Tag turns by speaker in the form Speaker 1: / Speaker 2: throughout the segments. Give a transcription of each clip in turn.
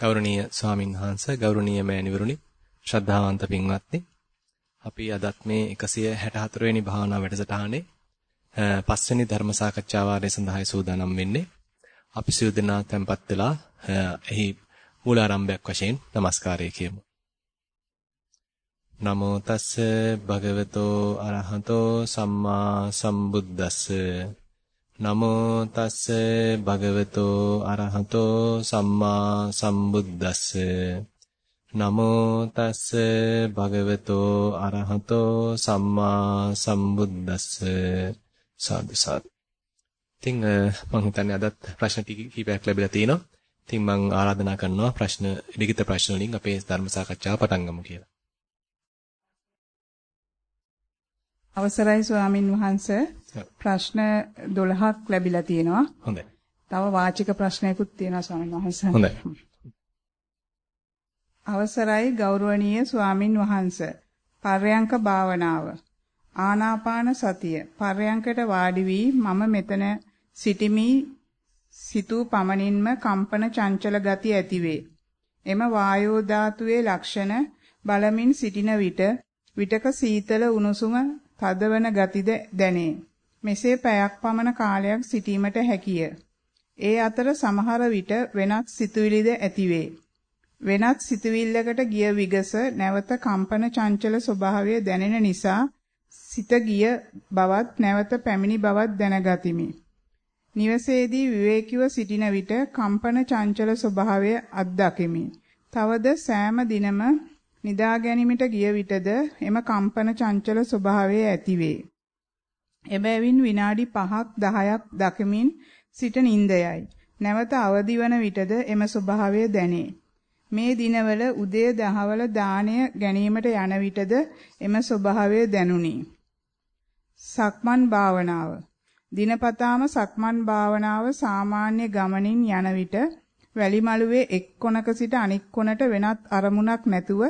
Speaker 1: ගෞරවනීය ස්වාමින් වහන්සේ ගෞරවනීය මෑණිවරුනි ශ්‍රද්ධාවන්ත පින්වත්නි. අපි අදත් මේ 164 වෙනි භාවනා වැඩසටහනේ පස්වෙනි ධර්ම සාකච්ඡා වාරය සඳහායි සූදානම් වෙන්නේ. අපි සියලු දෙනා tempත් වෙලා එහි මූලාරම්භයක් වශයෙන් নমස්කාරය කියමු. නමෝ තස්ස භගවතෝ අරහතෝ සම්මා සම්බුද්දස්ස. නමෝ තස්ස භගවතෝ අරහතෝ සම්මා සම්බුද්දස්ස නමෝ තස්ස භගවතෝ අරහතෝ සම්මා සම්බුද්දස්ස සාදු සාදු. ඉතින් මම හිතන්නේ අදත් ප්‍රශ්න කිහිපයක් ලැබිලා තිනවා. ඉතින් මම ආරාධනා කරනවා ප්‍රශ්න ලිඛිත ප්‍රශ්න වලින් අපේ ධර්ම සාකච්ඡාව පටන් ගමු කියලා.
Speaker 2: අවසරයි ස්වාමින් වහන්සේ ප්‍රශ්න 12ක් ලැබිලා තියෙනවා.
Speaker 1: හොඳයි.
Speaker 2: තව වාචික ප්‍රශ්නයකුත් තියෙනවා ස්වාමින් වහන්සේ.
Speaker 1: හොඳයි.
Speaker 2: අවසරයි ගෞරවනීය ස්වාමින් වහන්සේ. පර්යංක භාවනාව. ආනාපාන සතිය. පර්යංකට වාඩි වී මම මෙතන සිටිමි සිතූ පමණින්ම කම්පන චංචල ගති ඇතිවේ. එම වායෝ ධාතුවේ ලක්ෂණ බලමින් සිටින විට විටක සීතල උණුසුම තදවන ගතිද දැනේ. මෙසේ පැයක් පමණ කාලයක් සිටීමට හැකිය. ඒ අතර සමහර විට වෙනත් සිතුවිලිද ඇතිවේ. වෙනත් සිතුවිල්ලකට ගිය විගස නැවත කම්පන චංචල ස්වභාවය දැනෙන නිසා සිත ගිය බවත් නැවත පැමිණි බවත් දැනගතිමි. නිවසේදී විවේකීව සිටින විට කම්පන චංචල ස්වභාවය අත්දකිමි. තවද සෑම දිනම නිදා ගැනීමට ගිය විටද එම කම්පන චංචල ස්වභාවය ඇතිවේ. එබැවින් විනාඩි 5ක් 10ක් දකමින් සිට නිින්දයයි. නැවත අවදි වන විටද එම ස්වභාවය දැනේ. මේ දිනවල උදය දහවල දාණය ගැනීමට යන විටද එම ස්වභාවය දැනුනි. සක්මන් භාවනාව දිනපතාම සක්මන් භාවනාව සාමාන්‍ය ගමනින් යන විට වැලිමලුවේ එක් කොනක සිට අනික් කොනට වෙනත් අරමුණක් නැතුව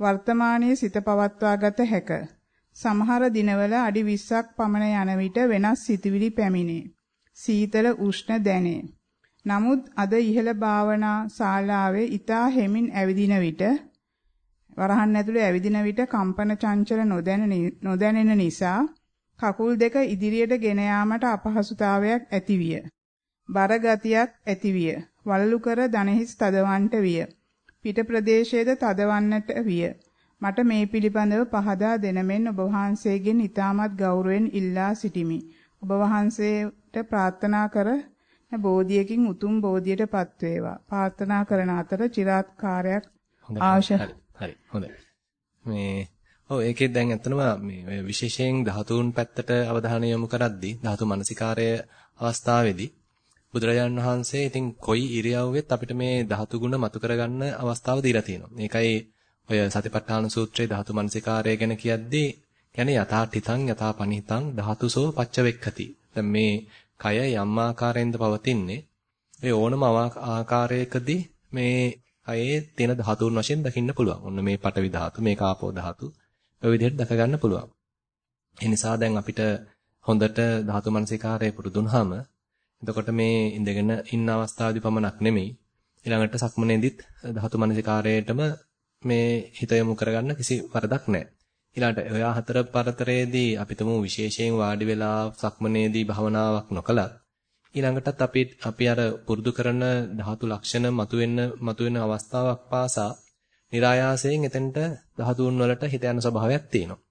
Speaker 2: වර්තමානයේ සිත පවත්වා ගත හැක. සමහර දිනවල අඩි 20ක් පමණ යන විට වෙනස් සිතුවිලි පැමිණේ. සීතල උෂ්ණ දැනේ. නමුත් අද ඉහළ භාවනා ශාලාවේ ඊතා හෙමින් ඇවිදින විට වරහන් ඇතුලේ ඇවිදින විට කම්පන චංචල නොදැනෙන නිසා කකුල් දෙක ඉදිරියට ගෙන යාමට අපහසුතාවයක් ඇතිවිය. බර ගතියක් ඇතිවිය. වලලු කර දණහිස් තදවන්ට විය. පිට ප්‍රදේශයේද තදවන්නට විය. මට මේ පිළිබඳව පහදා දෙන මෙන් ඔබ වහන්සේගෙන් ඊටමත් ගෞරවයෙන් ඉල්ලා සිටිමි. ඔබ වහන්සේට ප්‍රාර්ථනා කර බෝධියකින් උතුම් බෝධියටපත් වේවා. ප්‍රාර්ථනා කරන අතර চিරාත් කාර්යයක් අවශ්‍ය.
Speaker 1: හරි. හොඳයි. මේ ඔව් ඒකෙත් දැන් ඇත්තනම මේ විශේෂයෙන් ධාතුන් පැත්තට අවධානය යොමු කරද්දී ධාතු මනසිකාරය අවස්ථාවේදී බුදුරජාණන් වහන්සේ ඉතින් කොයි ඉරියව්වෙත් අපිට මේ ධාතු ගුණ මතු කරගන්න අවස්ථාව දීලා තියෙනවා. මේකයි ඔය සතිපට්ඨාන සූත්‍රයේ ධාතු මනසිකාරය ගැන කියද්දී කියන්නේ යථාඨිතං යථාපනිතං ධාතුසෝ පච්චවෙක්ඛති. දැන් මේ කය යම් ආකාරයෙන්ද පවතින්නේ ඒ ඕනම ආකාරයකදී මේ කයේ තියෙන ධාතුන් වශයෙන් දකින්න පුළුවන්. ඔන්න මේ පඨවි ධාතු, මේ කාපෝ ධාතු ඔය විදිහට දක ගන්න පුළුවන්. ඒ නිසා දැන් අපිට හොඳට ධාතු මනසිකාරය පුරුදුනහම එතකොට මේ ඉඳගෙන ඉන්න අවස්ථාවේදී පමණක් නෙමෙයි ඊළඟට සක්මනේදිත් ධාතු මනසිකාරයේටම මේ හිත යොමු කරගන්න කිසි වරදක් නැහැ. ඊළඟට ඔයා හතර පරතරයේදී අපි තුමු විශේෂයෙන් වාඩි වෙලා සක්මනේදී භවනාවක් නොකලත් ඊළඟටත් අපි අපි අර පුරුදු කරන ධාතු ලක්ෂණ මතුවෙන්න මතුවෙන අවස්ථාවක් පාසා નિરાයාසයෙන් එතෙන්ට ධාතුන් වලට හිත යන ස්වභාවයක් තියෙනවා.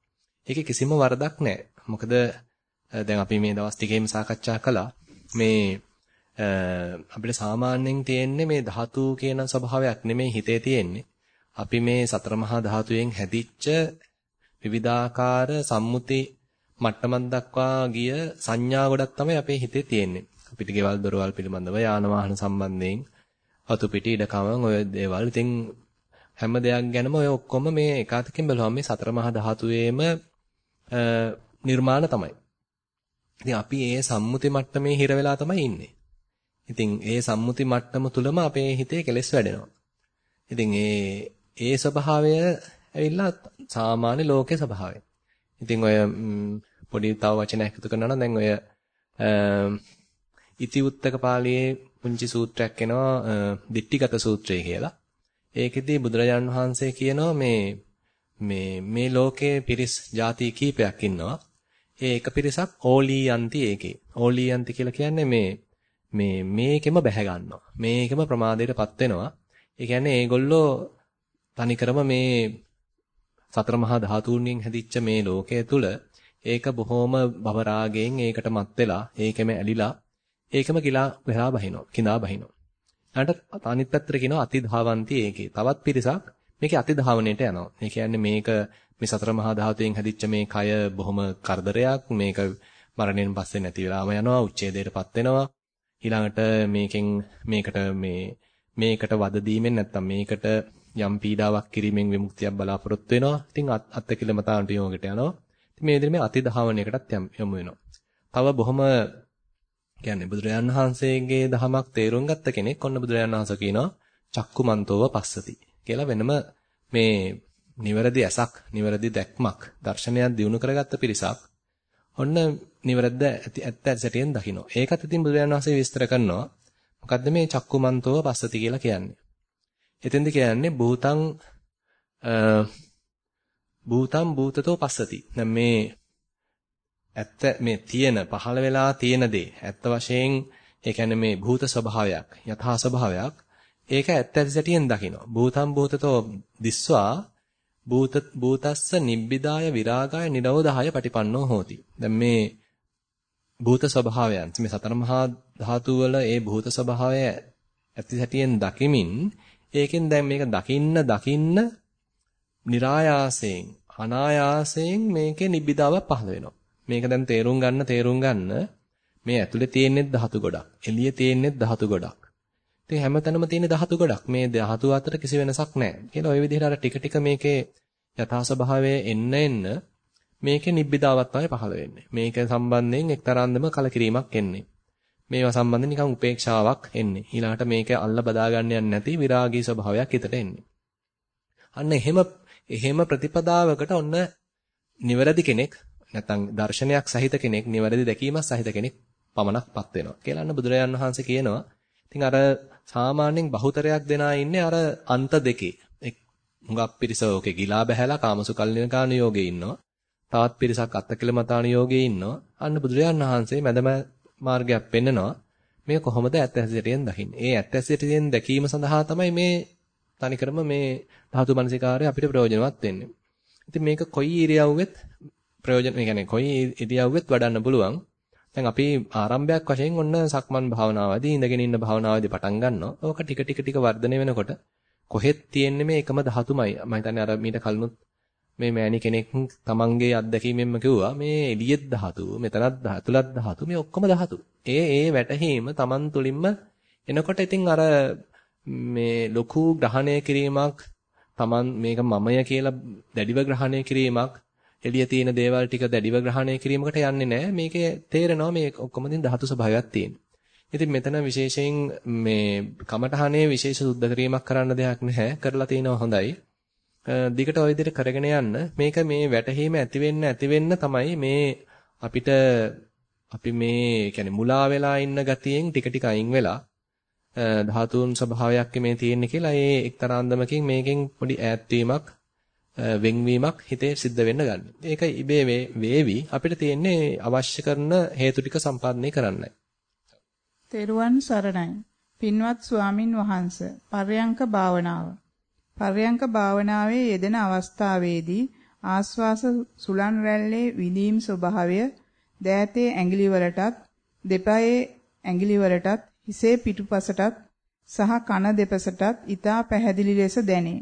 Speaker 1: ඒකේ කිසිම වරදක් නැහැ. මොකද දැන් අපි මේ දවස් ටිකේම සාකච්ඡා කළා මේ අපිට සාමාන්‍යයෙන් තියෙන්නේ මේ ධාතු කියන ස්වභාවයක් නෙමෙයි හිතේ තියෙන්නේ. අපි මේ සතර මහා ධාතුයෙන් හැදිච්ච විවිධාකාර සම්මුති මට්ටමක් දක්වා ගිය සංඥා ගොඩක් තමයි අපේ හිතේ තියෙන්නේ. අපිට ගෙවල් දොරවල් පිළිබඳව යාන වාහන සම්බන්ධයෙන් අතු පිටි ඉඩකමන් ඔය දේවල්. ඉතින් හැම දෙයක් ගැනම ඔය ඔක්කොම මේ එකාතකින් බලුවම මේ සතර මහා ධාතුවේම නිර්මාණ තමයි. ඉතින් අපි ඒ සම්මුති මට්ටමේ හිර වෙලා තමයි ඉන්නේ. ඉතින් ඒ සම්මුති මට්ටම තුලම අපේ හිතේ කෙලෙස් වැඩෙනවා. ඉතින් ඒ ඒ ස්වභාවය ඇවිල්ලා සාමාන්‍ය ලෝකේ ස්වභාවය. ඉතින් ඔය පොඩි තව වචනයක් එකතු කරනවා නම් දැන් ඔය ඉතිඋත්තක පාළියේ පුංචි සූත්‍රයක් එනවා දිට්ඨිගත සූත්‍රය කියලා. ඒකෙදී බුදුරජාණන් වහන්සේ කියනවා මේ මේ මේ ලෝකයේ පිරිස් ಜಾති කීපයක් ඉන්නවා. ඒ එක පිරිසක් ඕලීයන්ති ඒකේ. ඕලීයන්ති කියලා කියන්නේ මේ මේ මේකෙම බැහැ ගන්නවා. මේකෙම ප්‍රමාදයටපත් වෙනවා. ඒ කියන්නේ ඒගොල්ලෝ තනිකරම මේ සතර මහා ධාතුන්ගෙන් හැදිච්ච මේ ලෝකයේ තුල ඒක බොහොම භවරාගයෙන් ඒකට මත් වෙලා ඒකෙම ඇලිලා ඒකම කිලා වෙලා බහිනවා. කිඳා බහිනවා. ඊට අනිත් පැත්තට කියනවා අතිධාවන්ති ඒකේ. තවත් පිරිසක් මේකේ අතිධාවණයට යනවා. ඒ කියන්නේ මේක මේ සතර මහා ධාතුයෙන් හැදිච්ච මේ කය බොහොම කරදරයක්. මේක මරණයෙන් පස්සේ නැති වෙලාම යනවා. උච්ඡේදයටපත් වෙනවා. ඊළඟට මේකෙන් මේකට මේ මේකට වද දීමෙන් නැත්තම් මේකට යම් පීඩාවක් කිරීමෙන් විමුක්තියක් බලාපොරොත්තු වෙනවා. ඉතින් අත්තිකිලමතාන්ට යෝගයට යනවා. ඉතින් මේ විදිහට මේ අතිධාවණයකටත් යමු වෙනවා. තව බොහොම කියන්නේ බුදුරජාණන් වහන්සේගේ දහමක් තේරුම් ගත්ත කෙනෙක් ඔන්න බුදුරජාණන් වහන්සේ කියනවා චක්කුමන්තෝව පස්සති කියලා වෙනම මේ නිවැරදි ඇසක් නිවැරදි දැක්මක් දර්ශනයක් දිනු කරගත්ත පිරිසක් ඔන්න නිවැරද්ද ඇත්ත ඇත්තටියෙන් දකින්න. ඒකත් ඉතින් බුදුරජාණන් වහන්සේ විස්තර කරනවා. මොකද්ද මේ චක්කුමන්තෝව පස්සති කියලා කියන්නේ? එතෙන්ද කියන්නේ භූතං භූතං භූතතෝ පස්සති. දැන් මේ ඇත්ත මේ තියෙන පහළ වෙලා තියෙන දේ ඇත්ත වශයෙන් ඒ කියන්නේ මේ භූත ස්වභාවයක් යථා ස්වභාවයක් ඒක ඇත්ත ඇතිසැටියෙන් දකින්න. භූතම් භූතතෝ දිස්වා භූත භූතස්ස නිබ්බිදාය විරාගාය නිරෝධාය පටිපන්නෝ හෝති. දැන් මේ භූත ස්වභාවයන් මේ සතර මහා ධාතු වල ඒ භූත ස්වභාවය ඇතිසැටියෙන් දකිමින් ඒකෙන් දැන් මේක දකින්න දකින්න નિરાයාසයෙන් අනායාසයෙන් මේකේ නිබ්බිදාවක් පහළ වෙනවා. මේක දැන් තේරුම් ගන්න තේරුම් ගන්න මේ ඇතුලේ තියෙන්නේ ධාතු ගොඩක්. එළියේ තියෙන්නේ ධාතු ගොඩක්. ඉතින් හැමතැනම තියෙන ධාතු ගොඩක්. මේ ධාතු අතර කිසි වෙනසක් නැහැ. කියලා ওই විදිහට අර ටික ටික මේකේ යථා ස්වභාවය එන්න එන්න මේකේ නිබ්බිදාවක් තමයි පහළ වෙන්නේ. මේක සම්බන්ධයෙන් එක්තරාන්දම කලකිරීමක් එන්නේ. මේවා සම්බන්ධයෙන් නිකන් උපේක්ෂාවක් එන්නේ. ඊළාට මේක අල්ල බදා ගන්න යන්නේ නැති විරාගී ස්වභාවයක් හිතට එන්නේ. අන්න එහෙම එහෙම ප්‍රතිපදාවකට ඔන්න නිවැරදි කෙනෙක් නැත්නම් දර්ශනයක් සහිත කෙනෙක්, නිවැරදි දැකීමක් සහිත කෙනෙක් පමණක්පත් වෙනවා කියලා අන්න බුදුරජාණන් වහන්සේ කියනවා. ඉතින් අර සාමාන්‍යයෙන් බහුතරයක් දෙනා ඉන්නේ අර අන්ත දෙකේ. හුඟක් පිරිස ඕකේ ගිලා බහැලා කාමසුකල්ලිනකාන යෝගේ ඉන්නවා. තවත් පිරිසක් අත්තකිලමතාන යෝගේ ඉන්නවා. අන්න බුදුරජාණන් වහන්සේ මැදම මාර්ගයක් පෙන්නනවා. මේක කොහොමද ඇත්ත ඇසිටියෙන් දකින්නේ? ඒ ඇත්ත ඇසිටියෙන් දැකීම සඳහා තමයි මේ තනිකරම මේ ධාතු මනසිකාරය අපිට ප්‍රයෝජනවත් වෙන්නේ. ඉතින් මේක කොයි ඉරියව්වෙත් ප්‍රයෝජන ඒ කියන්නේ කොයි ඉරියව්වෙත් වඩන්න පුළුවන්. දැන් අපි ආරම්භයක් වශයෙන් ඔන්න සක්මන් භාවනාවදී ඉඳගෙන ඉන්න භාවනාවදී පටන් ගන්නවා. ඕක ටික ටික ටික වර්ධනය වෙනකොට කොහෙත් තියෙන්නේ මේ එකම ධාතුමයි. මම හිතන්නේ අර මීට කලිනුත් මේ මෑණි කෙනෙක් තමන්ගේ අත්දැකීමෙන්ම කිව්වා මේ එළියෙත් ධාතු, මෙතනත් ධාතුලත් ධාතු, මේ ඔක්කොම ධාතු. ඒ ඒ වැටහීම තමන් තුලින්ම එනකොට ඉතින් අර මේ ලොකු ග්‍රහණය කිරීමක් තමන් මේක මමය කියලා දැඩිව ග්‍රහණය කිරීමක් එළිය තියෙන දේවල් ටික දැඩිව ග්‍රහණය කිරීමකට යන්නේ නැහැ. මේකේ තේරෙනවා මේ ඔක්කොම දින් ධාතු ස්වභාවයක් තියෙන. ඉතින් මෙතන විශේෂයෙන් මේ කමඨහනේ විශේෂ සුද්ධ කිරීමක් කරන්න දෙයක් නැහැ. කරලා තිනවා හොඳයි. දිගට ওই විදිහට කරගෙන යන්න මේක මේ වැටහීම ඇති වෙන්න ඇති වෙන්න තමයි මේ අපිට අපි මේ කියන්නේ මුලා වෙලා ඉන්න ගතියෙන් ටික ටික අයින් වෙලා ධාතුන් ස්වභාවයක් මේ තියෙන්නේ කියලා ඒ එක්තරා අන්දමකින් මේකෙන් පොඩි ඈත් වීමක් වෙන්වීමක් හිතේ සිද්ධ වෙන්න ගන්න. ඒක ඉබේ වේවි අපිට තියෙන්නේ අවශ්‍ය කරන හේතු ටික සම්පාදනය කරන්නයි.
Speaker 2: තෙරුවන් සරණයි. පින්වත් ස්වාමින් වහන්සේ පර්යංක භාවනාව. පර්යංක භාවනාවේ යෙදෙන අවස්ථාවේදී ආස්වාස සුලන් රැල්ලේ විදීම් ස්වභාවය දෑතේ ඇඟිලි වලටත් දෙපයේ ඇඟිලි වලටත් හිසේ පිටුපසටත් සහ කන දෙපසටත් ඊටා පැහැදිලි ලෙස දැනේ.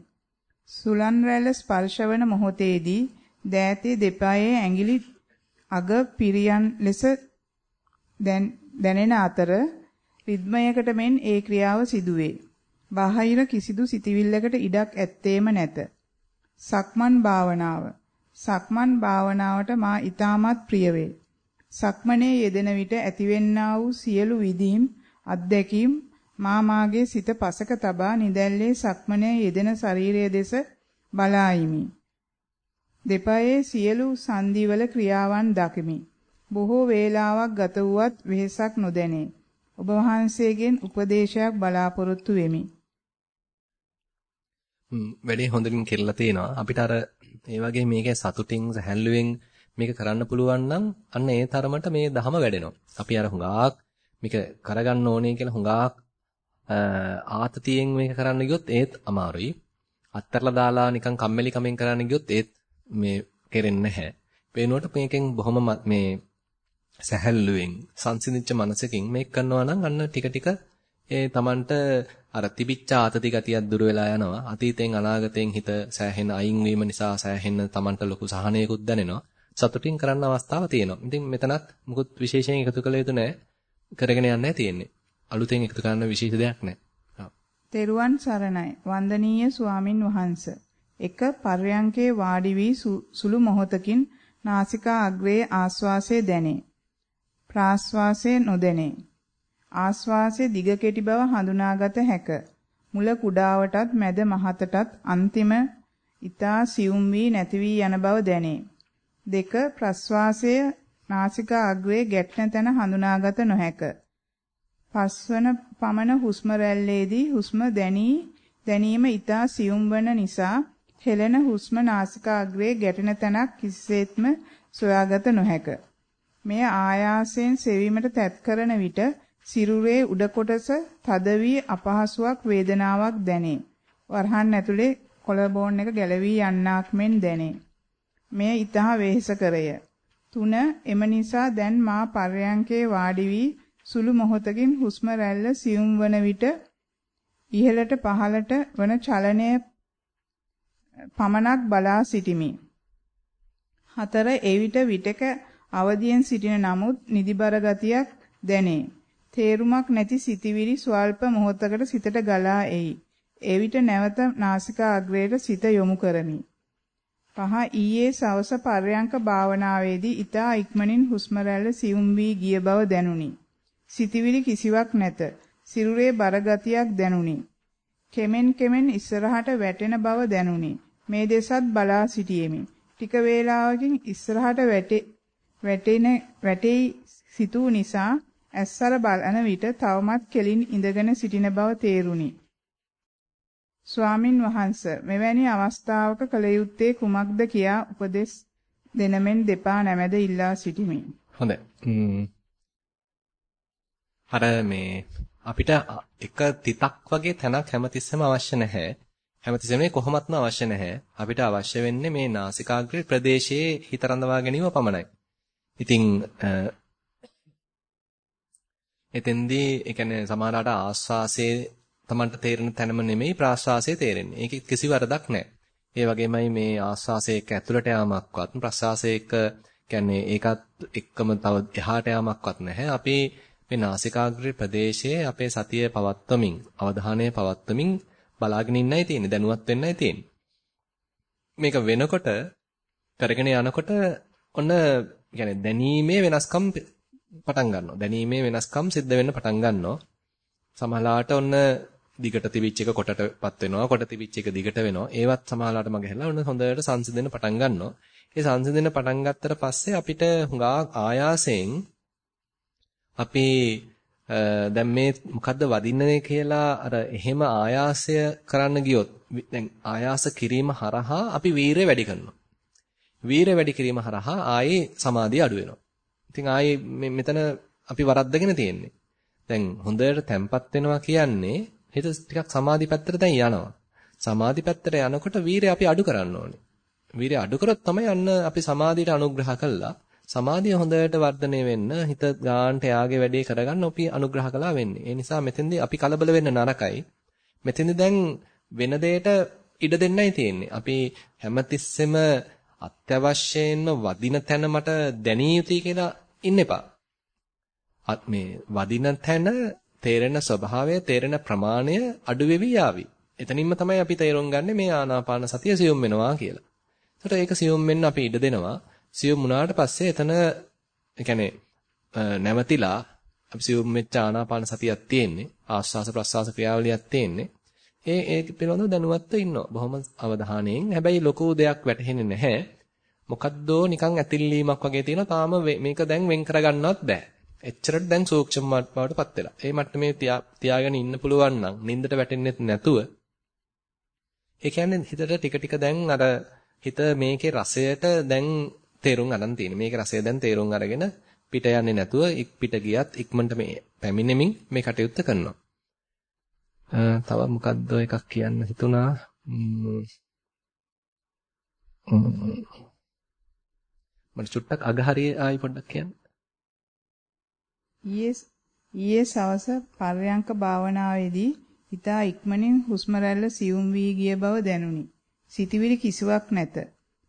Speaker 2: සුලන් රැල්ල ස්පර්ශවන මොහොතේදී දෑතේ දෙපායේ ඇඟිලි අග පිරියන් ලෙස දැනෙන අතර රිද්මයකට මෙන් ඒ ක්‍රියාව සිදුවේ. බාහිර කිසිදු සිතිවිල්ලකට ඉඩක් ඇත්තේම නැත. සක්මන් භාවනාව. සක්මන් භාවනාවට මා ඊටමත් ප්‍රිය වේ. සක්මනේ යෙදෙන විට ඇතිවෙන්නා වූ සියලු විදීම් අත්දැකීම් මා මාගේ සිත පසක තබා නිදැල්ලේ සක්මනේ යෙදෙන ශරීරයේ දෙස බලායිමි. දෙපයේ සියලු සංදිවල ක්‍රියාවන් දකිමි. බොහෝ වේලාවක් ගත වුවත් වෙහෙසක් නොදැනේ. ඔබ වහන්සේගෙන් උපදේශයක් බලාපොරොත්තු වෙමි.
Speaker 1: වැඩේ හොඳින් කෙරලා තිනවා. අපිට අර ඒ වගේ මේකේ සතුටින් සැහැල්ලුවෙන් මේක කරන්න පුළුවන් නම් අන්න ඒ තරමට මේ දහම වැඩෙනවා. අපි අර හුඟාක් මේක කරගන්න ඕනේ කියලා හුඟාක් ආතතියෙන් මේක කරන්න ගියොත් ඒත් අමාරුයි. අත්තරලා දාලා නිකන් කම්මැලි කමෙන් කරන්න ගියොත් ඒත් මේ කෙරෙන්නේ නැහැ. වෙනුවට මේකෙන් බොහොම මේ සැහැල්ලුවෙන් සංසිඳිච්ච මනසකින් මේක කරනවා නම් අන්න ටික ටික ඒ Tamanට අර තිබිච්ච ආතති ගතියක් දුර වෙලා යනවා. අතීතෙන් අනාගතෙන් හිත සෑහෙන අයින් වීම නිසා සෑහෙන Tamanට ලොකු සහනයකුත් දැනෙනවා. සතුටින් කරන්න අවස්ථාව තියෙනවා. ඉතින් මෙතනත් මුකුත් විශේෂයෙන් එකතු කළ යුතු නැහැ. කරගෙන යන්නයි තියෙන්නේ. අලුතෙන් එකතු කරන්න විශේෂ දෙයක් නැහැ.
Speaker 2: තෙරුවන් සරණයි. වන්දනීය ස්වාමින් වහන්සේ. එක පර්යංකේ වාඩි වී සුළු මොහොතකින් නාසිකා අග්‍රයේ ආස්වාසය දැනේ. ප්‍රාස්වාසය නොදැනේ. ආස්වාසයේ දිග කෙටි බව හඳුනාගත හැක. මුල කුඩාවටත් මැද මහතටත් අන්තිම ඊතා සියුම් වී නැති වී යන බව දැනේ. දෙක ප්‍රස්වාසය නාසිකා අග්‍රයේ ගැටෙන තැන හඳුනාගත නොහැක. පස්වන පමණ හුස්ම රැල්ලේදී හුස්ම දැනී දැනීම ඊතා සියුම් වන නිසා හෙළෙන හුස්ම නාසිකා අග්‍රයේ ගැටෙන තැනක් කිසිසේත්ම සොයාගත නොහැක. මෙය ආයාසයෙන් සෙවීමට තැත් කරන විට සිරුරේ උඩ කොටස තද වී අපහසුාවක් වේදනාවක් දැනේ. වරහන් ඇතුලේ කොළබෝන් එක ගැලවී යන්නක් මෙන් දැනේ. මෙය ඊටහා වෙහෙසකරය. තුන එම නිසා දැන් මා පර්යංකේ වාඩි වී සුළු මොහොතකින් හුස්ම රැල්ල සියුම් වන විට ඉහළට පහළට වන චලනය පමණක් බලා සිටිමි. හතර එවිට විටක අවදියෙන් සිටින නමුත් නිදිබර ගතියක් දැනේ. තේරුමක් නැති සිතිවිලි ස්වල්ප මොහොතකට සිතට ගලා එයි. එවිට නැවත නාසිකා අග්‍රයට සිත යොමු කරමි. පහ ඊයේ සවස පර්යංක භාවනාවේදී ඊතා ඉක්මනින් හුස්ම රැල්ල සියුම් වී ගිය බව දැනුනි. සිතිවිලි කිසිවක් නැත. සිරුරේ බරගතියක් දැනුනි. කෙමෙන් කෙමෙන් ඉස්සරහට වැටෙන බව දැනුනි. මේ දෙසත් බලා සිටියෙමි. ටික වේලාවකින් ඉස්සරහට වැටේ වැටෙන වැටෙයි සිතූ නිසා ඇස්සර බලන විට තවමත් කෙලින් ඉඳගෙන සිටින බව තේරුණි. ස්වාමින් වහන්ස මෙවැනි අවස්ථාවක කල යුත්තේ කුමක්ද කියා උපදෙස් දෙනමෙන් දෙපා නැමෙද ඉල්ලා සිටිමි.
Speaker 1: හොඳයි. අර මේ අපිට එක තිතක් වගේ තැනක් හැමතිස්සෙම අවශ්‍ය නැහැ. හැමතිස්සෙම කොහොමත්ම අවශ්‍ය නැහැ. අපිට අවශ්‍ය වෙන්නේ මේ නාසිකාග්‍රේ ප්‍රදේශයේ හිත රඳවා ගැනීම පමණයි. ඉතින් එතෙන්දී ඒ කියන්නේ සමහරවිට ආස්වාසයේ Tamanට තේරෙන තැනම නෙමෙයි ප්‍රාස්වාසයේ තේරෙන්නේ. ඒකේ කිසි වරදක් නැහැ. ඒ වගේමයි මේ ආස්වාසයේ එක්ක ඇතුළට යාමක්වත් ප්‍රාස්වාසයේ එක්ක කියන්නේ ඒකත් එක්කම තව එහාට යාමක්වත් නැහැ. අපි මේ නාසිකාග්‍රේ ප්‍රදේශයේ අපේ සතිය පවත්වමින් අවධානය පවත්වමින් බලාගෙන ඉන්නයි තියෙන්නේ. දැනුවත් වෙන්නයි තියෙන්නේ. මේක වෙනකොට කරගෙන යනකොට ඔන්න يعني දැනීමේ වෙනස්කම් පටන් ගන්නවා. දැනීමේ වෙනස්කම් සිද්ධ වෙන්න පටන් ගන්නවා. සමහරලාට ඔන්න දිගට තිබිච්ච එක කොටටපත් වෙනවා. කොට තිබිච්ච එක දිගට වෙනවා. ඒවත් සමහරලාට මග හැරලා ඔන්න හොඳට සංසිඳෙන්න පටන් ගන්නවා. ඒ සංසිඳෙන්න පටන් ගත්තට පස්සේ අපිට හුඟා ආයාසයෙන් අපි දැන් මේ මොකද්ද වදින්නේ කියලා අර එහෙම ආයාසය කරන්න ගියොත් දැන් ආයාස කිරීම හරහා අපි වීරය වැඩි කරනවා. වීරය වැඩි කිරීම හරහා ආයේ සමාධිය අඩු වෙනවා. ඉතින් ආයේ මෙතන අපි වරද්දගෙන තියෙන්නේ. දැන් හොඳට තැම්පත් වෙනවා කියන්නේ හිත ටිකක් සමාධි පැත්තට දැන් යනවා. සමාධි පැත්තට යනකොට වීරය අපි අඩු කරන්න ඕනේ. වීරය අඩු කරොත් තමයි අන්න අපි සමාධියට අනුග්‍රහ කළා. සමාධිය හොඳට වර්ධනය වෙන්න හිත ගාන්ට යාගේ වැඩේ කරගන්න අපි අනුග්‍රහ කළා වෙන්නේ. ඒ නිසා මෙතෙන්දී අපි කලබල වෙන්න නරකයි. මෙතෙන්දී දැන් වෙන දෙයට ඉඩ දෙන්නයි තියෙන්නේ. අපි හැමතිස්සෙම අත්‍යවශ්‍යයෙන්ම වදින තැන මට දැනිය යුතුයි කියලා ඉන්න එපා. අත් මේ වදින තැන තේරෙන ස්වභාවය තේරෙන ප්‍රමාණය අඩු වෙවි යාවි. එතනින්ම තමයි අපි තේරුම් ගන්න මේ ආනාපාන සතිය සියුම් වෙනවා කියලා. ඒකට ඒක සියුම් වෙන්න අපි ඉඩ දෙනවා. සියුම් වුණාට පස්සේ එතන ඒ නැවතිලා අපි සියුම් වෙච්ච ආනාපාන සතියක් තියෙන්නේ. ආස්වාස ප්‍රස්වාස ක්‍රියාවලියක් තියෙන්නේ. ඒ ඒ පිළිබඳව දැනුවත්ව ඉන්නවා. බොහොම අවධානයෙන්. හැබැයි ලොකු දෙයක් වැටහෙන්නේ නැහැ. මොකද්දෝ නිකන් ඇතිල්ලීමක් වගේ තියෙනවා. තාම මේක දැන් වෙන් කරගන්නවත් බෑ. එච්චරට දැන් සූක්ෂම මට්ටමකටපත් වෙලා. ඒ මට්ටමේ තියාගෙන ඉන්න පුළුවන් නම් නින්දට වැටෙන්නෙත් නැතුව ඒ කියන්නේ හිතට ටික ටික දැන් අර හිත මේකේ රසයට දැන් තේරුම් අරන් තියෙන. මේකේ රසය දැන් තේරුම් අරගෙන පිට යන්නේ නැතුව පිට ගියත් ඉක්මනට මේ පැමිණෙමින් මේ කටයුත්ත කරනවා. තව මොකද්ද එකක් කියන්න හිතුණා. මට චුට්ටක් අගහරිය ආයි පොඩ්ඩක් කියන්න.
Speaker 2: ඊයේ ඊයේ සවස පර්යංක භාවනාවේදී ඊතා ඉක්මනින් හුස්ම රැල්ල සියුම් වී ගිය බව දැනුනි. සිතවිලි කිසිවක් නැත.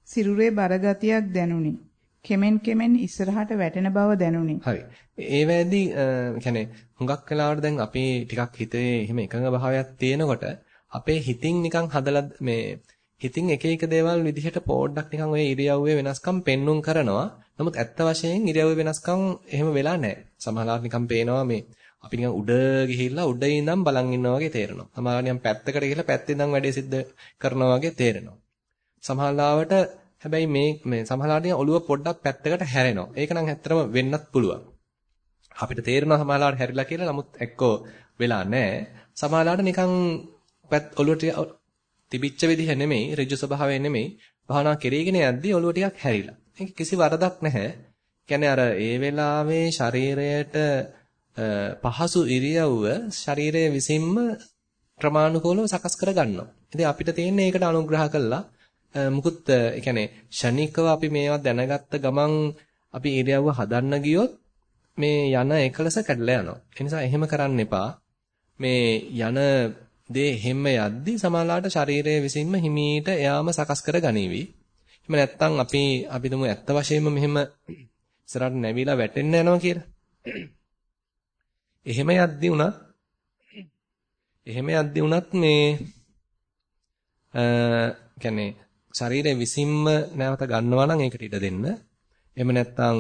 Speaker 2: සිරුරේ බරගතියක් දැනුනි. කෙමෙන් කෙමෙන් ඉස්සරහට වැටෙන බව දැනුනි.
Speaker 1: හරි. ඒ වෙද්දි يعني හුඟක් කාලවලට දැන් අපේ ටිකක් හිතේ එහෙම එකඟ භාවයක් තියෙනකොට අපේ හිතින් නිකන් හදලා මේ හිතින් එක එක දේවල් විදිහට පොඩ්ඩක් නිකන් ඔය ඉරියව්වේ වෙනස්කම් පෙන්눔 කරනවා. නමුත් ඇත්ත වශයෙන් ඉරියව්වේ වෙනස්කම් එහෙම වෙලා නැහැ. සමහරවල් නිකන් පේනවා මේ අපි නිකන් උඩ ගිහිල්ලා උඩ ඉඳන් බලන් ඉන්නවා වගේ තේරෙනවා. සමහරවල් නිකන් පැත්තකට ගිහිල්ලා පැත්තේ ඉඳන් වැඩේ සිද්ධ කරනවා වගේ තේරෙනවා. සමහරවිට හැබැයි මේ මේ සමහරවිට නිකන් ඔළුව පොඩ්ඩක් පැත්තකට හැරෙනවා. ඒක නම් ඇත්තටම වෙන්නත් පුළුවන්. අපිට තේරෙනවා සමහරවිට හැරිලා කියලා. නමුත් එක්කෝ වෙලා නැහැ. සමහරවිට නිකන් පැත් ඔළුවට තිබිච්ච විදිහ නෙමෙයි ඍජු ස්වභාවය නෙමෙයි භාවනා කෙරීගෙන යද්දී ඔළුව ටිකක් හැරිලා. ඒක කිසි වරදක් නැහැ. කියන්නේ අර ඒ වෙලාවේ ශරීරයට පහසු ඉරියව්ව ශරීරයේ විසින්ම ක්‍රමානුකූලව සකස් කර ගන්නවා. ඉතින් අපිට තියෙන්නේ ඒකට අනුග්‍රහ කළා මුකුත් ඒ කියන්නේ ෂණිකව අපි මේවා දැනගත්ත ගමන් අපි ඉරියව්ව හදන්න ගියොත් මේ යන එකලස කැඩලා යනවා. ඒ නිසා එහෙම කරන්න එපා. මේ යන දේ හැම යද්දි සමාලාට ශරීරයේ විසින්ම හිමීට එයාම සකස් කර ගනීවි. එහෙම නැත්නම් අපි අපි දුමු ඇත්ත වශයෙන්ම මෙහෙම ඉස්සරහට නැවිලා වැටෙන්න යනවා කියලා. එහෙම යද්දි උනත් එහෙම යද්දි උනත් මේ අ කියන්නේ ශරීරයේ විසින්ම නැවත ගන්නවා නම් ඒකට ඉඩ දෙන්න. එහෙම නැත්නම්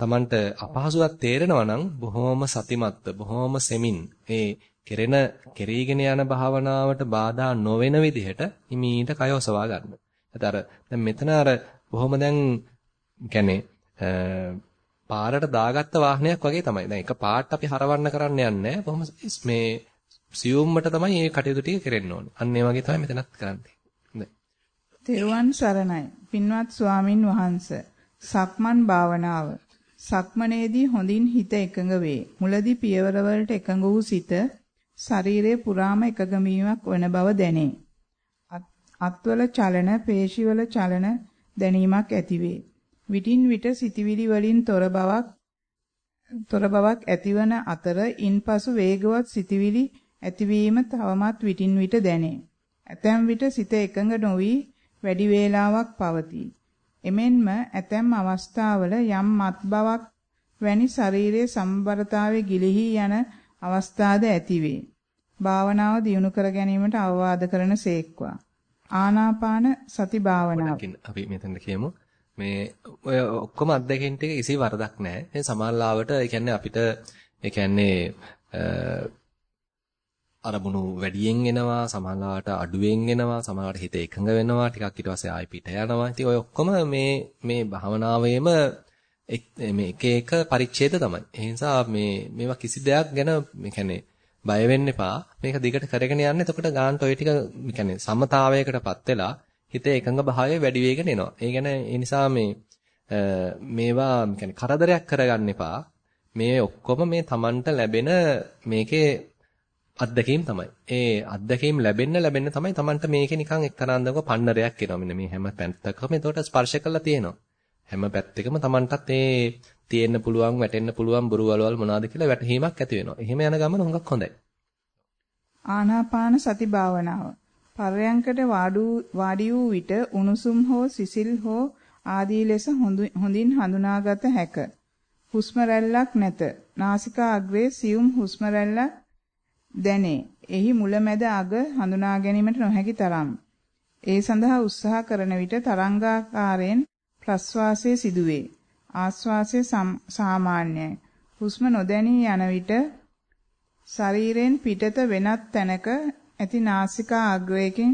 Speaker 1: Tamanට අපහසුයක් තේරෙනවා නම් බොහොම සතිමත්ව බොහොම සෙමින් ඒ කෙරෙන කෙරීගෙන යන භාවනාවට බාධා නොවන විදිහට හිමීට කය ඔසවා ගන්න. අර දැන් මෙතන අර බොහොම දැන් කියන්නේ පාරට දාගත්ත වාහනයක් වගේ තමයි. දැන් එක පාට අපි හරවන්න කරන්න යන්නේ බොහොම මේ සියුම්මට තමයි මේ කටයුතු ටික කෙරෙන්න ඕනේ. අන්න ඒ වගේ තමයි මෙතනත් කරන්නේ. හොඳයි.
Speaker 2: තෙරුවන් සරණයි. පින්වත් ස්වාමින් වහන්සේ. සක්මන් භාවනාව. සක්මනේදී හොඳින් හිත එකඟ වේ. මුලදී පියවරවලට එකඟ වූ සිත ශරීරයේ පුරාම එකගමීමක් වන බව දැනේ. අත්වල චලන, පේශිවල චලන දැනීමක් ඇතිවේ. විටින් විට සිටිවිලි වලින් තොර බවක් තොර බවක් ඇතිවන අතර ඉන්පසු වේගවත් සිටිවිලි ඇතිවීම තවමත් විටින් විට දැනේ. ඇතැම් විට සිත එකඟ නොවි වැඩි වේලාවක් පවතී. එමෙන්ම ඇතැම් අවස්ථාවල යම් මත් බවක් වැනි ශරීරයේ සම්බරතාවයේ ගිලිහි යන අවස්ථාද ඇතිවේ. භාවනාව දියුණු කර ගැනීමට අවවාද කරන සේක්වා. ආනාපාන සති භාවනාව.
Speaker 1: අපි මෙතනට කියමු. මේ ඔය ඔක්කොම අත්දැකීම් ටික කිසි වරදක් නැහැ. ඒ සමාල්ලාවට ඒ කියන්නේ අපිට ඒ කියන්නේ අරමුණු වැඩියෙන් එනවා සමහරවිට අඩුවෙන් එනවා සමහරවිට හිත එකඟ වෙනවා ටිකක් ඊට පස්සේ ආයි පිට යනවා ඉතින් ඔය ඔක්කොම මේ මේ භාවනාවේම මේ එක එක පරිච්ඡේද තමයි. ඒ නිසා මේ මේවා කිසි දෙයක් ගැන මේ කියන්නේ බය වෙන්න එපා. මේක දිගට කරගෙන යන්න. එතකොට ගානට ඔය ටික කියන්නේ සමතාවයකටපත් වෙලා හිතේ එකඟ භාවය වැඩි වෙගෙන එනවා. ඒ කියන්නේ ඒ නිසා මේ මේවා කියන්නේ කරදරයක් කරගන්න එපා. මේ ඔක්කොම මේ Tamanට ලැබෙන මේකේ අත්දැකීම් තමයි. ඒ අත්දැකීම් ලැබෙන්න ලැබෙන්න තමයි Tamanට මේකේ නිකන් එක්තරා අන්දමක පන්නරයක් එනවා. මෙන්න මේ හැම පැත්තකම ඒකට ස්පර්ශ කරලා තියෙනවා. හැම පැත්තකම Tamanටත් ඒ තියෙන්න පුළුවන්, වැටෙන්න පුළුවන් බොරු වලවල් මොනවාද කියලා වැටහීමක් ඇති වෙනවා. එහෙම යන ගමන හුඟක් හොඳයි.
Speaker 2: ආනාපාන සති භාවනාව. පර්යංකට වාඩි වූ විට උණුසුම් හෝ සිසිල් හෝ ආදී ලෙස හොඳින් හඳුනාගත හැක. හුස්ම රැල්ලක් නැත. නාසිකා අග්‍රයේ සියුම් හුස්ම රැල්ලක් දැනේ. එහි මුලැමැද අග හඳුනා ගැනීමට නොහැකි තරම්. ඒ සඳහා උත්සාහ කරන විට තරංගාකාරයෙන් ප්‍රස්වාසයේ සිදුවේ. ආස්වාසයේ සාමාන්‍යයි. හුස්ම නොදැනී යන විට ශරීරයෙන් පිටත වෙනත් තැනක ඇති නාසිකා අග්‍රයකින්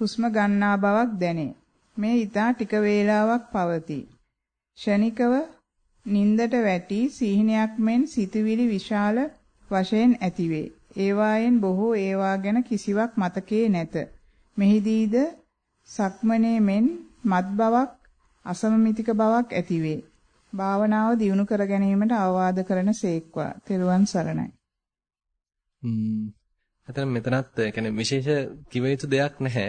Speaker 2: හුස්ම ගන්නා බවක් දැනේ. මේ ඊතා ටික වේලාවක් පවතී. ෂණිකව නින්දට වැටි සිහිනයක් මෙන් සිතුවිලි විශාල වශයෙන් ඇතිවේ. ඒවායෙන් බොහෝ ඒවා ගැන කිසිවක් මතකේ නැත. මෙහිදීද සක්මනේ මෙන් මත් බවක් අසමමිතික බවක් ඇතිවේ. භාවනාව දියුණු කර ගැනීමට අවවාද කරන සේක්වා. තෙරුවන් සරණයි.
Speaker 1: ම්ම්. එතන මෙතනත් يعني විශේෂ කිව යුතු දෙයක් නැහැ.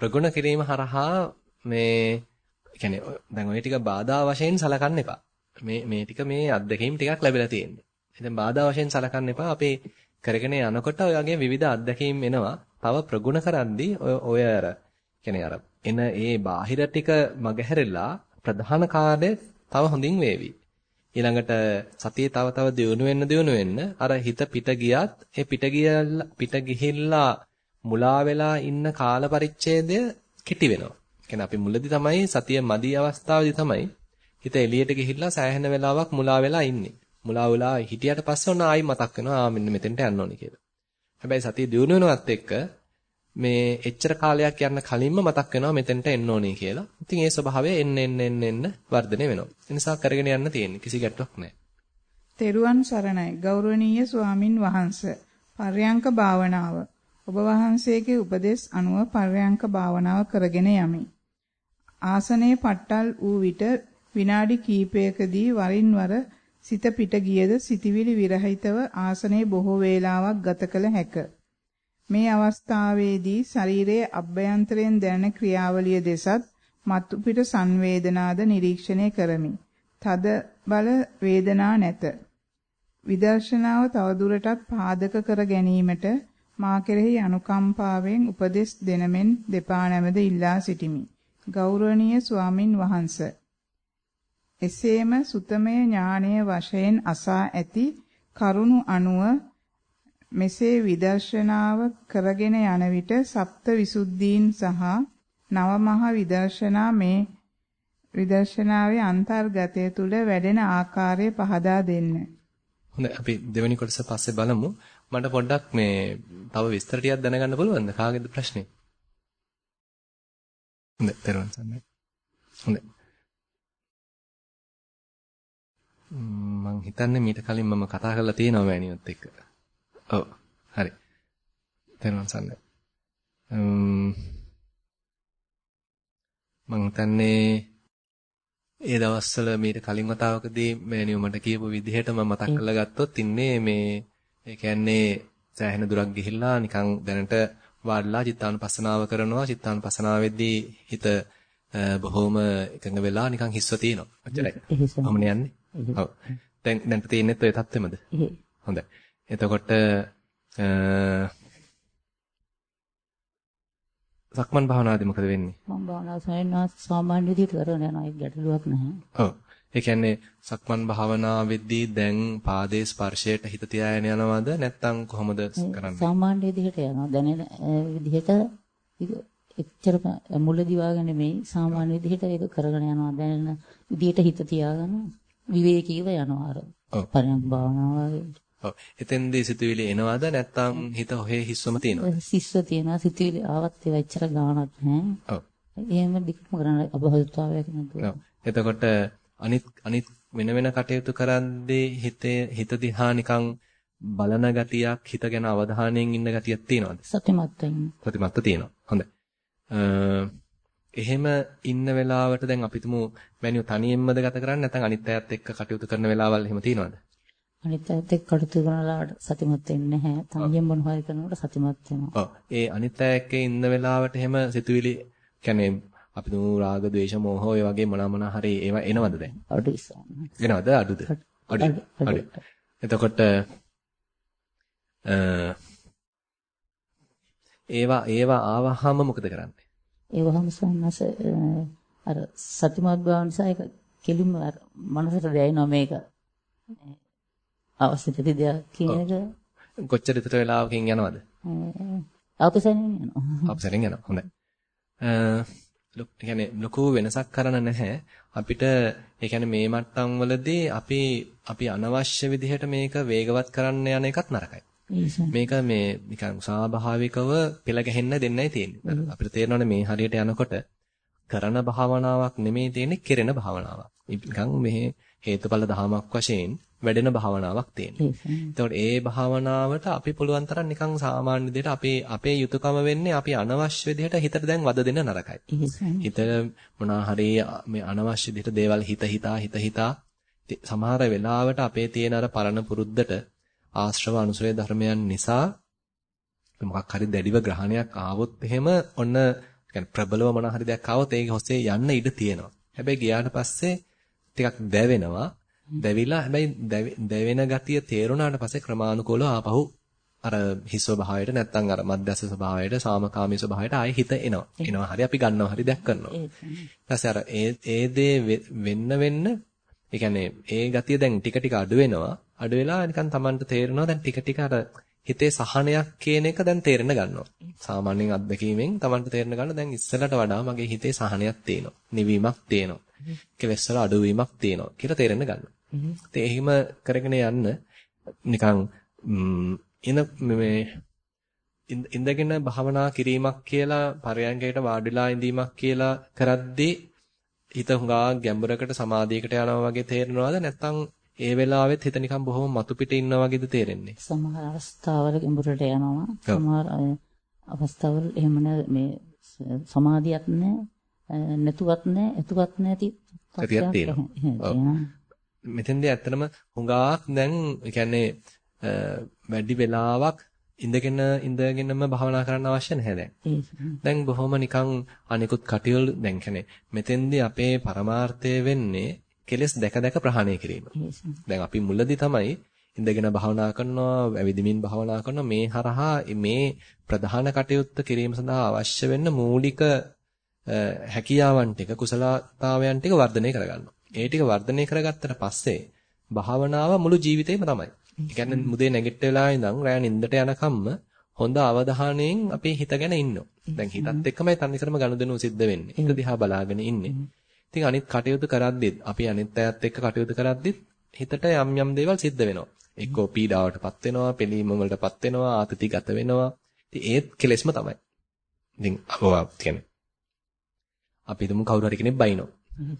Speaker 1: ප්‍රගුණ කිරීම හරහා මේ يعني දැන් ওই ටික බාධා වශයෙන් සලකන්න එපා. මේ මේ ටික මේ අත්දැකීම් ටිකක් ලැබිලා තියෙන්නේ. ඉතින් බාධා වශයෙන් සලකන්න එපා. අපේ කරගෙන යනකොට ඔය වගේ විවිධ අත්දැකීම් එනවා. තව ප්‍රගුණ කරද්දී ඔය ඔය අර කියන්නේ අර එන ඒ බාහිර ටික මගහැරලා ප්‍රධාන කාර්යය තව හොඳින් වේවි. ඊළඟට සතිය තව තව දියුණු වෙන්න දියුණු වෙන්න අර හිත පිට ගියත් ඒ පිට ගියලා පිට ගිහිල්ලා මුලා වෙලා ඉන්න කාල පරිච්ඡේදය කෙටි වෙනවා. කියන්නේ අපි මුලදී තමයි සතිය මදි අවස්ථාවේදී තමයි හිත එළියට ගිහිල්ලා සෑහෙන වෙලාවක් මුලා වෙලා ඉන්නේ. මුලා වෙලා හිටියට පස්සේ ඔන්න ආයි මතක් වෙනවා ආ මෙන්න මෙතෙන්ට යන්න ඕනේ කියලා. හැබැයි සතිය දියුණු වෙනවත් එක්ක මේ එච්චර කාලයක් යන්න කලින්ම මතක් වෙනවා මෙතෙන්ට එන්න ඕනේ කියලා. ඉතින් ඒ ස්වභාවය එන්න එන්න එන්න එන්න වර්ධනය වෙනවා. ඒ නිසා කරගෙන යන්න තියෙන්නේ කිසි ගැටලුවක් නැහැ.
Speaker 2: තෙරුවන් සරණයි ගෞරවනීය ස්වාමින් වහන්සේ. පර්යංක භාවනාව. ඔබ වහන්සේගේ උපදෙස් අනුව පර්යංක භාවනාව කරගෙන යමි. ආසනයේ පට්ටල් වූ විට විනාඩි කිහිපයකදී වරින් වර සිත පිට ගියද සිටිවිලි විරහිතව ආසනයේ බොහෝ වේලාවක් ගත කළ හැක. මේ අවස්ථාවේදී ශරීරයේ අභ්‍යන්තරයෙන් දැනෙන ක්‍රියාවලිය දෙසත් මතු පිට සංවේදනාද නිරීක්ෂණය කරමි. තද බල වේදනා නැත. විදර්ශනාව තවදුරටත් පාදක කර ගැනීමට මා කෙරෙහි අනුකම්පාවෙන් උපදෙස් දෙනමෙන් දෙපා නැමද ඉල්ලා සිටිමි. ගෞරවනීය ස්වාමින් වහන්සේ එසේම සුතමය ඥානයේ වශයෙන් අසා ඇති කරුණු අනුව මෙසේ විදර්ශනාව කරගෙන යන විට සප්ත විසුද්ධීන් සහ නවමහ විදර්ශනා මේ විදර්ශනාවේ අන්තර්ගතය තුල වැඩෙන ආකාරය පහදා දෙන්න.
Speaker 1: හොඳයි අපි දෙවෙනි කොටස පස්සේ බලමු. මට පොඩ්ඩක් මේ තව විස්තර ටිකක් දැනගන්න පුළුවන්ද? කාගේද ප්‍රශ්නේ? හොඳයි, තේරුම් ගන්න. හොඳයි. මම හිතන්නේ මීට කලින් මම කතා කරලා තියෙනවා මෑණියොත් එක්ක. ඔව්. හරි. තේරුම් ගන්න. මම හිතන්නේ ඒ දවස්වල මීට කලින් වතාවකදී මෑණියෝ මට කියපු විදිහට මම මතක් කරලා ගත්තොත් ඉන්නේ මේ ඒ කියන්නේ සෑහෙන දුරක් ගිහිල්ලා නිකන් දැනට වාඩිලා චිත්තානුපස්සනාව කරනවා චිත්තානුපස්සනාවේදී හිත බොහොම එකඟ වෙලා නිකන් හිස්ව තියෙනවා. ඔච්චරයි. මම යන්නේ. ඔව්. දැන් දැන් තියෙන්නේත් ඔය தත්වෙමද? හොඳයි. එතකොට සක්මන් භාවනාවේදී මොකද වෙන්නේ?
Speaker 3: මම භාවනාව සයන්වා සාමාන්‍ය විදිහට කරන යනවා ඒක ගැටලුවක් නැහැ.
Speaker 1: ඔව්. ඒ කියන්නේ සක්මන් භාවනාවේදී දැන් පාදයේ ස්පර්ශයට හිත තියාගෙන යනවද නැත්නම් කොහොමද කරන්නේ?
Speaker 3: සාමාන්‍ය විදිහට යනවා. දැනෙන විදිහට එච්චර මුලදී වාගෙන නෙමෙයි සාමාන්‍ය විදිහට ඒක කරගෙන යනවා. දැනෙන විදිහට හිත තියාගෙන විවේකීව යනවා අර. පරයන්ක භාවනාව.
Speaker 1: ඔව්. එතෙන්දී සිතුවිලි එනවද නැත්නම් හිත ඔහේ හිස්සම තියෙනවද?
Speaker 3: හිස්ස තියෙනවා. සිතුවිලි ආවත් ඒව එච්චර ගාණක් නැහැ.
Speaker 1: ඔව්.
Speaker 3: එහෙම දික්ම කරන්න අභෞතාවයක් නේද?
Speaker 1: ඔව්. එතකොට අනිත් අනිත් වෙන වෙන කටයුතු කරද්දී හිතේ හිත දිහා නිකන් බලන ගතියක් හිත ගැන අවධානයෙන් ඉන්න ගතියක් තියෙනවද?
Speaker 3: සතිමත් වෙන්න.
Speaker 1: සතිමත්ව තියෙනවා. හොඳයි. එහෙම ඉන්න වෙලාවට දැන් අපි තුමු මැනියු තනියෙන්මද ගත කරන්නේ නැත්නම් අනිත් අයත් එක්ක කටයුතු කරන වෙලාවල් එහෙම තියෙනවද?
Speaker 3: අනිත් අයත් එක්ක කටයුතු කරනලාට සතිමත් වෙන්නේ නැහැ. තනියෙන් මොන හරි කරනකොට සතිමත් වෙනවා.
Speaker 1: ඔව්. ඒ අනිත් අය එක්ක ඉන්න වෙලාවට එහෙම සිතුවිලි කියන්නේ අපි තුමු රාග, ద్వේෂ, මෝහ ඔය වගේ මොනවා මොනවා හරි ඒවා එනවද දැන්?
Speaker 3: අඩුයි
Speaker 1: එනවද අඩුද? අඩුයි. අඩුයි. එතකොට ඒවා ඒවා ආවහම මොකද කරන්නේ?
Speaker 3: ඒවහම සන්නස අර සතිමත් බව නිසා ඒක කෙලින්ම අර මනසට දැනෙනවා මේක අවශ්‍ය දෙයක් කියන එක
Speaker 1: කොච්චර විතර වෙලාවකින් යනවද?
Speaker 3: ආපසෙන් යනවා.
Speaker 1: ආපසෙන් යනවා. හොඳයි. ලොක් කියන්නේ ලොකු වෙනසක් කරන්න නැහැ. අපිට ඒ කියන්නේ මේ මට්ටම් වලදී අපි අපි අනවශ්‍ය විදිහට මේක වේගවත් කරන්න යන එකත් නරකයි. මේක මේ නිකන් ස්වාභාවිකව පෙළ ගැහෙන්න දෙන්නයි තියෙන්නේ. අපිට තේරෙනවනේ මේ හරියට යනකොට කරන භාවනාවක් නෙමෙයි තියෙන්නේ කෙරෙන භාවනාවක්. නිකන් මෙහි හේතුඵල ධමයක් වශයෙන් වැඩෙන භාවනාවක් තියෙනවා. එතකොට ඒ භාවනාවට අපි පුළුවන් තරම් නිකන් සාමාන්‍ය විදිහට අපේ අපේ යුතුයකම වෙන්නේ අපි අනවශ්‍ය විදිහට හිතට දැන් වද දෙන්න නරකයි. හිත මොනවා හරි මේ අනවශ්‍ය විදිහට දේවල් හිත හිතා හිත හිතා සමහර වෙලාවට අපේ තියෙන අර පරණ පුරුද්දට ආශ්‍රව අනුසය ධර්මයන් නිසා මොකක් හරි දැඩිව ග්‍රහණයක් ආවොත් එහෙම ඔන්න කියන්නේ ප්‍රබලව මොන හරි දෙයක් ආවොත් ඒක ඔස්සේ යන්න ඉඩ තියෙනවා. හැබැයි ගියාට පස්සේ ටිකක් දැවෙනවා. දැවිලා හැබැයි දැවෙන ගතිය තේරුණාට පස්සේ ක්‍රමානුකූලව ආපහු අර හිස් ස්වභාවයට නැත්තම් අර මධ්‍යස්ථ ස්වභාවයට සාමකාමී ස්වභාවයට ආයෙ හිත එනවා. එනවා හරි අපි ගන්නවා හරි දැක් කරනවා. ඊට අර ඒ ඒ දේ වෙන්න වෙන්න ඒ කියන්නේ ඒ ගතිය දැන් ටික ටික අඩු වෙනවා. අඩු වෙලා නිකන් Tamanට තේරෙනවා දැන් ටික ටික අර හිතේ සහනයක් කියන එක දැන් තේරෙන්න ගන්නවා. සාමාන්‍යයෙන් අත්දැකීමෙන් Tamanට තේරෙන්න ගන්න දැන් ඉස්සෙල්ලට වඩා මගේ හිතේ සහනයක් තියෙනවා. නිවීමක් තියෙනවා. කෙලෙස් වල අඩුවීමක් තියෙනවා කියලා තේරෙන්න ගන්නවා. ඉතින් එහෙම කරගෙන යන්න නිකන් ඉන මේ ඉඳගෙන භාවනා කිරීමක් කියලා පරයන්කයට වාඩිලා ඉඳීමක් කියලා කරද්දී හිත හුඟා ගැඹුරකට සමාධියකට යනවා වගේ තේරෙනවද නැත්නම් ඒ වෙලාවෙත් හිත නිකන් බොහොම මතු පිට ඉන්නා වගේද තේරෙන්නේ?
Speaker 3: සමහර අවස්ථාවල ගැඹුරට යනවා. සමහර අවස්ථාවල එහෙම මේ සමාධියක් නැහැ නැතුවත් නැහැ එතුවත් නැති
Speaker 1: තත්ත්වයක් තියෙනවා. මෙතෙන්දී ඇත්තටම හුඟාක් දැන් කියන්නේ වැඩි වෙලාවක් ඉඳගෙන ඉඳගෙනම භාවනා කරන්න අවශ්‍ය නැහැ දැන්. දැන් බොහොම නිකන් අනිකුත් කටියල් දැන් කියන්නේ මෙතෙන්දී අපේ පරමාර්ථය වෙන්නේ කෙලස් දැක දැක ප්‍රහාණය කිරීම. දැන් අපි මුලදී තමයි ඉඳගෙන භාවනා කරනවා, ඇවිදිමින් භාවනා කරනවා මේ හරහා මේ ප්‍රධාන කටයුත්ත කිරීම සඳහා අවශ්‍ය වෙන්න මූලික හැකියාවන් ටික කුසලතාවයන් ටික වර්ධනය කරගන්නවා. ඒ ටික වර්ධනය කරගත්තට පස්සේ භාවනාව මුළු ජීවිතේම තමයි. ඒ කියන්නේ මුදේ නැගිට වෙලා ඉඳන් රෑ නිින්දට යනකම්ම හොඳ අවධානයෙන් අපේ හිත ගැන ඉන්නවා. දැන් හිතත් එක්කමයි තනිකරම ගනුදෙනු සිද්ධ වෙන්නේ. ඒක දිහා බලාගෙන ඉන්නේ. ඉතින් අනිත් කටයුතු කරද්දිත් අපි අනිත් අයත් එක්ක කටයුතු කරද්දිත් හිතට යම් යම් දේවල් සිද්ධ වෙනවා. එක්කෝ පීඩාවටපත් වෙනවා, පිළීම වලටපත් වෙනවා, ආතතිගත වෙනවා. ඉතින් ඒත් කෙලෙස්ම තමයි. ඉතින් අපව කියන්නේ අපි හිතමු කවුරු හරි කෙනෙක් බයිනෝ.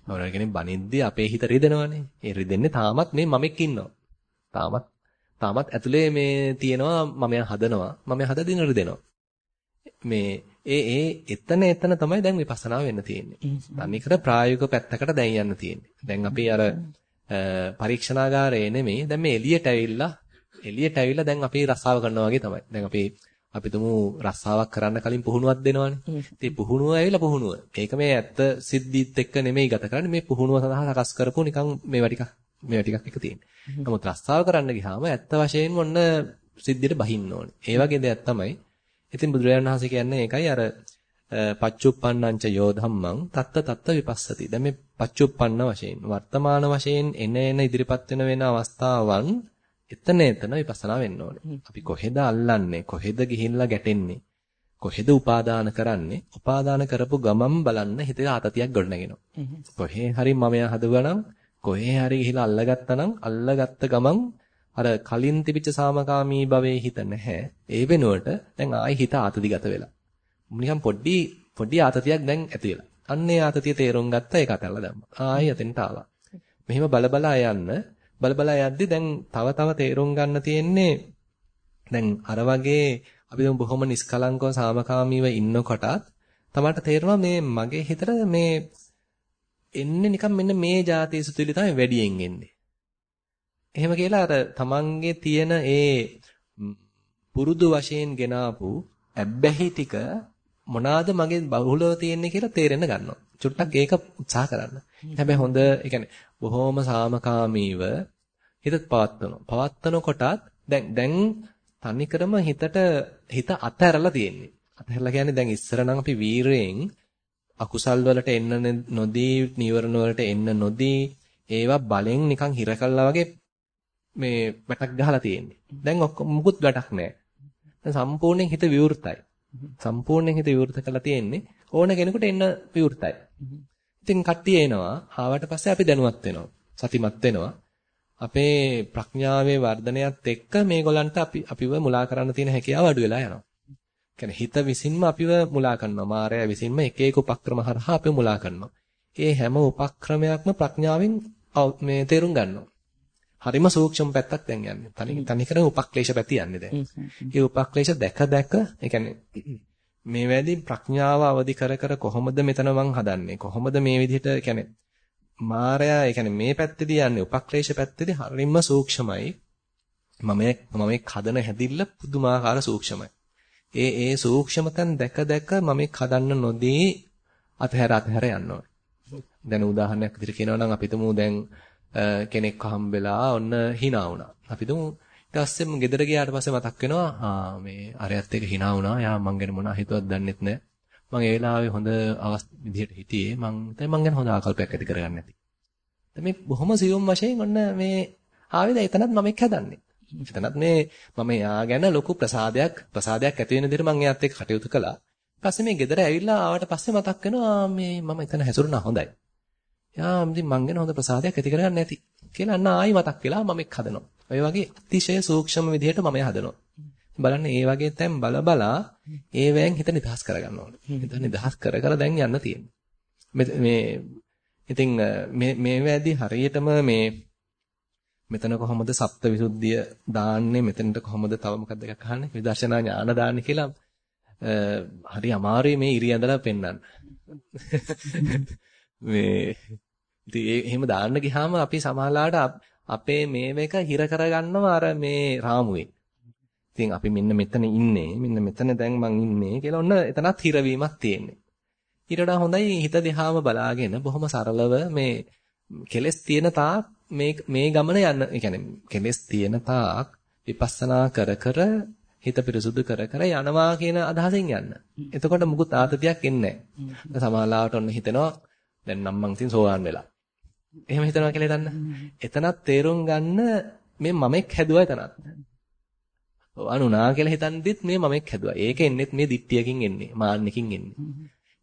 Speaker 1: කවුරු හරි කෙනෙක් බනිද්දී අපේ හිත රිදෙනවානේ. ඒ රිදෙන්නේ තාමත් මේ මමෙක් ඉන්නවා. තාමත් තාමත් ඇතුලේ මේ තියෙනවා මමයා හදනවා. මමයා හදදින රිදෙනවා. මේ ඒ ඒ එතන එතන තමයි දැන් විපස්සනා වෙන්න තියෙන්නේ. තනිකර ප්‍රායෝගික පැත්තකට දැන් යන්න තියෙන්නේ. දැන් අපි අර පරීක්ෂණාගාරයේ නෙමෙයි දැන් මේ එළියට ඇවිල්ලා එළියට ඇවිල්ලා දැන් අපි රස්සාව කරනවා වගේ තමයි. දැන් අපි අපි තුමු රස්සාවක් කරන්න කලින් පුහුණුවක් දෙනවනේ. ඉතින් පුහුණුව ඇවිල්ලා පුහුණුව. ඒක මේ ඇත්ත සිද්ධිත් එක්ක නෙමෙයි ගත කරන්නේ මේ පුහුණුව සඳහා සකස් කරපු නිකන් මේවා ටිකක් මේවා ටිකක් එක තියෙන්නේ. නමුත් රස්සාව කරන්න ගියාම ඇත්ත වශයෙන්ම ඔන්න සිද්ධියට බහින්න ඕනේ. ඒ වගේ දෙයක් තමයි. ඉතින් බුදුරජාණන් වහන්සේ කියන්නේ ඒකයි අර පච්චුප්පන්නංච යෝ ධම්මං තත්ත තත්ත විපස්සති. දැන් මේ පච්චුප්පන්න වශයෙන් වර්තමාන වශයෙන් එන එන ඉදිරිපත් වෙන වෙන අවස්ථාවන් එතන එතන විපස්සනා වෙන්න ඕනේ. අපි කොහෙද අල්ලන්නේ? කොහෙද ගිහිල්ලා ගැටෙන්නේ? කොහෙද උපාදාන කරන්නේ? උපාදාන කරපු ගමම් බලන්න හිතේ ආතතියක් ගොඩනගෙනවා. කොහේ හරි මමයා හදුවනම් කොහේ හරි ගිහිල්ලා අල්ලගත්තනම් අල්ලගත්ත ගමන් අර කලින් තිබිච්ච සාමකාමී භවයේ හිත නැහැ. ඒ වෙනුවට දැන් ආයි හිත ආතතිගත වෙලා. නිකන් පොඩි පොඩි ආතතියක් දැන් ඇති වෙලා. අන්නේ ආතතිය තේරුම් ගත්තා ඒක අතල්ලා දැම්මා. ආයි අතෙන්ට ආවා. මෙහෙම බලබලා යන්න බලබලා යද්දි දැන් තව තව තේරුම් ගන්න තියෙන්නේ දැන් අර වගේ අපි දැන් බොහොම නිස්කලංකව සාමකාමීව ඉන්නකොටත් තමයි තේරෙනවා මේ මගේ හිතට මේ එන්නේ නිකන් මෙන්න මේ જાතිය සුතුලි තමයි වැඩියෙන් එන්නේ. එහෙම කියලා අර තමන්ගේ තියෙන ඒ පුරුදු වශයෙන් ගෙනාපු ඇබ්බැහි ටික මොනවාද මගේ බහුලව තියෙන්නේ කියලා තේරෙන්න ගන්නවා. චුට්ටක් ඒක උත්සාහ කරන්න. හැබැයි හොඳ ඒ කියන්නේ බොහොම සාමකාමීව හිත පවත්වනවා. පවත්වනකොටත් දැන් දැන් තනිකරම හිතට හිත අතහැරලා තියෙන්නේ. අතහැරලා කියන්නේ දැන් ඉස්සර නම් අපි වීරයෙන් අකුසල් වලට එන්න නොදී නීවරණ වලට එන්න නොදී ඒවා බලෙන් නිකන් හිර කළා වගේ මේ වැටක් ගහලා තියෙන්නේ. දැන් ඔක්කොම මුකුත් වැටක් නැහැ. දැන් සම්පූර්ණයෙන් හිත විවෘතයි. සම්පූර්ණයෙන් හිත විවෘත කරලා තියෙන්නේ ඕන කෙනෙකුට එන්න විවෘතයි. ඉතින් කට්ටිය එනවා. ආවට පස්සේ අපි දැනුවත් වෙනවා. සතිමත් වෙනවා. අපේ ප්‍රඥාවේ වර්ධනයත් එක්ක මේගොල්ලන්ට අපි අපිව මුලා කරන්න තියෙන හැකියාව අඩු වෙලා යනවා. කියන්නේ හිත විසින්ම අපිව මුලා කරනවා. මායя විසින්ම එක එක උපක්‍රම හරහා අපිව මුලා කරනවා. ඒ හැම උපක්‍රමයක්ම ප්‍රඥාවෙන් මේ තේරුම් ගන්නවා. හරිම සූක්ෂම පැත්තක් දැන් යන්නේ. තනි තනි කරන උපක්ලේශ පැති යන්නේ දැන්. ඒ උපක්ලේශ දැක දැක ඒ කියන්නේ මේ වැඩි ප්‍රඥාව අවදි කර කර කොහොමද මෙතන මං හදන්නේ? කොහොමද මේ විදිහට ඒ කියන්නේ මායя ඒ කියන්නේ මේ පැත්තේදී යන්නේ උපක්ලේශ පැත්තේදී හරිම සූක්ෂමයි. මම මම හදන හැදිල්ල පුදුමාකාර සූක්ෂමයි. ඒ ඒ සූක්ෂමතන් දැක දැක මම හදන්න නොදී අතහැර අතහැර ඕනේ. දැන් උදාහරණයක් විදිහට කියනවා නම් අපි තුමු දැන් කෙනෙක් හම්බෙලා ඔන්න hina වුණා. අපි තුමු ඊට පස්සේ ගෙදර ගියාට පස්සේ මතක් වෙනවා ආ මේ අරයත් එක hina වුණා. යා මං ගැන මොනවා හිතුවත් දන්නෙත් නැහැ. මං ඒ වෙලාවේ හොඳ අවස් විදිහට හිටියේ. මං දැන් මං ගැන හොඳ ආකල්පයක් ඇති කරගන්න නැති. දැන් මේ බොහොම සියුම් වශයෙන් ඔන්න මේ ආවේද එතනත් මම එක් හදන්නේ. එතනත් මේ මම යා ගැන ලොකු ප්‍රසාදයක් ප්‍රසාදයක් ඇති වෙන විදිහට මං එයාත් එක්ක කටයුතු කළා. ඊපස්සේ මේ ගෙදර ඇවිල්ලා ආවට පස්සේ මතක් වෙනවා මේ මම එතන හැසිරුණා හොඳයි. යා ඉතින් මං ගැන හොඳ ප්‍රසාදයක් ඇති කරගන්න නැති කියලා අන්න ආයි මතක් වෙලා මම එක් හදනවා. ඔය වගේ අතිශය සූක්ෂම විදිහට මම හදනවා. බලන්න මේ වගේ තැන් බල බලා ඒවෙන් හිත නිදහස් කරගන්න ඕනේ. හිත නිදහස් කර කර දැන් යන්න තියෙන්නේ. මේ ඉතින් මේ මේ වැදී හරියටම මේ මෙතන කොහොමද සප්තවිසුද්ධිය දාන්නේ මෙතනට කොහොමද තව මොකක්ද එකක් අහන්නේ විදර්ශනා ඥාන දාන්නේ කියලා හරි අමාරුයි මේ ඉරි ඇඳලා පෙන්වන්න. මේ ඉතින් එහෙම දාන්න ගියාම අපි සමාලාට අපේ මේවක හිර කරගන්නවා අර මේ රාමුවේ. ඉතින් අපි මෙන්න මෙතන ඉන්නේ මෙන්න මෙතන දැන් මං ඉන්නේ කියලා ඔන්න එතනත් හිරවීමක් තියෙන්නේ. ඊට වඩා හොඳයි හිත දිහාම බලාගෙන බොහොම සරලව මේ කෙලස් තියෙන තාක් මේ මේ ගමන. ඒ කියන්නේ කෙලස් තියෙන තාක් විපස්සනා කර කර හිත පිරිසුදු කර කර යනවා කියන අදහසෙන් යන්න. එතකොට මුකුත් ආතතියක් එන්නේ නැහැ. සමාලාවට ඔන්න හිතෙනවා දැන් නම් මං ඉතින් සෝවාන් වෙලා. එහෙම හිතනවා කියලා හිතන්න. එතනත් තේරුම් ගන්න මේ මමෙක් හැදුවා එතනත්. අනුනා කියලා හිතන්දිත් මේ මමෙක් හැදුවා. ඒක එන්නේත් මේ දිට්ටියකින් එන්නේ. මාන්නකින් එන්නේ.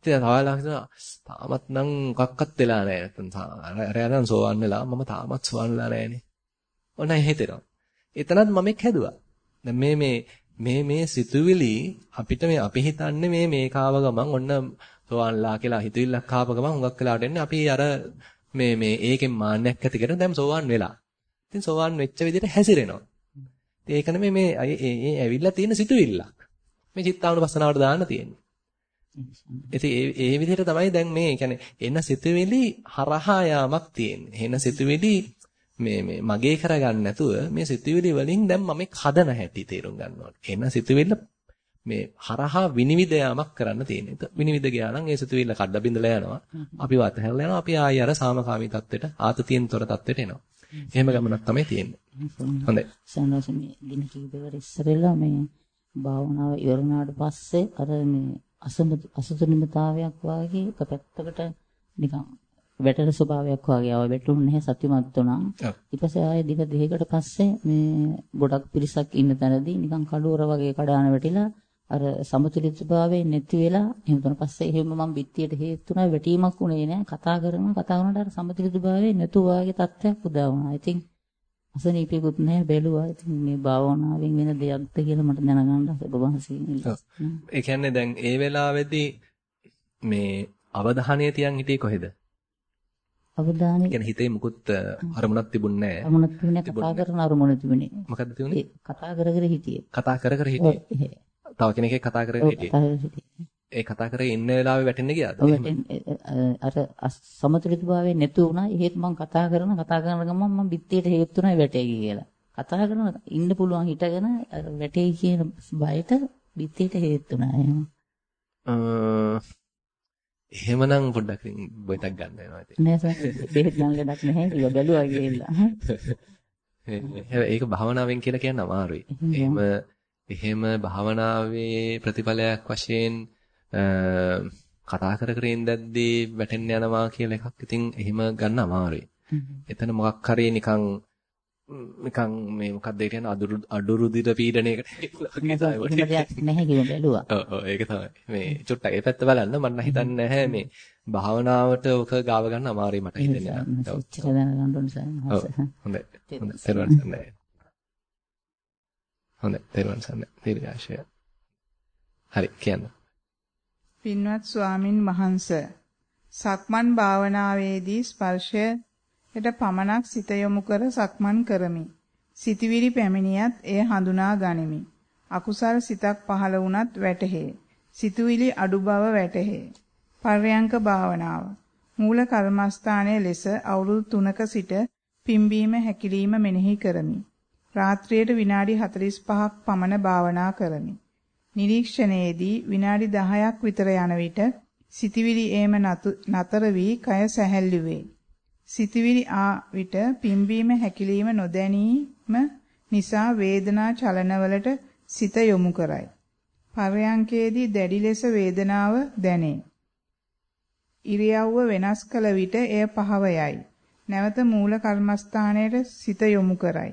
Speaker 1: ඉතින් තවලා හිතනවා තාමත් නම් මොකක්වත් වෙලා නැහැ. නැත්නම් අරයන් සෝවන් වෙලා මම තාමත් සෝවන් වෙලා නැහනේ. ඔන්න හිතෙනවා. එතනත් මමෙක් හැදුවා. දැන් මේ මේ මේ මේ සිතුවිලි අපිට මේ අපි හිතන්නේ මේ මේකාව ගමන් ඔන්න සෝවන්ලා කියලා හිතවිල්ලක් ආප ගමන් හුඟක් වෙලාවට එන්නේ අපි අර මේ මේ ඒකෙන් මාන්නයක් ඇති කරගෙන දැන් සෝවන් වෙලා. ඉතින් සෝවන් වෙච්ච විදිහට හැසිරෙනවා. ඉතින් ඒක නෙමෙයි මේ ඒ ඇවිල්ලා තියෙන සිතුවිල්ලක්. මේ චිත්තානුපස්සනාවට දාන්න තියෙන්නේ. ඉතින් ඒ ඒ විදිහට තමයි දැන් මේ කියන්නේ එන සිතුවිලි හරහා යාමක් තියෙන්නේ. එන සිතුවිලි මේ මේ මගේ කරගන්න නැතුව මේ සිතුවිලි වලින් දැන් මම හදන හැටි තේරුම් ගන්න ඕනේ. එන සිතුවිල්ල මේ හරහා විනිවිද යාමක් කරන්න තියෙන. ඒක විනිවිද ගියා නම් ඒ සිතුවිල්ල කඩ බිඳලා යනවා. අපි වතහැරලා යනවා. අපි ආයෙ අර සාමකාමී තත්වෙට ආතතියෙන් තොර තත්වෙට එනවා. එහෙම ගමනක් තමයි තියෙන්නේ. හොඳයි.
Speaker 3: සනෝසමේ දින කීපයකට ඉස්සරෙල්ලා මේ භාවනාව ඉවරනාට පස්සේ අර මේ අසතුනිමතාවයක් වාගේ එක පැත්තකට නිකන් වැටෙන ස්වභාවයක් වගේ ආව වැටුනේ නැහැ සත්‍යමත් වුණා. ඊට පස්සේ ආයෙ දින දෙකකට පස්සේ මේ ගොඩක් පිරිසක් ඉන්න තැනදී නිකන් කඩුවර වගේ කඩාන වැටිලා අර සමතුලිතභාවයෙන් නැති වෙලා එහෙම තුන පස්සේ එහෙම මම බිත්තියට හේතුණා වැටීමක් උනේ නෑ කතා කරනවා කතා කරනකොට අර සමතුලිතභාවයෙන් නැතු වාගේ තත්ත්වයක් උදා වුණා. ඉතින් අසනීපෙකුත් නෑ බැලුවා. ඉතින් මේ භාවනාවෙන් වෙන දෙයක්ද කියලා මට දැනගන්න ඔබ වහන්සේ.
Speaker 1: ඒ කියන්නේ දැන් ඒ වෙලාවේදී මේ අවධානය තියන් හිටියේ කොහෙද?
Speaker 3: අවධානය
Speaker 1: කියන්නේ හිතේ මුකුත් අරමුණක් තිබුණේ නැහැ.
Speaker 3: අරමුණක් තිබුණේ කතා කරන අරමුණ තිබුණේ.
Speaker 1: මොකද්ද තිබුණේ?
Speaker 3: කතා කර කර හිටියේ.
Speaker 1: කතා කර කර හිටියේ. තව කෙනෙක් එක්ක කතා කරගෙන හිටියේ. ඒ කතා කරේ ඉන්න වෙලාවේ වැටෙන්න ගියාද?
Speaker 3: අර සමතුලිතභාවයේ නැතු වුණා. එහෙත් මම කතා කරන කතා කරන ගමන් මම බිත්තියට හේතු තුනයි වැටෙයි කියලා. කතා කරන ඉන්න පුළුවන් හිටගෙන වැටෙයි කියන බයට බිත්තියට හේතු තුනයි.
Speaker 1: එහෙමනම් පොඩ්ඩක් බොයිතක් ගන්න වෙනවා ඉතින්.
Speaker 3: නෑ සර්. බෙහෙත් ගන්න ලඩක් නැහැ. ඒක බැලුවා ගිහිල්ලා.
Speaker 1: ඒක භාවනාවෙන් කියලා කියන්න අමාරුයි. එහෙම එහෙම භාවනාවේ ප්‍රතිඵලයක් වශයෙන් කතා කර කර ඉඳද්දී වැටෙන්න යනවා කියලා එකක් ඉතින් එහෙම ගන්න අමාරුයි. එතන මොකක් හරි නිකන් නිකන් මේ මොකක්ද ඒ කියන්නේ අදුරු අඩුරු දිර පීඩණයකට
Speaker 3: නැහැ කිව්ව බැලුවා.
Speaker 1: ඔව් ඔව් ඒක තමයි. මේ චුට්ටක් ඒ පැත්ත බලන්න මම හිතන්නේ නැහැ මේ භාවනාවට ඔක ගාව ගන්න අමාරුයි මට හිතෙන්නේ.
Speaker 3: ඔව්. ඉච්චර දැනගන්න ඕන සර්.
Speaker 1: හොඳයි. හොඳයි. හොඳයි. තෙරුවන් සරණයි. දීර්ඝාෂය. හරි කියන්න.
Speaker 2: පින්වත් ස්වාමින් වහන්සේ සක්මන් භාවනාවේදී ස්පර්ශයට පමණක් සිත යොමු කර සක්මන් කරමි. සිතවිලි පැමිණියත් එය හඳුනා ගනිමි. අකුසල් සිතක් පහළ වුණත් වැටහේ. සිතුවිලි අඩු බව වැටහේ. පර්යංක භාවනාව. මූල කර්මස්ථානයේ ලෙස අවුරුදු 3ක සිට පිම්බීම හැකිලිම මෙනෙහි කරමි. රාත්‍රියට විනාඩි 45ක් පමණ භාවනා කරමි. නිරීක්ෂණයේදී විනාඩි 10ක් විතර යන විට සිතවිලි ඒම නතර වී කය සැහැල්ලු වේ. සිතවිලි ආ විට පිම්බීම හැකිලිම නොදැනීම නිසා වේදනා චලනවලට සිත යොමු කරයි. පර්යංකයේදී දැඩි ලෙස වේදනාව දැනේ. ඉරියව්ව වෙනස් කළ විට එය පහව යයි. නැවත මූල කර්මස්ථානයට සිත යොමු කරයි.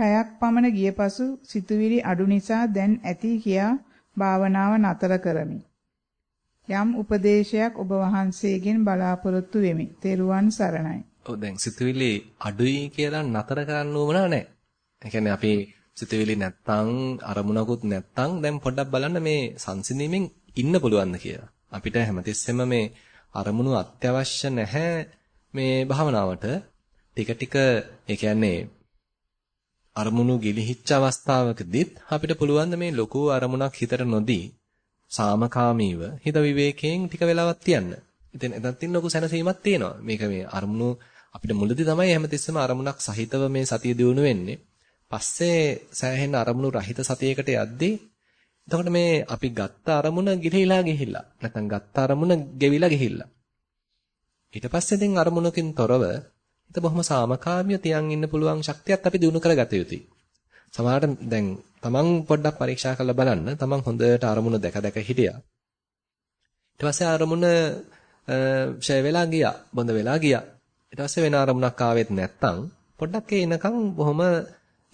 Speaker 2: පැයක් පමණ ගිය පසු සිතුවිලි අඩු නිසා දැන් ඇති කියා භාවනාව නතර කරමි. යම් උපදේශයක් ඔබ වහන්සේගෙන් බලාපොරොත්තු වෙමි. තෙරුවන් සරණයි.
Speaker 1: ඔව් දැන් සිතුවිලි අඩුයි කියලා නතර කරන්න උවමනා නැහැ. ඒ කියන්නේ අපි සිතුවිලි නැත්තම් අරමුණකුත් නැත්තම් දැන් පොඩ්ඩක් බලන්න මේ සංසිඳීමෙන් ඉන්න පුළුවන්ද කියලා. අපිට හැමතිස්සෙම මේ අරමුණු අත්‍යවශ්‍ය නැහැ මේ භාවනාවට. ටික ටික ඒ කියන්නේ අරමුණු ගිලිහිච්ච අවස්ථාවකදීත් අපිට පුළුවන් මේ ලොකු අරමුණක් හිතට නොදී සාමකාමීව හිත විවේකයෙන් ටික වෙලාවක් තියන්න. ඉතින් එතනත් ලොකු සැනසීමක් තියෙනවා. මේක මේ අරමුණු අපිට මුලදී තමයි හැමතිස්සෙම අරමුණක් සහිතව මේ සතිය දියුණු වෙන්නේ. පස්සේ සෑහෙන අරමුණු රහිත සතියකට යද්දී එතකොට මේ අපි ගත්ත අරමුණ ගිලිහිලා ගිහිල්ලා නැත්නම් ගත්ත අරමුණ ගෙවිලා ගිහිල්ලා ඊට පස්සේ දැන් අරමුණකින් තොරව හිත බොහොම සාමකාමීව තියන් ඉන්න පුළුවන් ශක්තියත් අපි දිනු කරගත යුතුයි. සමහරට දැන් තමන් පොඩ්ඩක් පරීක්ෂා කරලා බලන්න. තමන් හොඳට අරමුණ දැක දැක හිටියා. ඊට පස්සේ අරමුණ ෂය වෙලා ගියා, බොඳ වෙලා ගියා. ඊට පස්සේ වෙන අරමුණක් ආවෙත් නැත්තම් පොඩ්ඩක් ඒ එනකන් බොහොම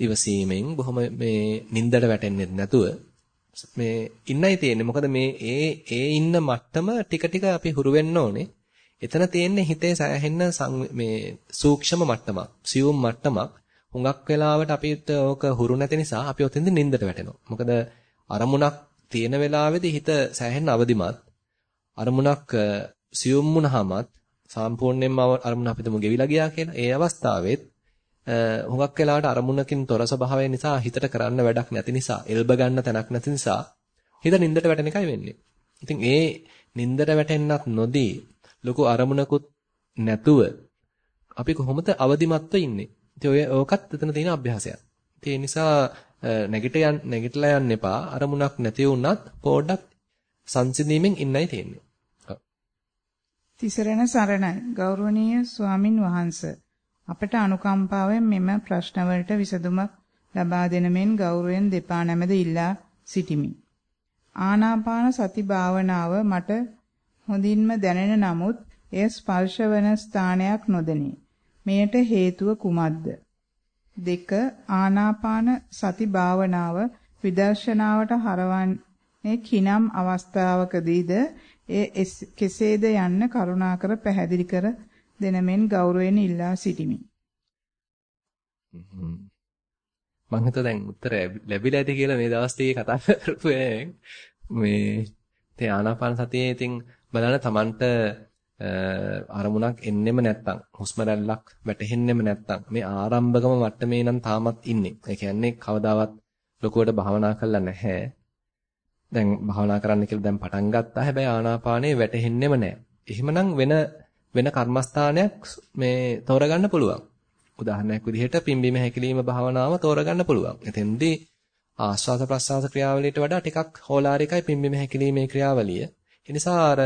Speaker 1: ඉවසීමෙන් බොහොම මේ නින්දට වැටෙන්නේ නැතුව මේ ඉන්නයි තියෙන්නේ. මොකද මේ ඒ ඒ ඉන්න මට්ටම ටික ටික අපි හුරු වෙන්න ඕනේ. එතන තියෙන්නේ හිතේ සෑහෙන්න මේ සූක්ෂම මට්ටමක්, සියුම් මට්ටමක්. හුඟක් වෙලාවට අපිට ඕක හුරු නැති නිසා අපි ඔතෙන්ද නින්දට වැටෙනවා. මොකද අරමුණක් තියෙන වෙලාවේදී හිත සෑහෙන්න අවදිමත්. අරමුණක් සියුම් වුණාමත් සම්පූර්ණයෙන්ම අරමුණ අපිටම ගෙවිලා ගියා කියලා. ඒ අවස්ථාවෙත් හුඟක් වෙලාවට අරමුණකින් තොර ස්වභාවය නිසා හිතට කරන්න වැඩක් නැති නිසා, එල්බ ගන්න තැනක් නැති නිසා හිත නින්දට වැටෙන එකයි වෙන්නේ. ඉතින් ඒ නින්දට වැටෙන්නත් නොදී ලොකු අරමුණකුත් නැතුව අපි කොහොමද අවදිමත්ව ඉන්නේ? ඉතින් ඔය ඕකත් එතන තියෙන අභ්‍යාසයක්. ඉතින් ඒ නිසා නැගිට යන්න නැගිටලා යන්න එපා. අරමුණක් නැති වුණත් පොඩ්ඩක් සංසිඳීමෙන් ඉන්නයි තියෙන්නේ.
Speaker 2: තිසරණ සරණයි ගෞරවනීය ස්වාමින් වහන්සේ අපට අනුකම්පාවෙන් මෙම ප්‍රශ්න වලට විසඳුමක් ලබා දෙන මෙන් ගෞරවයෙන් දෙපා නැමෙද ඉල්ලා සිටිමි. ආනාපාන සති භාවනාව මට හොඳින්ම දැනෙන නමුත් එය ස්පර්ශ වන ස්ථානයක් නොදෙනී. මෙයට හේතුව කුමක්ද? දෙක ආනාපාන සති භාවනාව විදර්ශනාවට හරවන්නේ කිනම් අවස්ථාවකදීද ඒ කෙසේද යන්න කරුණාකර පැහැදිලි කර දෙනමෙන් ගෞරවයෙන් ඉල්ලා සිටිමි.
Speaker 1: මම හිතුවා දැන් උත්තර ලැබිලා ඇති කියලා මේ දවස් ටිකේ කතා කරපු මේ තේ ආනාපාන සතියේ ඉතින් බලන්න Tamanට අරමුණක් එන්නෙම නැත්තම් හුස්ම රැල්ලක් වැටෙන්නෙම නැත්තම් මේ ආරම්භකම මට්ටමේ නම් තාමත් ඉන්නේ. ඒ කියන්නේ කවදාවත් ලොකුවට භාවනා කරලා නැහැ. දැන් භාවනා කරන්න කියලා දැන් පටන් ගත්තා. හැබැයි ආනාපානේ වැටෙන්නෙම නැහැ. එහෙමනම් වෙන වෙන කර්මස්ථානයක් මේ තෝරගන්න පුළුවන්. උදාහරණයක් විදිහට පිම්බීම හැකිලිම භාවනාව තෝරගන්න පුළුවන්. එතෙන්දී ආස්වාද ප්‍රසආස ක්‍රියාවලියට වඩා ටිකක් හෝලාරිකයි පිම්බීම හැකිලිමේ ක්‍රියාවලිය. ඒ නිසා අර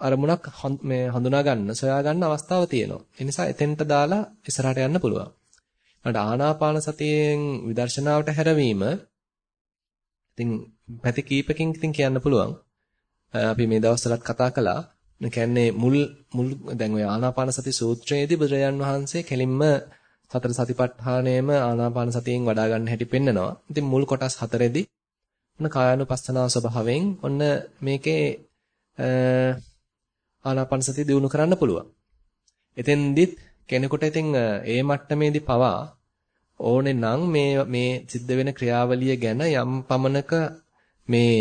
Speaker 1: අරමුණක් මේ හඳුනා ගන්න, සොයා ගන්න අවස්ථාව තියෙනවා. ඒ නිසා එතෙන්ට දාලා ඉස්සරහට යන්න පුළුවන්. ඊට ආනාපාන සතියෙන් විදර්ශනාවට හැරවීම ඉතින් පැති කීපකින් ඉතින් කියන්න පුළුවන්. අපි මේ දවස්වලත් කතා කළා. ඒ කියන්නේ මුල් මුල් දැන් ඔය ආනාපාන සති සූත්‍රයේදී බුදුරජාන් වහන්සේ කෙලින්ම සතර සතිපට්ඨානයම ආනාපාන සතියෙන් වඩා ගන්න හැටි පෙන්නනවා. ඉතින් මුල් කොටස් හතරේදී ඔන්න කායानुපස්සනාව ස්වභාවයෙන් ඔන්න මේකේ ආනාපාන සතිය දිනු කරන්න පුළුවන්. එතෙන්දිත් කෙනෙකුට ඉතින් ඒ මට්ටමේදී පවා ඕනේ නම් මේ මේ සිද්ධ වෙන ක්‍රියාවලිය ගැන යම් පමණක මේ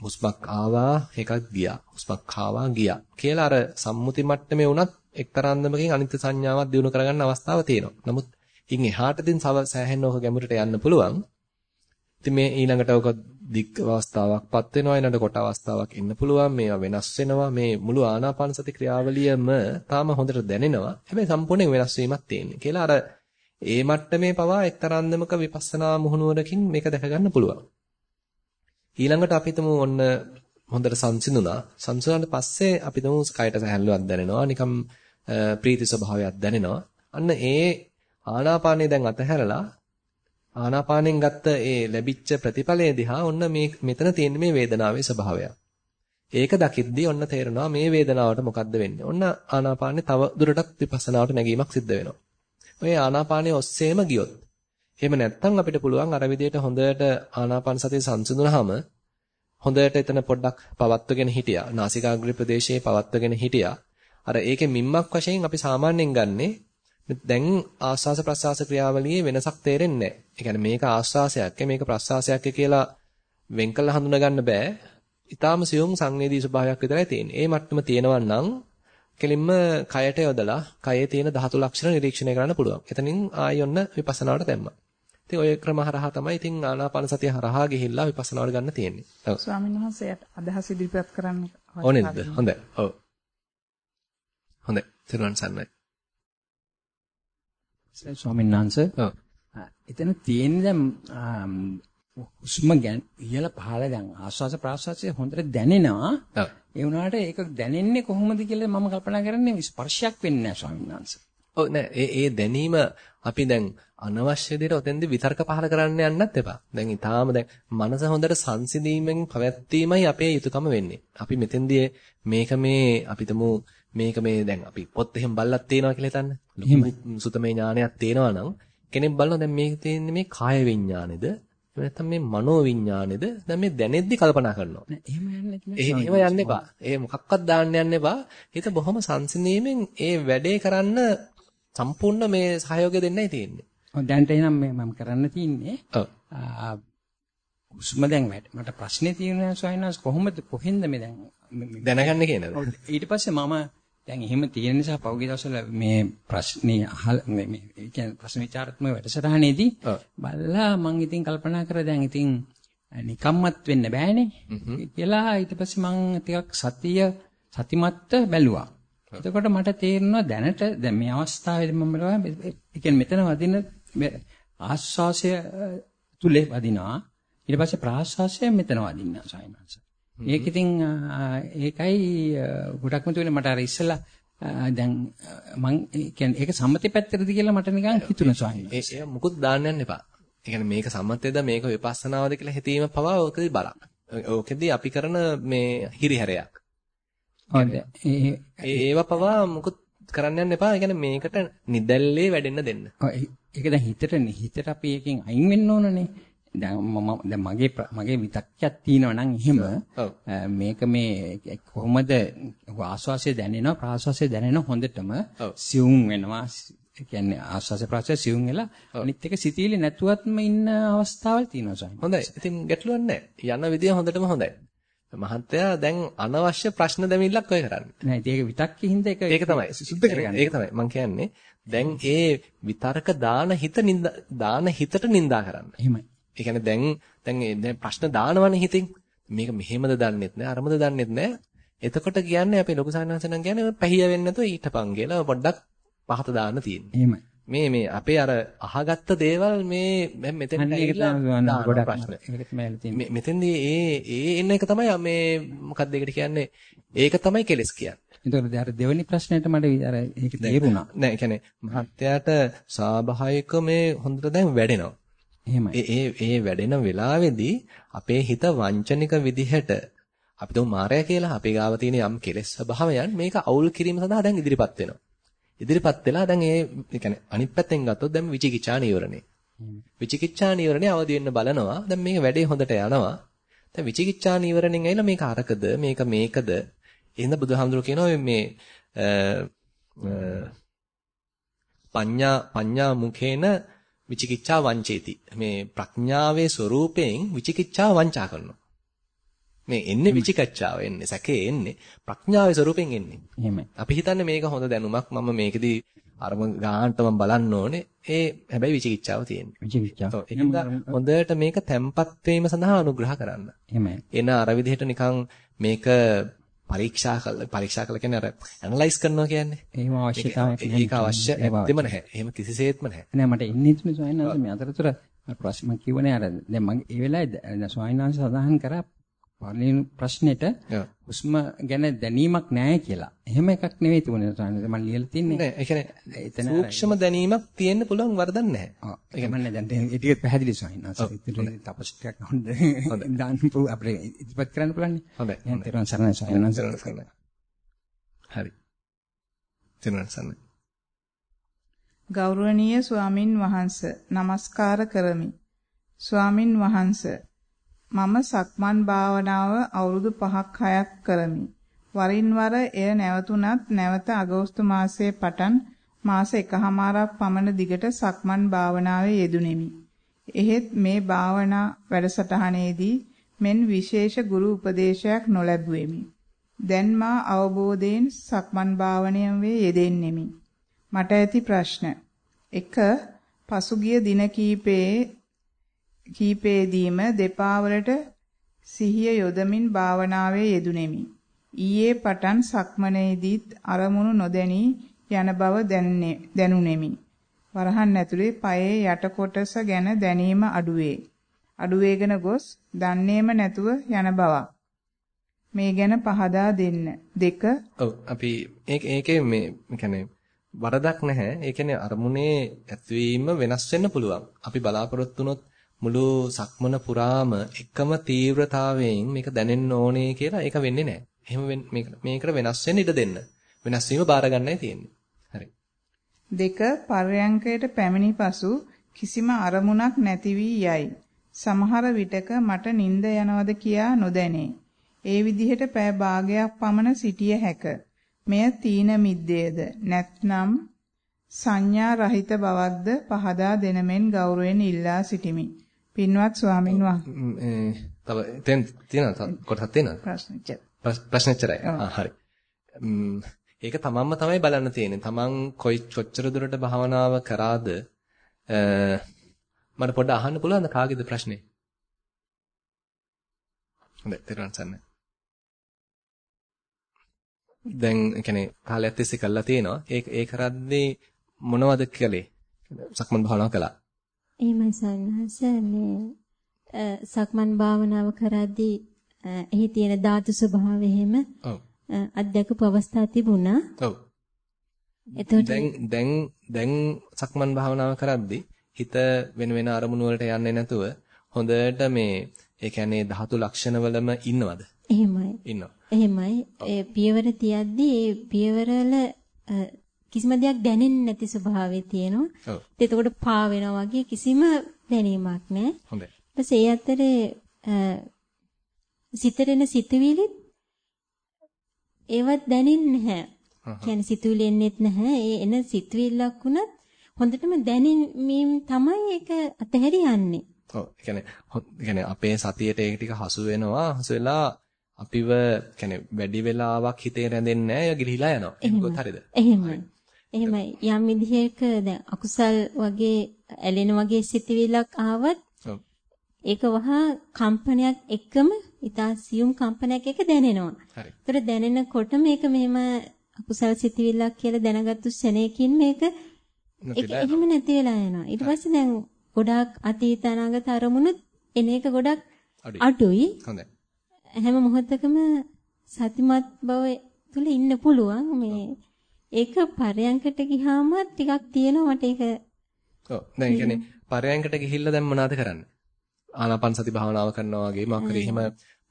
Speaker 1: හුස්මක් ආවා එකක් ගියා. හුස්මක් ආවා ගියා. කියලා අර සම්මුති මට්ටමේ වුණත් එක්තරාන්දමකින් අනිත්‍ය සංඥාවක් දිනු කරගන්න අවස්ථාව තියෙනවා. නමුත් ඉන් එහාට දින් සෑහෙන්න ඕක ගැඹුරට යන්න පුළුවන්. ඉතින් මේ ඊළඟට ඔක දික් අවස්ථාවක්පත් වෙනවා ඊළඟට කොට අවස්ථාවක් එන්න පුළුවන්. මේවා වෙනස් වෙනවා. මේ මුළු ආනාපාන සති ක්‍රියාවලියම තාම හොඳට දැනෙනවා. හැබැයි සම්පූර්ණයෙන් වෙනස් වීමක් තියෙන්නේ. කියලා අර ඒ මට්ටමේ පවා එක්තරාන්දමක විපස්සනා මුහුණුවරකින් මේක දැක ගන්න පුළුවන්. ඊළඟට අපි හිතමු ඔන්න හොඳට සංසිඳුණා. සංසිඳුණාට පස්සේ අපි හිතමු කයට සැහැල්ලුවක් දැනෙනවා. නිකම් ප්‍රීති ස්වභාවයක් දැනෙනවා. අන්න ඒ ආනාපානිය දැන් අතහැරලා ආනාපානෙන් ගත්ත ඒ ලැබිච්ච ප්‍රතිඵලය දිහා ඔන්න මේ මෙතන තියෙන මේ වේදනාවේ ස්වභාවය. ඒක දකිද්දී ඔන්න තේරෙනවා මේ වේදනාවට මොකද්ද වෙන්නේ. ඔන්න ආනාපානේ තව දුරටත් විපස්සනාවට නැගීමක් සිද්ධ වෙනවා. ඔය ආනාපානයේ ඔස්සේම ගියොත් එහෙම නැත්නම් අපිට පුළුවන් අර විදිහට හොඳට ආනාපාන සතිය සංසිඳුනහම හොඳට එතන පොඩ්ඩක් පවත්වගෙන හිටියා. නාසිකාග්‍ර ප්‍රදේශයේ පවත්වගෙන හිටියා. අර ඒකේ මිම්මක් වශයෙන් අපි සාමාන්‍යයෙන් ගන්නේ දැන් ආස්වාස ප්‍රසආස ක්‍රියාවලියේ වෙනසක් තේරෙන්නේ නැහැ. ඒ කියන්නේ මේක ආස්වාසයක් මේක ප්‍රසආසයක් කියලා වෙන් කළ හඳුනා ගන්න බෑ. ඊටාම සියුම් සංවේදී ස්වභාවයක් විතරයි තියෙන්නේ. ඒ මට්ටම තියෙනවා නම් කෙලින්ම කයට යොදලා කයේ තියෙන ධාතු ලක්ෂණ නිරීක්ෂණය කරන්න පුළුවන්. එතනින් ආයොන්න විපස්සනාවට දැම්මා. ඉතින් ওই ක්‍රම හරහා තමයි ඉතින් ආනාපාන සතිය හරහා ගිහිල්ලා විපස්සනාවට ගන්න තියෙන්නේ.
Speaker 2: ඔව්. ස්වාමීන් වහන්සේ අදහස් ඉදිරිපත් කරන්න
Speaker 1: ඕනේද? හොඳයි. ඔව්. හොඳයි. තිරුවන් සරණයි.
Speaker 4: ස්වාමීන් වහන්සේ. ඔව්. එතන තියෙන්නේ දැන් හුස්ම ගැන ඉහළ පහළ දැන් ආස්වාස ප්‍රාස්වාසයේ හොඳට දැනෙනවා. ඒ වුණාට ඒක දැනෙන්නේ කොහොමද කියලා මම කල්පනා කරන්නේ ස්පර්ශයක් වෙන්නේ නැහැ ස්වාමීන් වහන්සේ.
Speaker 1: ඔව් නෑ ඒ ඒ දැනීම අපි දැන් අනවශ්‍ය දෙයට ඔතෙන්දී විතර්ක පහල කරන්න යන්නත් එපා. දැන් ඊටාම දැන් මනස හොඳට සංසිඳීමෙන් පැවැත්වීමයි අපේ යුතුයකම වෙන්නේ. අපි මෙතෙන්දී මේක මේ අපිටම මේක මේ දැන් අපි පොත් එහෙම බල්ලක් තියනවා කියලා හිතන්න. සුතමේ ඥානයක් තියෙනවා නම් කෙනෙක් බලනවා දැන් මේක තියෙන්නේ මේ කාය විඥානේද එහෙම නැත්නම් මේ මනෝ විඥානේද දැන් මේ දැනෙද්දි කල්පනා කරනවා.
Speaker 4: එහෙම යන්නේ
Speaker 1: යන්න එපා. ඒ මොකක්වත් දාන්න යන්න එපා. හිත බොහොම සංසිඳීමෙන් ඒ වැඩේ කරන්න සම්පූර්ණ මේ සහයෝගය දෙන්නයි තියෙන්නේ.
Speaker 4: ඔව් දැන්ට එහෙනම් මම කරන්න තියෙන්නේ. ඔව්. හුස්ම දැන් මට ප්‍රශ්නේ තියෙනවා සොයනස් කොහොමද කොහෙන්ද මේ දැන්
Speaker 1: දැනගන්නේ කියනද?
Speaker 4: ඊට පස්සේ මම දැන් එහෙම තියෙන නිසා පෞද්ගලික දවස්වල මේ ප්‍රශ්නේ අහල මේ මේ කියන්නේ ප්‍රශ්න විචාරාත්මක වැඩසටහනේදී බලලා මම ඉතින් කල්පනා කරා දැන් ඉතින් නිකම්මත් වෙන්න බෑනේ. කියලා ඊට පස්සේ මම ටිකක් සතිය සතිමත්ත බැලුවා. එතකොට මට තේරෙනවා දැනට දැන් මේ අවස්ථාවේදී මම බලනවා මෙතන වදින ආස්වාසය තුලේ වදිනවා. ඊට පස්සේ ප්‍රාස්වාසය මෙතන වදිනවා සායනස. ඒක ඉතින් ඒකයි ගොඩක්ම තුනේ මට අර ඉස්සලා දැන් මං කියන්නේ ඒක සම්මති පැත්තටද කියලා මට නිකන් හිතුණා ස්වාමීනි.
Speaker 1: ඒ මුකුත් දාන්න යන්න එපා. ඒ කියන්නේ මේක සම්මතයේද මේක විපස්සනාවද කියලා හිතීම පවා ඕකදී බලන්න. ඕකෙදී අපි කරන මේ හිරිහැරයක්. ඒ ඒව පවා මුකුත් කරන්න යන්න එපා. ඒ කියන්නේ මේකට නිදැල්ලේ වැඩෙන්න දෙන්න.
Speaker 4: ඒක දැන් හිතට හිතට අපි එකෙන් අයින් වෙන්න ඕනනේ. දැන් මම දැන් මගේ මගේ විතක්කයක් තියෙනවා නම් එහෙම මේක මේ කොහොමද ආස්වාසිය දැනෙනවා ප්‍රාස්වාසිය දැනෙනවා හොඳටම සියුම් වෙනවා ඒ කියන්නේ ආස්වාස ප්‍රාස්වාස සියුම් වෙලා අනිත් එක සිතීලි නැතුවත්ම ඉන්න අවස්ථාවල් තියෙනවා සාමි.
Speaker 1: හොඳයි. ඉතින් ගැටලුවක් නැහැ. යන විදිය හොඳටම හොඳයි. මහත්තයා දැන් අනවශ්‍ය ප්‍රශ්න දෙමිල්ලක් ඔය කරන්නේ.
Speaker 4: නෑ ඒක විතක්කේ හින්දා ඒක
Speaker 1: ඒක තමයි සුද්ධ කරගන්න. ඒක තමයි මම කියන්නේ. දැන් ඒ විතරක දාන හිත දාන හිතට නිඳා කරන්න.
Speaker 4: එහෙමයි.
Speaker 1: ඒ කියන්නේ දැන් දැන් දැන් ප්‍රශ්න දානවනේ හිතින්. මේක මෙහෙමද දන්නෙත් නෑ අරමද දන්නෙත් නෑ. එතකොට කියන්නේ අපේ ලොකු සාහනසනම් කියන්නේ පැහිය වෙන්නේ නැතුව ඊටපන් කියලා පොඩ්ඩක් පහත දාන්න තියෙන්නේ.
Speaker 4: එහෙමයි.
Speaker 1: මේ මේ අපේ අර අහගත්ත දේවල් මේ මෙතෙන් ගොඩක් ප්‍රශ්න. මෙතෙන්දී ඒ ඒ එන්න එක තමයි මේ මොකක්ද ඒකට කියන්නේ ඒක තමයි කෙලස් කියන්නේ.
Speaker 4: එතකොට අර දෙවෙනි ප්‍රශ්නෙට මට අර ඒක තේරුණා.
Speaker 1: නෑ ඒ කියන්නේ මහත්යාට ස්වාභාවික මේ හොඳට දැන් වැඩෙනවා.
Speaker 4: එහෙමයි.
Speaker 1: ඒ ඒ වැඩෙන වෙලාවේදී අපේ හිත වංචනික විදිහට අපි තුමු මායя කියලා අපේ ගාව තියෙන යම් කෙලෙස් ස්වභාවයන් මේක අවුල් කිරීම සඳහා දැන් ඉදිරිපත් වෙනවා. ඉදිරිපත් වෙලා දැන් ඒ කියන්නේ අනිත් පැත්තෙන් ගත්තොත් දැන් විචිකිච්ඡා නීවරණේ. විචිකිච්ඡා නීවරණේ අවදි වෙන්න බලනවා. දැන් මේක වැඩේ හොඳට යනවා. දැන් විචිකිච්ඡා නීවරණෙන් ඇවිල්ලා මේක අරකද මේක මේකද එහෙනම් බුදුහාමුදුරුවෝ කියනවා මේ පඤ්ඤා පඤ්ඤා මුඛේන විචිකිච්ඡා වංචේති. මේ ප්‍රඥාවේ ස්වરૂපයෙන් විචිකිච්ඡා වංචා කරනවා. මේ එන්නේ විචිකච්ඡාව එන්නේ සැකේ එන්නේ ප්‍රඥාවේ ස්වරූපෙන් එන්නේ.
Speaker 4: එහෙමයි.
Speaker 1: අපි හිතන්නේ මේක හොඳ දැනුමක් මම මේකෙදී අරම ගාහන්ට මම බලන්න ඕනේ. ඒ හැබැයි විචිකිච්ඡාව තියෙන්නේ.
Speaker 4: විචිකිච්ඡාව.
Speaker 1: ඔව් හොඳට මේක තැම්පත් වීම සඳහා අනුග්‍රහ කරන්න.
Speaker 4: එහෙමයි.
Speaker 1: එන අර විදිහට නිකන් මේක පරීක්ෂා කළ පරීක්ෂා කළ කියන්නේ අර ඇනලයිස් කරනවා කියන්නේ.
Speaker 4: එහෙම අවශ්‍යතාවයක්
Speaker 1: නැහැ. ඒක අවශ්‍ය නැත්නම් නැහැ. එහෙම කිසිසේත්ම නැහැ.
Speaker 4: නෑ මට ඉන්නේ ස්වාමීන් වහන්සේ මේ අතරතුර ප්‍රශ්න මම කියවනේ අර දැන් මම ඒ වෙලාවේ ස්වාමීන් වහන්සේ සඳහන් කරා පළවෙනි ප්‍රශ්නෙට හුස්ම ගැන දැනීමක් නැහැ කියලා. එහෙම එකක් නෙවෙයි තුනේ ස්වාමීන් මම ලියලා තින්නේ.
Speaker 1: නෑ ඒ කියන්නේ එතන සූක්ෂම දැනීමක් තියෙන්න පුළුවන් වරදක් නැහැ.
Speaker 4: ඔව්. ඒ කියන්නේ දැන් ඒ ටික පැහැදිලි වහන්සේ. ඉතින් තපස් ටිකක් හොඳ දාන්න පුළුවන් අපිට ඉතිපත් කරන්න පුළුවන්.
Speaker 1: හොඳයි.
Speaker 4: දැන් තේරුම් සරණයි ස්වාමීන් වහන්සේ.
Speaker 1: හරි. තේරුම් සරණයි.
Speaker 2: ගෞරවනීය ස්වාමින් වහන්ස নমස්කාර කරමි. ස්වාමින් වහන්ස මම සක්මන් භාවනාව අවුරුදු 5ක් 6ක් කරමි. වරින් වර එය නැවතුණත් නැවත අගෝස්තු මාසයේ පටන් මාස එකහමාරක් පමණ දිගට සක්මන් භාවනාවේ යෙදුණෙමි. එහෙත් මේ භාවනා වැඩසටහනේදී මෙන් විශේෂ ගුරු උපදේශයක් නොලැබුවෙමි. දැන් මා අවබෝධයෙන් සක්මන් භාවනාවේ යෙදෙන්නෙමි. මට ඇති ප්‍රශ්න 1 පසුගිය දින කීපයේ කීපෙදීම දෙපා වලට සිහිය යොදමින් භාවනාවේ යෙදුණෙමි. ඊයේ පටන් සක්මනේදීත් අරමුණු නොදැනී යන බව දැනුනෙමි. වරහන් ඇතුලේ පයේ යට කොටස ගැන දැනීම අඩුවේ. අඩුවේගෙන ගොස් දන්නේම නැතුව යන බවක්. මේ ගැන පහදා දෙන්න. දෙක
Speaker 1: ඔව් අපි ඒකේ මේ කියන්නේ වරදක් නැහැ. ඒ කියන්නේ අරමුණේ ඇතුවීම වෙනස් වෙන්න පුළුවන්. අපි බලාපොරොත්තු වුණොත් මුළු සක්මන පුරාම එකම තීව්‍රතාවයෙන් මේක දැනෙන්න ඕනේ කියලා ඒක වෙන්නේ නැහැ. එහෙම මේකට වෙනස් වෙන්න ඉඩ දෙන්න. වෙනස් වීම බාර ගන්නයි තියෙන්නේ. හරි.
Speaker 2: දෙක පර්යංකයට පැමිණි පසු කිසිම අරමුණක් නැති වී යයි. සමහර විටක මට නිින්ද යනවද කියා නොදැනේ. ඒ විදිහට පෑ භාගයක් පමණ සිටිය හැක. මෙය තීන මිද්දේද නැත්නම් සංඥා රහිත බවක්ද පහදා දෙනමෙන් ගෞරවයෙන් ඉල්ලා සිටිමි. පින්වත් ස්වාමින්
Speaker 1: වහන්සේ. තව දැන් තියෙනවා කොටසක් තියෙනවද
Speaker 2: ප්‍රශ්නච්චර
Speaker 1: ප්‍රශ්නච්චරයි. ආ හරි. ඒක තමන්ම තමයි බලන්න තියෙන්නේ. තමන් කොයි කොච්චර දුරට භාවනාව කරාද? මට පොඩ්ඩක් අහන්න පුළුවන්ද කාගේද ප්‍රශ්නේ? හොඳයි තේරුම් ගන්න දැන් කියන්නේ කාලයක් තිස්සේ කළා තියෙනවා. ඒක ඒ කරද්දී මොනවද කළේ? සක්මන් භාවනාව කළා
Speaker 5: එහෙමයි සන්නහස මේ සක්මන් භාවනාව කරද්දී එහි තියෙන ධාතු ස්වභාවය එහෙම
Speaker 1: ඔව්
Speaker 5: අධ්‍යක්ෂ අවස්ථා තිබුණා.
Speaker 1: ඔව්.
Speaker 5: එතකොට
Speaker 1: දැන් දැන් දැන් සක්මන් භාවනාව කරද්දී හිත වෙන වෙන අරමුණු වලට යන්නේ නැතුව හොඳට මේ ඒ කියන්නේ ධාතු ලක්ෂණ වලම ඉන්නවද?
Speaker 5: එහෙමයි.
Speaker 1: ඉන්නවා.
Speaker 5: එහෙමයි. ඒ පියවර තියද්දී ඒ පියවරවල කිසිම දෙයක් දැනෙන්නේ නැති ස්වභාවය තියෙනවා.
Speaker 1: ඔව්.
Speaker 5: එතකොට පා වෙනවා වගේ කිසිම දැනීමක් නැහැ.
Speaker 1: හොඳයි.
Speaker 5: ඊට ඒ අතරේ සිතරෙන සිතුවිලි ඒවත් දැනෙන්නේ නැහැ. කියන්නේ සිතුවිලි එන්නේත් නැහැ. ඒ එන සිතුවිල්ලක් වුණත් හොඳටම දැනීමෙන් තමයි ඒක අතහැරියන්නේ.
Speaker 1: ඔව්. ඒ කියන්නේ කියන්නේ අපේ සතියේට ඒක ටික හසු වෙනවා. හසු වෙලා අපිව කියන්නේ වැඩි වෙලාවක් හිතේ රැඳෙන්නේ නැහැ. ගිලිහිලා යනවා. ඒකත් හරිද?
Speaker 5: එහෙමයි. එහෙමයි යම් විදිහක දැන් අකුසල් වගේ ඇලෙන වගේ සිතිවිල්ලක් ආවත් ඒක වහා කම්පනයක් එක්කම ඉතා සියුම් කම්පනයක් එක දැනෙනවා.
Speaker 1: හරි.
Speaker 5: ඒතර දැනෙනකොට මේක මෙහෙම අකුසල් සිතිවිල්ලක් කියලා දැනගත්තු ශරණයකින් මේක එහෙම නැති වෙලා යනවා. ඊට පස්සේ දැන් ගොඩාක් අතීත අනාගත අරමුණුත් එන එක ගොඩක් අඩුයි.
Speaker 1: හොඳයි.
Speaker 5: හැම මොහොතකම සතිමත් බව තුල ඉන්න පුළුවන් මේ ඒක පරයන්කට ගියාම ටිකක් තියෙනවා මට ඒක.
Speaker 1: ඔව්. දැන් ඒ කියන්නේ පරයන්කට ගිහිල්ලා දැන් මොනවද කරන්නේ? ආනාපාන සති භාවනාව කරනවා වගේ මොකක් හරි එහෙම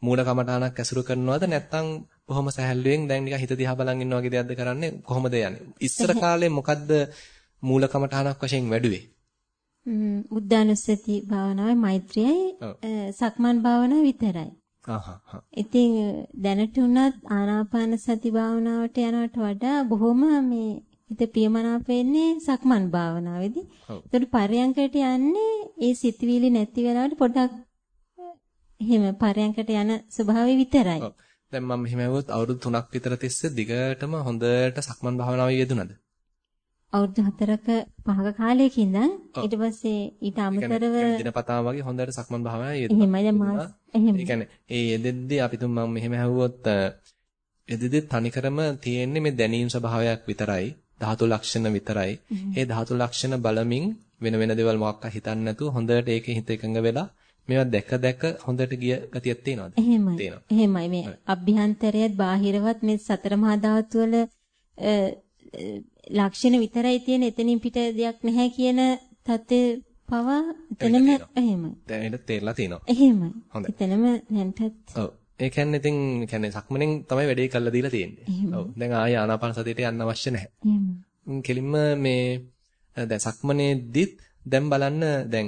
Speaker 1: මූල කමඨානක් ඇසුරු කරනවද? නැත්නම් කොහොම සැහැල්ලුවෙන් දැන් නිකන් හිත දිහා බලන් ඉන්නවා වගේ දෙයක්ද කරන්නේ? කොහොමද යන්නේ? ඉස්සර කාලේ මොකද්ද මූල කමඨානක් වශයෙන් වැඩුවේ?
Speaker 5: උද්දානුස්සති භාවනාවයි මෛත්‍රියයි සක්මන් භාවනාව විතරයි ඉතින් දැනට උනත් ආනාපාන සති භාවනාවට යනවට වඩා බොහොම මේ හිත ප්‍රියමනාප වෙන්නේ සක්මන් භාවනාවේදී. ඒකට පරයන්කයට යන්නේ ඒ සිතවිලි නැති වෙලාවට පොඩ්ඩක් එහෙම පරයන්කට යන ස්වභාවය විතරයි.
Speaker 1: ඔව්. දැන් මම මෙහෙම ඇහුවොත් අවුරුදු 3ක් විතර තිස්සේ දිගටම හොඳට සක්මන් භාවනාවේ යෙදුනද?
Speaker 5: අවුරුදු 4ක 5ක කාලයක ඉඳන් ඊට පස්සේ ඊට අමතරව
Speaker 1: දිනපතා වගේ හොඳට සක්මන් භාවනාවේ යෙදුනා.
Speaker 5: එහෙමයි දැන් මාස් එහෙම.
Speaker 1: ඒ කියන්නේ ඒ යෙදෙද්දී අපි තුන් මම මෙහෙම ඇහුවොත් යෙදෙද්දී තනිකරම තියෙන්නේ මේ දැනීම් ස්වභාවයක් විතරයි. ධාතු ලක්ෂණ විතරයි. ඒ ධාතු ලක්ෂණ බලමින් වෙන වෙන දේවල් මොකක්ද හිතන්නේ නැතුව හොඳට ඒකේ හිත එකඟ වෙලා මේවා දැක දැක හොඳට ගිය ගතියක් තියෙනවද?
Speaker 5: එහෙමයි. එහෙමයි මේ අභ්‍යන්තරයත් බාහිරවත් මේ සතර මහා ධාතු වල ලක්ෂණ විතරයි තියෙන එතනින් පිට දෙයක් නැහැ කියන தත්ත්වය පවා එතනම එහෙමයි.
Speaker 1: දැන් ඒක තේරලා තියෙනවා.
Speaker 5: එහෙමයි. එතනම නැන්ටත්
Speaker 1: ඔව්. ඒ කියන්නේ ඉතින් කියන්නේ සක්මණෙන් තමයි වැඩේ කරලා දීලා තියෙන්නේ. ඔව්. දැන් ආය ආනාපාන සතියට යන්න අවශ්‍ය නැහැ. කෙලින්ම මේ දැන් සක්මණේදිත් දැන් බලන්න දැන්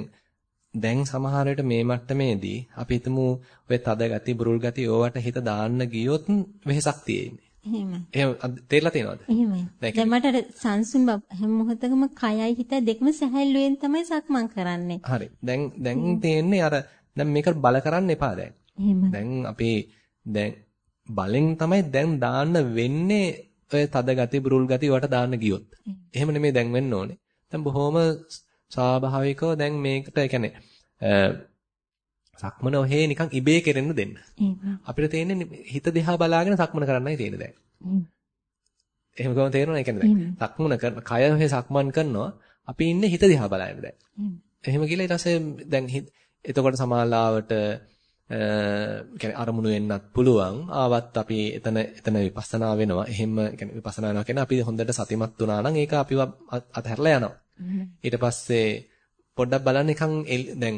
Speaker 1: දැන් සමහර විට මේ මට්ටමේදී අපි හිතමු ඔය තද ගති බුරුල් ගති ඕවට හිත දාන්න ගියොත් වෙහසක් තියෙන්නේ.
Speaker 5: එහෙමයි.
Speaker 1: එහෙම තේරලා තියෙනවද?
Speaker 5: එහෙමයි. දැන් මට සංසුන් හැම මොහොතකම කයයි හිතයි දෙකම සැහැල්ලුවෙන් තමයි සක්මන් කරන්නේ.
Speaker 1: හරි. දැන් දැන් තියෙන්නේ අර දැන් මේක බල කරන්න එපා දැන්. දැන් අපි දැන් බලෙන් තමයි දැන් දාන්න වෙන්නේ ඔය තද ගති බුරුල් ගති වලට දාන්න ගියොත්. එහෙම නෙමෙයි දැන් වෙන්න ඕනේ. දැන් බොහොම ස්වාභාවිකව දැන් මේකට ඒ කියන්නේ සක්මන ඔහේ නිකන් ඉබේ කෙරෙන්න දෙන්න. අපිට තියෙන්නේ හිත දිහා බලාගෙන සක්මන කරන්නයි තියෙන්නේ දැන්. එහෙම ගමන් තේරෙනවද? ඒ කියන්නේ දැන් සක්මන කරන කය ඔහේ සක්මන් කරනවා අපි ඉන්නේ හිත දිහා බලාගෙන දැන්. එහෙම කියලා ඊට පස්සේ දැන් එතකොට සමාලාවට කියන්නේ අරමුණු වෙන්නත් පුළුවන්. ආවත් අපි එතන එතන විපස්සනා වෙනවා. එහෙම කියන්නේ විපස්සනා වෙනවා කියන්නේ අපි හොඳට සතිමත් වුණා නම් ඒක අපිව අතහැරලා යනවා. ඊට පස්සේ පොඩ්ඩක් බලන්න නිකන් දැන්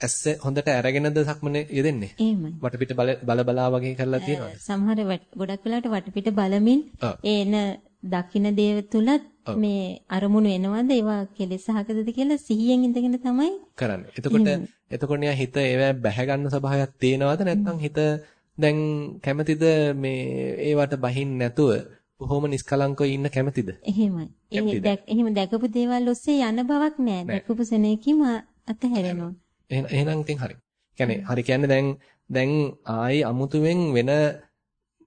Speaker 1: ඇස්ස හොඳට අරගෙනද සක්මනේ යෙදෙන්නේ?
Speaker 5: එහෙමයි.
Speaker 1: වටපිට බල බල බලා වගේ කරලා තියෙනවද?
Speaker 5: සමහර ගොඩක් වෙලාවට වටපිට බලමින් එන දකින්න දේව තුලත් මේ අරමුණු එනවද ඒවා කෙලෙස් සහගතද කියලා සිහියෙන් ඉඳගෙන තමයි
Speaker 1: කරන්නේ. එතකොට එතකොට නිකන් හිත ඒවා බැහැ ගන්න ස්වභාවයක් තේනවද නැත්නම් හිත දැන් කැමතිද මේ ඒවට බහින්න නැතුව බොහොම නිස්කලංකව ඉන්න කැමතිද?
Speaker 5: එහෙමයි. එහෙම දැකපු දේවල් ඔස්සේ යන බවක් නෑ. දැකපු සෙනෙකින් අතහැරෙනවා.
Speaker 1: එහෙනම් ඉතින් හරි. කියන්නේ හරි කියන්නේ දැන් දැන් ආයි අමුතුවෙන් වෙන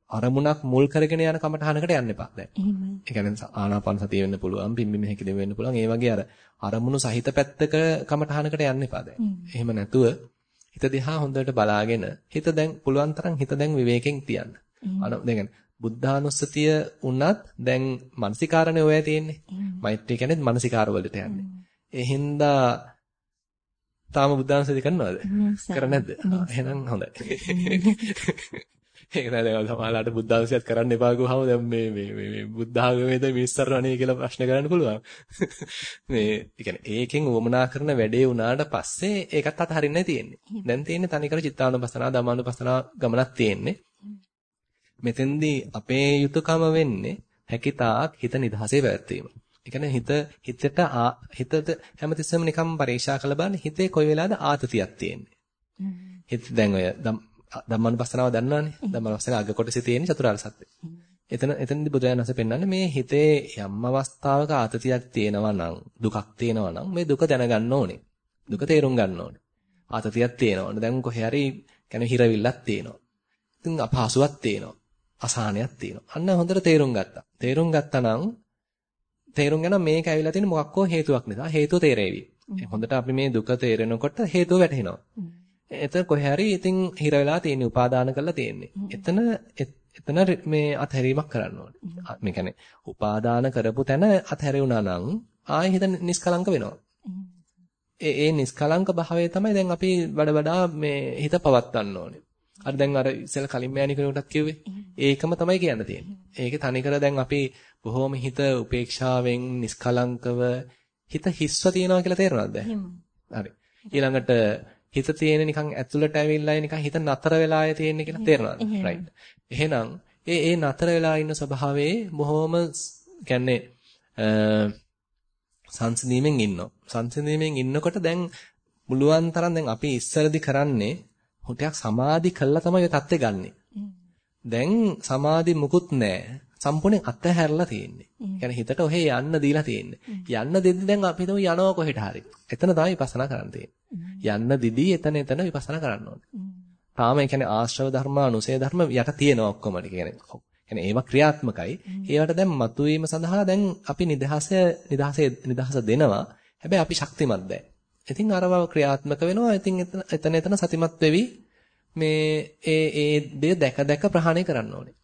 Speaker 1: අරමුණක් මුල් කරගෙන යන කමටහනකට යන්න එපා දැන්.
Speaker 5: එහෙමයි.
Speaker 1: ඒ කියන්නේ ආනාපාන සතිය වෙන්න පුළුවන්, පිම්බිම හැකිලිම වෙන්න පුළුවන්. ඒ වගේ අර අරමුණු සහිත පැත්තක කමටහනකට යන්න එපා දැන්. එහෙම නැතුව හිත දිහා හොඳට බලාගෙන හිත දැන් පුළුවන් තරම් හිත දැන් විවේකයෙන් තියන්න. අන දැන් බුද්ධානුස්සතිය උනත් දැන් මානසිකාරණේ ඔය තියෙන්නේ. මෛත්‍රී කියන්නේ මානසිකාර වලට යන්නේ. ඒ හින්දා තාම බුද්ධානුස්සතිය කරනවද? කරන්නේ නැද්ද? එහෙනම් හොඳයි. ඒක නෑ දැන් සමහරලාට බුද්ධානුස්සතියත් කරන්න එපා ගුවහම දැන් මේ මේ මේ බුද්ධ ආගමේද මිනිස්සුරණේ කියලා ප්‍රශ්න කරන්න පුළුවන්. මේ කියන්නේ ඒකෙන් උවමනා කරන වැඩේ වුණාට පස්සේ ඒකත් අතහරින්නයි තියෙන්නේ. දැන් තියෙන්නේ තනිකර චිත්තානුපස්සනා, ධම්මානුපස්සනා ගමනක් තියෙන්නේ. මෙතෙන්දී අපේ යුතුයකම වෙන්නේ හැකිතාක් හිත නිදහසේ පැවැත්වීම. ඒ කියන්නේ හිත හිතට හිතට හැමතිස්සෙම නිකම් පරීක්ෂා කරලා බලන්න හිතේ කොයි වෙලාවද ආතතියක් තියෙන්නේ. හිත දැන් ඔය ධම්මානුපස්සනාව දන්නවනේ. ධම්මානුපස්සනාව අග කොටසේ තියෙන චතුරාර්ය සත්‍ය. එතන එතනදී බුදුරජාණන් වහන්සේ පෙන්වන්නේ මේ හිතේ යම් අවස්ථාවක ආතතියක් තියෙනවා නම් දුකක් තියෙනවා නම් මේ දුක දැනගන්න ඕනේ. දුක තේරුම් ගන්න ඕනේ. ආතතියක් තියෙනවා. දැන් කොහේ හරි කියන්නේ හිරවිල්ලක් තියෙනවා. ඉතින් අපහසුවක් තියෙනවා. අසහනයක් තියෙනවා. අන්න හොඳට තේරුම් ගත්තා. තේරුම් ගත්තා නම් තේරුම් ගන්න මේක ඇවිල්ලා තියෙන මොකක්කෝ හේතුවක් නිසා හේතුව තේරෙවි. හොඳට අපි මේ දුක තේරෙනකොට හේතුව වැටහෙනවා. එතන කොහේ හරි ඉතින් හිර වෙලා තියෙන්නේ උපාදාන කරලා තියෙන්නේ. එතන එතන මේ අත්හැරීමක් කරන්න ඕනේ. මේ කියන්නේ උපාදාන කරපු තැන අත්හැරුණා නම් ආයෙ හිත නිස්කලංක වෙනවා. ඒ ඒ නිස්කලංක භාවය තමයි දැන් අපි වඩා වඩා මේ හිත පවත්වන්න ඕනේ. අර දැන් අර ඉස්සෙල් කලින් මෑණි කෙනෙකුටත් කිව්වේ. ඒකම තමයි කියන්න තියෙන්නේ. ඒකේ තනිකර දැන් අපි බොහොම හිත උපේක්ෂාවෙන් නිස්කලංකව හිත හිස්ව තියනවා කියලා තේරෙනවද? හරි. ඊළඟට හිත තියෙන නිකන් ඇතුළට ඇවිල්ලා නිකන් හිත නතර වෙලාය තියෙන්නේ කියලා තේරෙනවද? රයිට්. එහෙනම් ඒ ඒ නතර වෙලා ඉන්න ස්වභාවයේ බොහොම කියන්නේ සංසිඳීමෙන් ඉන්නවා. සංසිඳීමෙන් ඉන්නකොට දැන් මුළුවන් තරම් දැන් අපි ඉස්සරදි කරන්නේ හොටයක් සමාධි කළා තමයි ඔය தත්ත්වය ගන්නෙ. දැන් සමාධි මුකුත් නැහැ. සම්පූර්ණයෙන් අතහැරලා තියෙන්නේ. يعني හිතට ඔහේ යන්න දීලා තියෙන්නේ. යන්න දෙද්දි දැන් අපි හිතමු යනවා කොහෙට හරි. එතන තමයි විපස්සනා කරන්න තියෙන්නේ. යන්න දිදී එතන එතන විපස්සනා කරන්න ඕනේ. තාම ඒ කියන්නේ ආශ්‍රව ධර්ම, අනුසය ධර්ම යට තියෙනවා ඔක්කොම. ඒ කියන්නේ ඒවා ක්‍රියාත්මකයි. ඒවට දැන් මතුවීම සඳහා දැන් අපි නිදහස නිදහසේ නිදහස දෙනවා. හැබැයි අපි ශක්තිමත් බෑ. ඉතින් අරව ක්‍රියාත්මක වෙනවා. ඉතින් එතන එතන සතිමත් වෙවි මේ ඒ ඒ දේ දැක දැක ප්‍රහාණය කරන්න ඕනේ.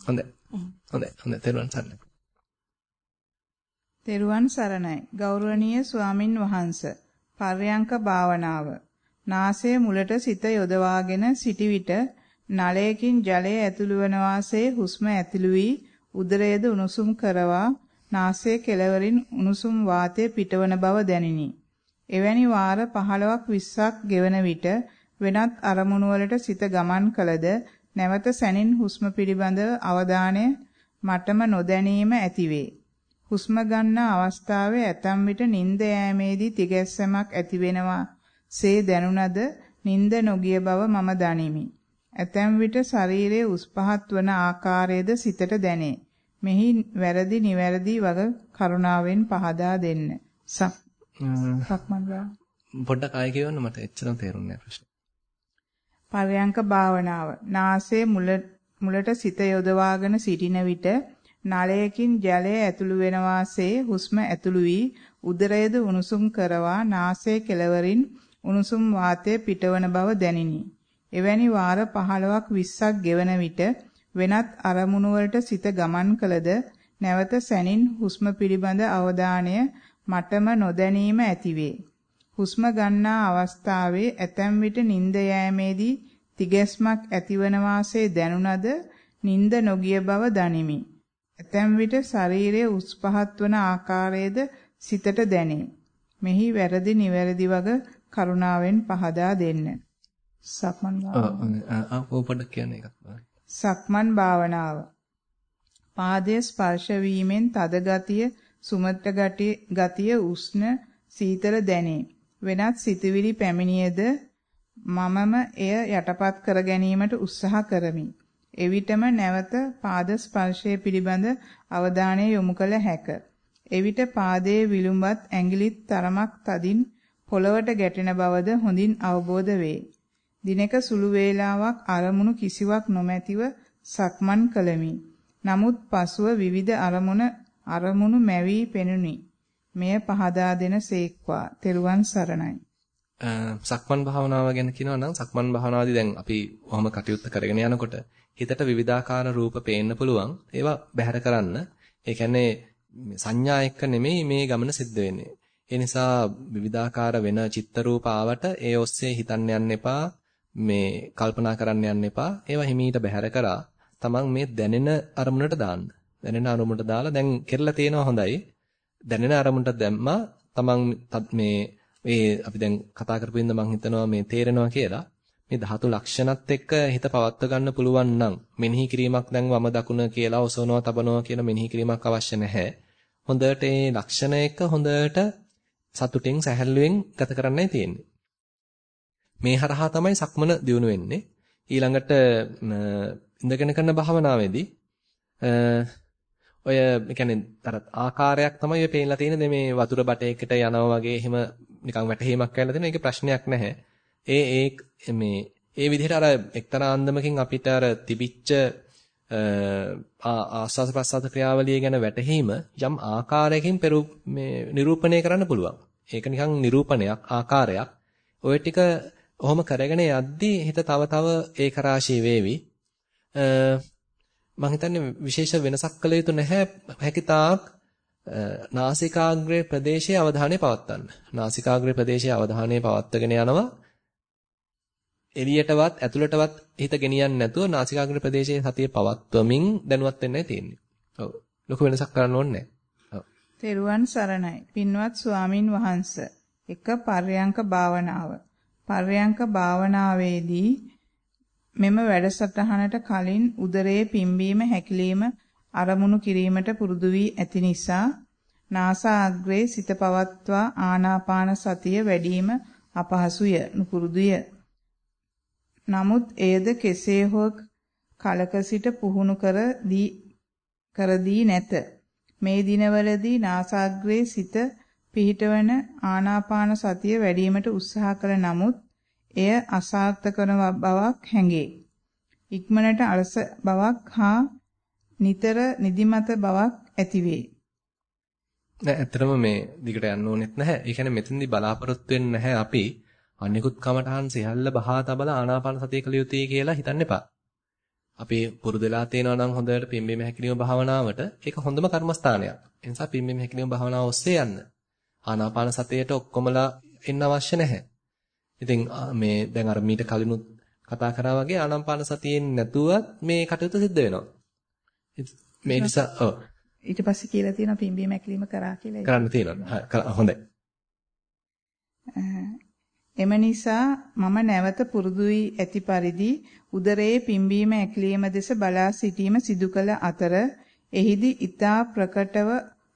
Speaker 1: හොඳයි. හොඳයි. හොඳයි. තෙරුවන් සරණයි.
Speaker 2: තෙරුවන් සරණයි. ගෞරවනීය ස්වාමින් වහන්සේ. පර්යංක භාවනාව. නාසය මුලට සිත යොදවාගෙන සිටි විට නලයකින් ජලය ඇතුළු වන වාසේ හුස්ම ඇතුළු වී උදරයේද උණුසුම් කරවා නාසයේ කෙළවරින් උණුසුම් වාතය පිටවන බව දැනිනි. එවැනි වාර 15ක් 20ක් ගෙවන විට වෙනත් අරමුණු වලට සිත ගමන් කළද නැවත සැනින් හුස්ම පිළිබඳව අවධානය මටම නොදැනීම ඇතිවේ. හුස්ම ගන්න අවස්ථාවේ ඇතම් විට නිින්ද යෑමේදී තිගැස්සමක් ඇති වෙනවා. සේ දැනුණද නිින්ද නොගිය බව මම දනිමි. ඇතැම් විට ශරීරයේ උස් පහත් වන ආකාරයේද සිතට දැනේ. මෙහි වැරදි නිවැරදි වග කරුණාවෙන් පහදා දෙන්න. සක්මන්
Speaker 1: පොඩ්ඩක් ආයෙ කියවන්න මට එච්චරම තේරුන්නේ නැහැ ප්‍රශ්නේ.
Speaker 2: පරයන්ක භාවනාව. නාසයේ මුලට සිත යොදවාගෙන සිටින විට නලයකින් ජලය ඇතුළු වෙන වාසේ හුස්ම ඇතුළු වී උදරයද උණුසුම් කරවා නාසයේ කෙළවරින් උණුසුම් වාතය පිටවන බව දැනිනි. එවැනි වාර 15ක් 20ක් ගෙවන විට වෙනත් අරමුණු වලට සිත ගමන් කළද නැවත සැනින් හුස්ම පිළිබඳ අවධානය මටම නොදැනීම ඇතිවේ. හුස්ම ගන්නා අවස්ථාවේ ඇතැම් විට නිින්ද යෑමේදී තිගැස්මක් ඇතිවන වාසේ දැනුණද නිින්ද නොගිය බව දනිමි. ඇතැම් විට ශරීරයේ උස් පහත් වන ආකාරයේද සිතට දැනේ. මෙහි වැරදි නිවැරදි වග කරුණාවෙන් පහදා දෙන්න. සක්මන්
Speaker 1: භාවනාව.
Speaker 2: සක්මන් භාවනාව. පාදයේ ස්පර්ශ වීමෙන් තද ගතිය, සුමත්ත ගතිය, උෂ්ණ, සීතල දැනේ. වෙනත් සිතුවිලි පැමිණියේද මමම එය යටපත් කර ගැනීමට උත්සාහ කරමි. එවිටම නැවත පාද ස්පර්ශයේ පිළිබඳ අවධානය යොමු කළ හැක. එවිට පාදයේ විලුඹත් ඇඟිලිත් තරමක් තදින් පොළවට ගැටෙන බවද හොඳින් අවබෝධ වේ. දිනක සුළු වේලාවක් අරමුණු කිසිවක් නොමැතිව සක්මන් කළමි. නමුත් පසුව විවිධ අරමුණ අරමුණු මැවි පෙනුනි. මෙය පහදා දෙන සේක්වා. තෙරුවන් සරණයි.
Speaker 1: සක්මන් භාවනාව ගැන කියනවා නම් සක්මන් භාවනාවදී දැන් අපි ඔහම කටයුත්ත කරගෙන යනකොට හිතට විවිධාකාර රූප පේන්න පුළුවන්. ඒවා බැහැර කරන්න. ඒ කියන්නේ සංඥා එක්ක නෙමෙයි මේ ගමන සිද්ධ වෙන්නේ. ඒ නිසා විවිධාකාර වෙන චිත්ත රූප ආවට ඒ ඔස්සේ හිතන්න යන්න එපා. මේ කල්පනා කරන්න යන්න එපා. ඒවා හිමීට බැහැර කරා තමන් මේ දැනෙන අරමුණට දාන්න. දැනෙන අරමුණට දාලා දැන් කෙරලා තියෙනවා හොඳයි. දැනෙන අරමුණට දැම්මා තමන් මේ මේ අපි දැන් කතා කරපු ඉඳ මම හිතනවා මේ තේරෙනවා කියලා. මේ ධාතු ලක්ෂණත් එක්ක හිත පවත්ව ගන්න පුළුවන් නම් මෙනෙහි කිරීමක් දැන් වම දකුණ කියලා ඔසවනවා තබනවා කියන මෙනෙහි කිරීමක් අවශ්‍ය නැහැ. හොඳට මේ ලක්ෂණ එක්ක හොඳට සතුටින් සැහැල්ලුවෙන් ගත කරන්නයි තියෙන්නේ. මේ හරහා තමයි සක්මන දියුණු වෙන්නේ. ඊළඟට ඉඳගෙන කරන භාවනාවේදී ඔය කියන්නේ අර ආකාරයක් තමයි ඔය පේනලා තියෙන්නේ මේ වතුර බටයකට යනවා වගේ එහෙම නිකන් වැටහීමක් කරලා තියෙනවා. ඒක ප්‍රශ්නයක් නැහැ. ඒ ඒ මේ ඒ විදිහට අර එක්තරා අන්දමකින් අපිට අර තිබිච්ච ආස්වාද ප්‍රසආද ක්‍රියාවලිය ගැන වැටහීම යම් ආකාරයකින් පෙරු මේ නිරූපණය කරන්න පුළුවන්. ඒක නිකන් නිරූපණයක් ආකාරයක්. ওই ටික ඔහොම කරගෙන යද්දී හිත තව තව ඒකරාශී වේවි. මම හිතන්නේ විශේෂ වෙනසක් කළ යුතු නැහැ හැකිතාක් නාසිකාග්‍රේ ප්‍රදේශයේ අවධානය පවත්වන්න. නාසිකාග්‍රේ ප්‍රදේශයේ අවධානය පවත්වගෙන යනවා. එළියටවත් ඇතුළටවත් හිත ගෙනියන්නේ නැතුව නාසිකාග්‍රේ ප්‍රදේශයේ සතිය පවත්වමින් දැනුවත් වෙන්නයි තියෙන්නේ. ඔව්. ලොකු වෙනසක් කරන්න ඕනේ නැහැ. ඔව්.
Speaker 2: තෙරුවන් සරණයි. පින්වත් ස්වාමින් වහන්සේ. එක පර්යංක භාවනාව. පර්යංක භාවනාවේදී මෙම වැඩසටහනට කලින් උදරයේ පිම්බීම හැකිලිම අරමුණු කිරීමට පුරුදු වී ඇති නිසා නාසාග්‍රේ සිත පවත්වා ආනාපාන සතිය වැඩිම අපහසුය නුපුරුදුය. නමුත් එයද කෙසේ හෝ කලක සිට පුහුණු කර දී කරදී නැත. මේ දිනවලදී නාසාග්‍රේ සිත පිහිටවන ආනාපාන සතිය වැඩිවීමට උත්සාහ කළ නමුත් එය අසාර්ථක වන බවක් හැඟේ. ඉක්මනට අලස බවක් හා නිතර නිදිමත බවක් ඇතිවේ.
Speaker 1: නෑ ඇත්තටම මේ දිගට යන්න ඕනෙත් නැහැ. ඒ කියන්නේ මෙතනදී බලාපොරොත්තු වෙන්නේ නැහැ අපි අනිකුත් කමඨහන් සියල්ල බහා තබලා ආනාපාන සතිය කළ යුතුයි කියලා හිතන්න එපා. අපි පුරුදු වෙලා තේනවා නම් හොඳට පිම්බීම හැකිලිම භාවනාවට ඒක හොඳම කර්මස්ථානයක්. ඒ නිසා පිම්බීම හැකිලිම භාවනාව ඔස්සේ යන්න. ආනාපාන සතියට ඔක්කොමලා එන්න අවශ්‍ය නැහැ. ඉතින් මේ දැන් අර මීට කලිනුත් කතා කරා වගේ ආනාපාන සතියෙන් නැතුවත් මේ කටයුතු සිද්ධ වෙනවා. මේ නිසා ඔව්
Speaker 2: ඊට පස්සේ කියලා තියෙනවා පිම්බීම හැකිලිම කරා කියලා.
Speaker 1: කරන්න තියෙනවා. හොඳයි.
Speaker 2: එම නිසා මම නැවත පුරුදු වී ඇති පරිදි උදරයේ පිම්බීම ඇක්ලීම දෙස බලා සිටීම සිදු කළ අතර එහිදී ඊතා ප්‍රකටව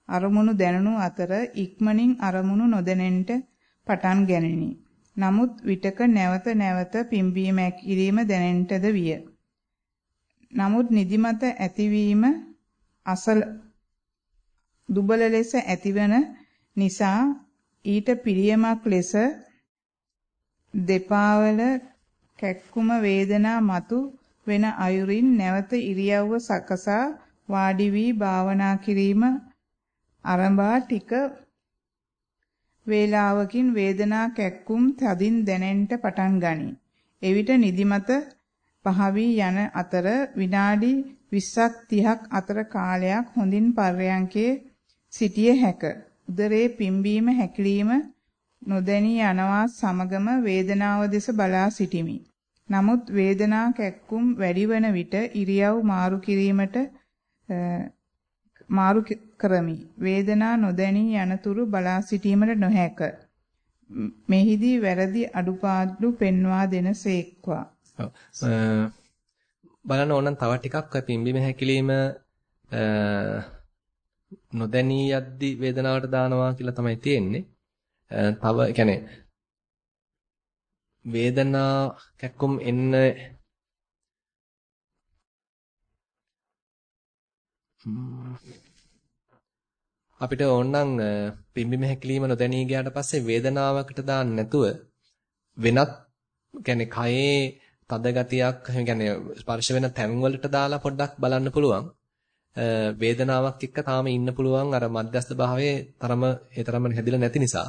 Speaker 2: අරමුණු දැනුණු අතර ඉක්මනින් අරමුණු නොදැනෙන්නට පටන් ගැනිනි. නමුත් විටක නැවත නැවත පිම්බීම ඇක්ලීම දැනෙන්නටද විය. නමුත් නිදිමත ඇතිවීම අසල දුබල ලෙස ඇතිවන නිසා ඊට පිළියමක් ලෙස දෙපාවල කැක්කුම වේදනා මතු වෙන අයුරින් නැවත ඉරියව්ව සකසා වාඩි වී භාවනා කිරීම ආරම්භා ටික වේලාවකින් වේදනා කැක්කුම් තදින් දැනෙන්නට පටන් ගනී. එවිට නිදිමත පහවී යන අතර විනාඩි 20ක් 30ක් අතර කාලයක් හොඳින් පර්යංකේ සිටිය හැක. උදරේ පිම්බීම හැකිලිම නොදැනී යනවා සමගම වේදනාව දෙස බලා සිටිමි. නමුත් වේදනා කැක්කුම් වැඩිවන විට ඉරියව් මාරු කිරීමට මාරු කරමි. වේදනා නොදැනී යනතුරු බලා සිටීමට නොහැක. මෙහිදී වැරදි අඩුපාඩු පෙන්වා දෙනසේක්වා.
Speaker 1: බලන්න ඕනම් තව ටිකක් පිම්බීම හැකිලිම නොදැනී යද්දි වේදනාවට දානවා කියලා තමයි තියෙන්නේ. තව يعني වේදනා කැක්කුම් එන්න අපිට ඕනනම් පිම්බිම හැකිලිම නොදැනී ගියාට පස්සේ වේදනාවකට දාන්න නැතුව වෙනත් يعني කයේ තද ගතියක් يعني ස්පර්ශ වෙන තැන් වලට දාලා පොඩ්ඩක් බලන්න පුළුවන් වේදනාවක් එක්ක තාම ඉන්න පුළුවන් අර මධ්‍යස්ථ භාවයේ තරම ඒ තරම හැදිලා නැති නිසා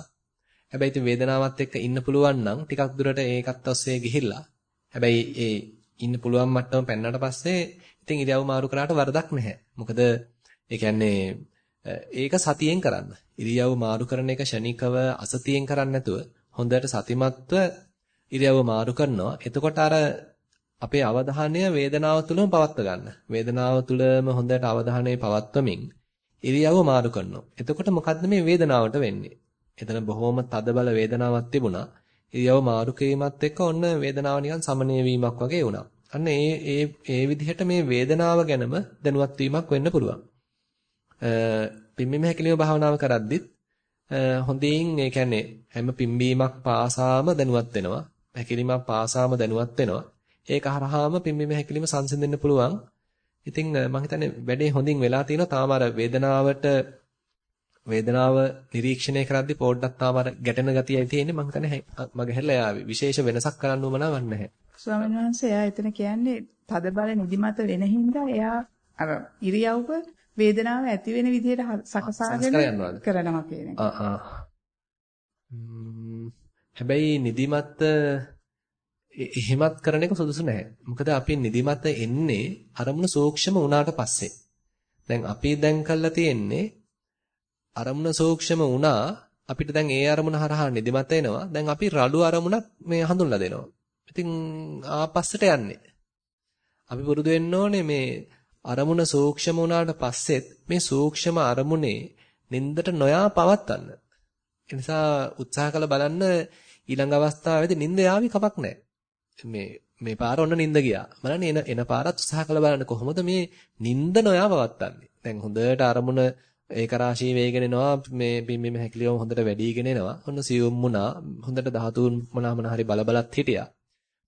Speaker 1: හැබැයි ඉතින් වේදනාවත් එක්ක ඉන්න පුළුවන් නම් ටිකක් දුරට ඒකත් ඔස්සේ ගිහිල්ලා හැබැයි ඒ ඉන්න පුළුවන් මට්ටම පෙන්නට පස්සේ ඉතින් ඉරියව් මාරු කරාට වරදක් නැහැ. මොකද ඒ කියන්නේ ඒක සතියෙන් කරන්න. ඉරියව් මාරු කරන එක ෂණිකව අසතියෙන් කරන්නේ නැතුව හොඳට සතිමත්ව ඉරියව් මාරු කරනවා. එතකොට අර අපේ අවධානය වේදනාව තුළම පවත්ව ගන්න. වේදනාව තුළම හොඳට අවධානය පවත්වමින් ඉරියව්ව මාරු කරනවා. එතකොට මොකද්ද මේ වේදනාවට වෙන්නේ? එතන බොහොම තදබල වේදනාවක් තිබුණා. ඉරියව් මාරු කිරීමත් එක්ක ඔන්න වේදනාව නිකන් සමනය වීමක් වගේ වුණා. අන්න ඒ ඒ ඒ විදිහට මේ වේදනාව ගැනම දැනුවත් වීමක් වෙන්න පුළුවන්. පිම්බීම හැකිලිම භාවනාව කරද්දිත් හොඳින් ඒ කියන්නේ හැම පිම්බීමක් පාසාම දැනුවත් වෙනවා. හැකිලිමක් පාසාම දැනුවත් වෙනවා. ඒක හරහාම පිම්බීම හැකිලිම සංසිඳෙන්න පුළුවන්. ඉතින් මම හිතන්නේ වැඩේ හොඳින් වෙලා තියෙනවා. තාම අර වේදනාවට වේදනාව නිරීක්ෂණය කරද්දී පොඩ්ඩක් තාම අර ගැටෙන ගතියයි තියෙන්නේ මම හිතන්නේ මගේ හැරලා යාවි විශේෂ වෙනසක් කරන්න උවමනාවක් නැහැ
Speaker 2: ස්වාමීන් වහන්සේ එයා එතන කියන්නේ තද බල නිදිමත වෙන හින්දා එයා අර ඉරියව්ව වේදනාව ඇති වෙන විදිහට සකසාගෙන කරනවා කියන එක.
Speaker 1: හැබැයි නිදිමත එහෙමත් කරන එක සුදුසු නැහැ. මොකද අපි නිදිමත එන්නේ අරමුණ සූක්ෂම වුණාට පස්සේ. දැන් අපි දැන් කළා තියෙන්නේ අරමුණ සූක්ෂම වුණා අපිට දැන් ඒ අරමුණ හරහා නිදිමත එනවා. දැන් අපි රළු අරමුණක් මේ හඳුන්ලා දෙනවා. ඉතින් ආපස්සට යන්නේ. අපි පුරුදු වෙන්න ඕනේ මේ අරමුණ සූක්ෂම වුණාට පස්සෙත් මේ සූක්ෂම අරමුණේ නින්දට නොයා පවත්තන්න. ඒ නිසා උත්සාහ කළ බලන්න ඊළඟ අවස්ථාවේදී නින්ද යාවි කමක් නැහැ. මේ මේ පාර ඔන්න නින්ද ගියා. බලන්න එන එන පාරත් උත්සාහ කළ බලන්න කොහොමද මේ නින්ද නොයා පවත්තන්නේ. දැන් හොඳට අරමුණ ඒක රාශී වේගෙන එනවා මේ බිම්බිම හැකිලිවම හොඳට වැඩිගෙන එනවා. ඔන්න සියුම් වුණා. හොඳට ධාතුන් මොනවා මොන හරි බලබලත් හිටියා.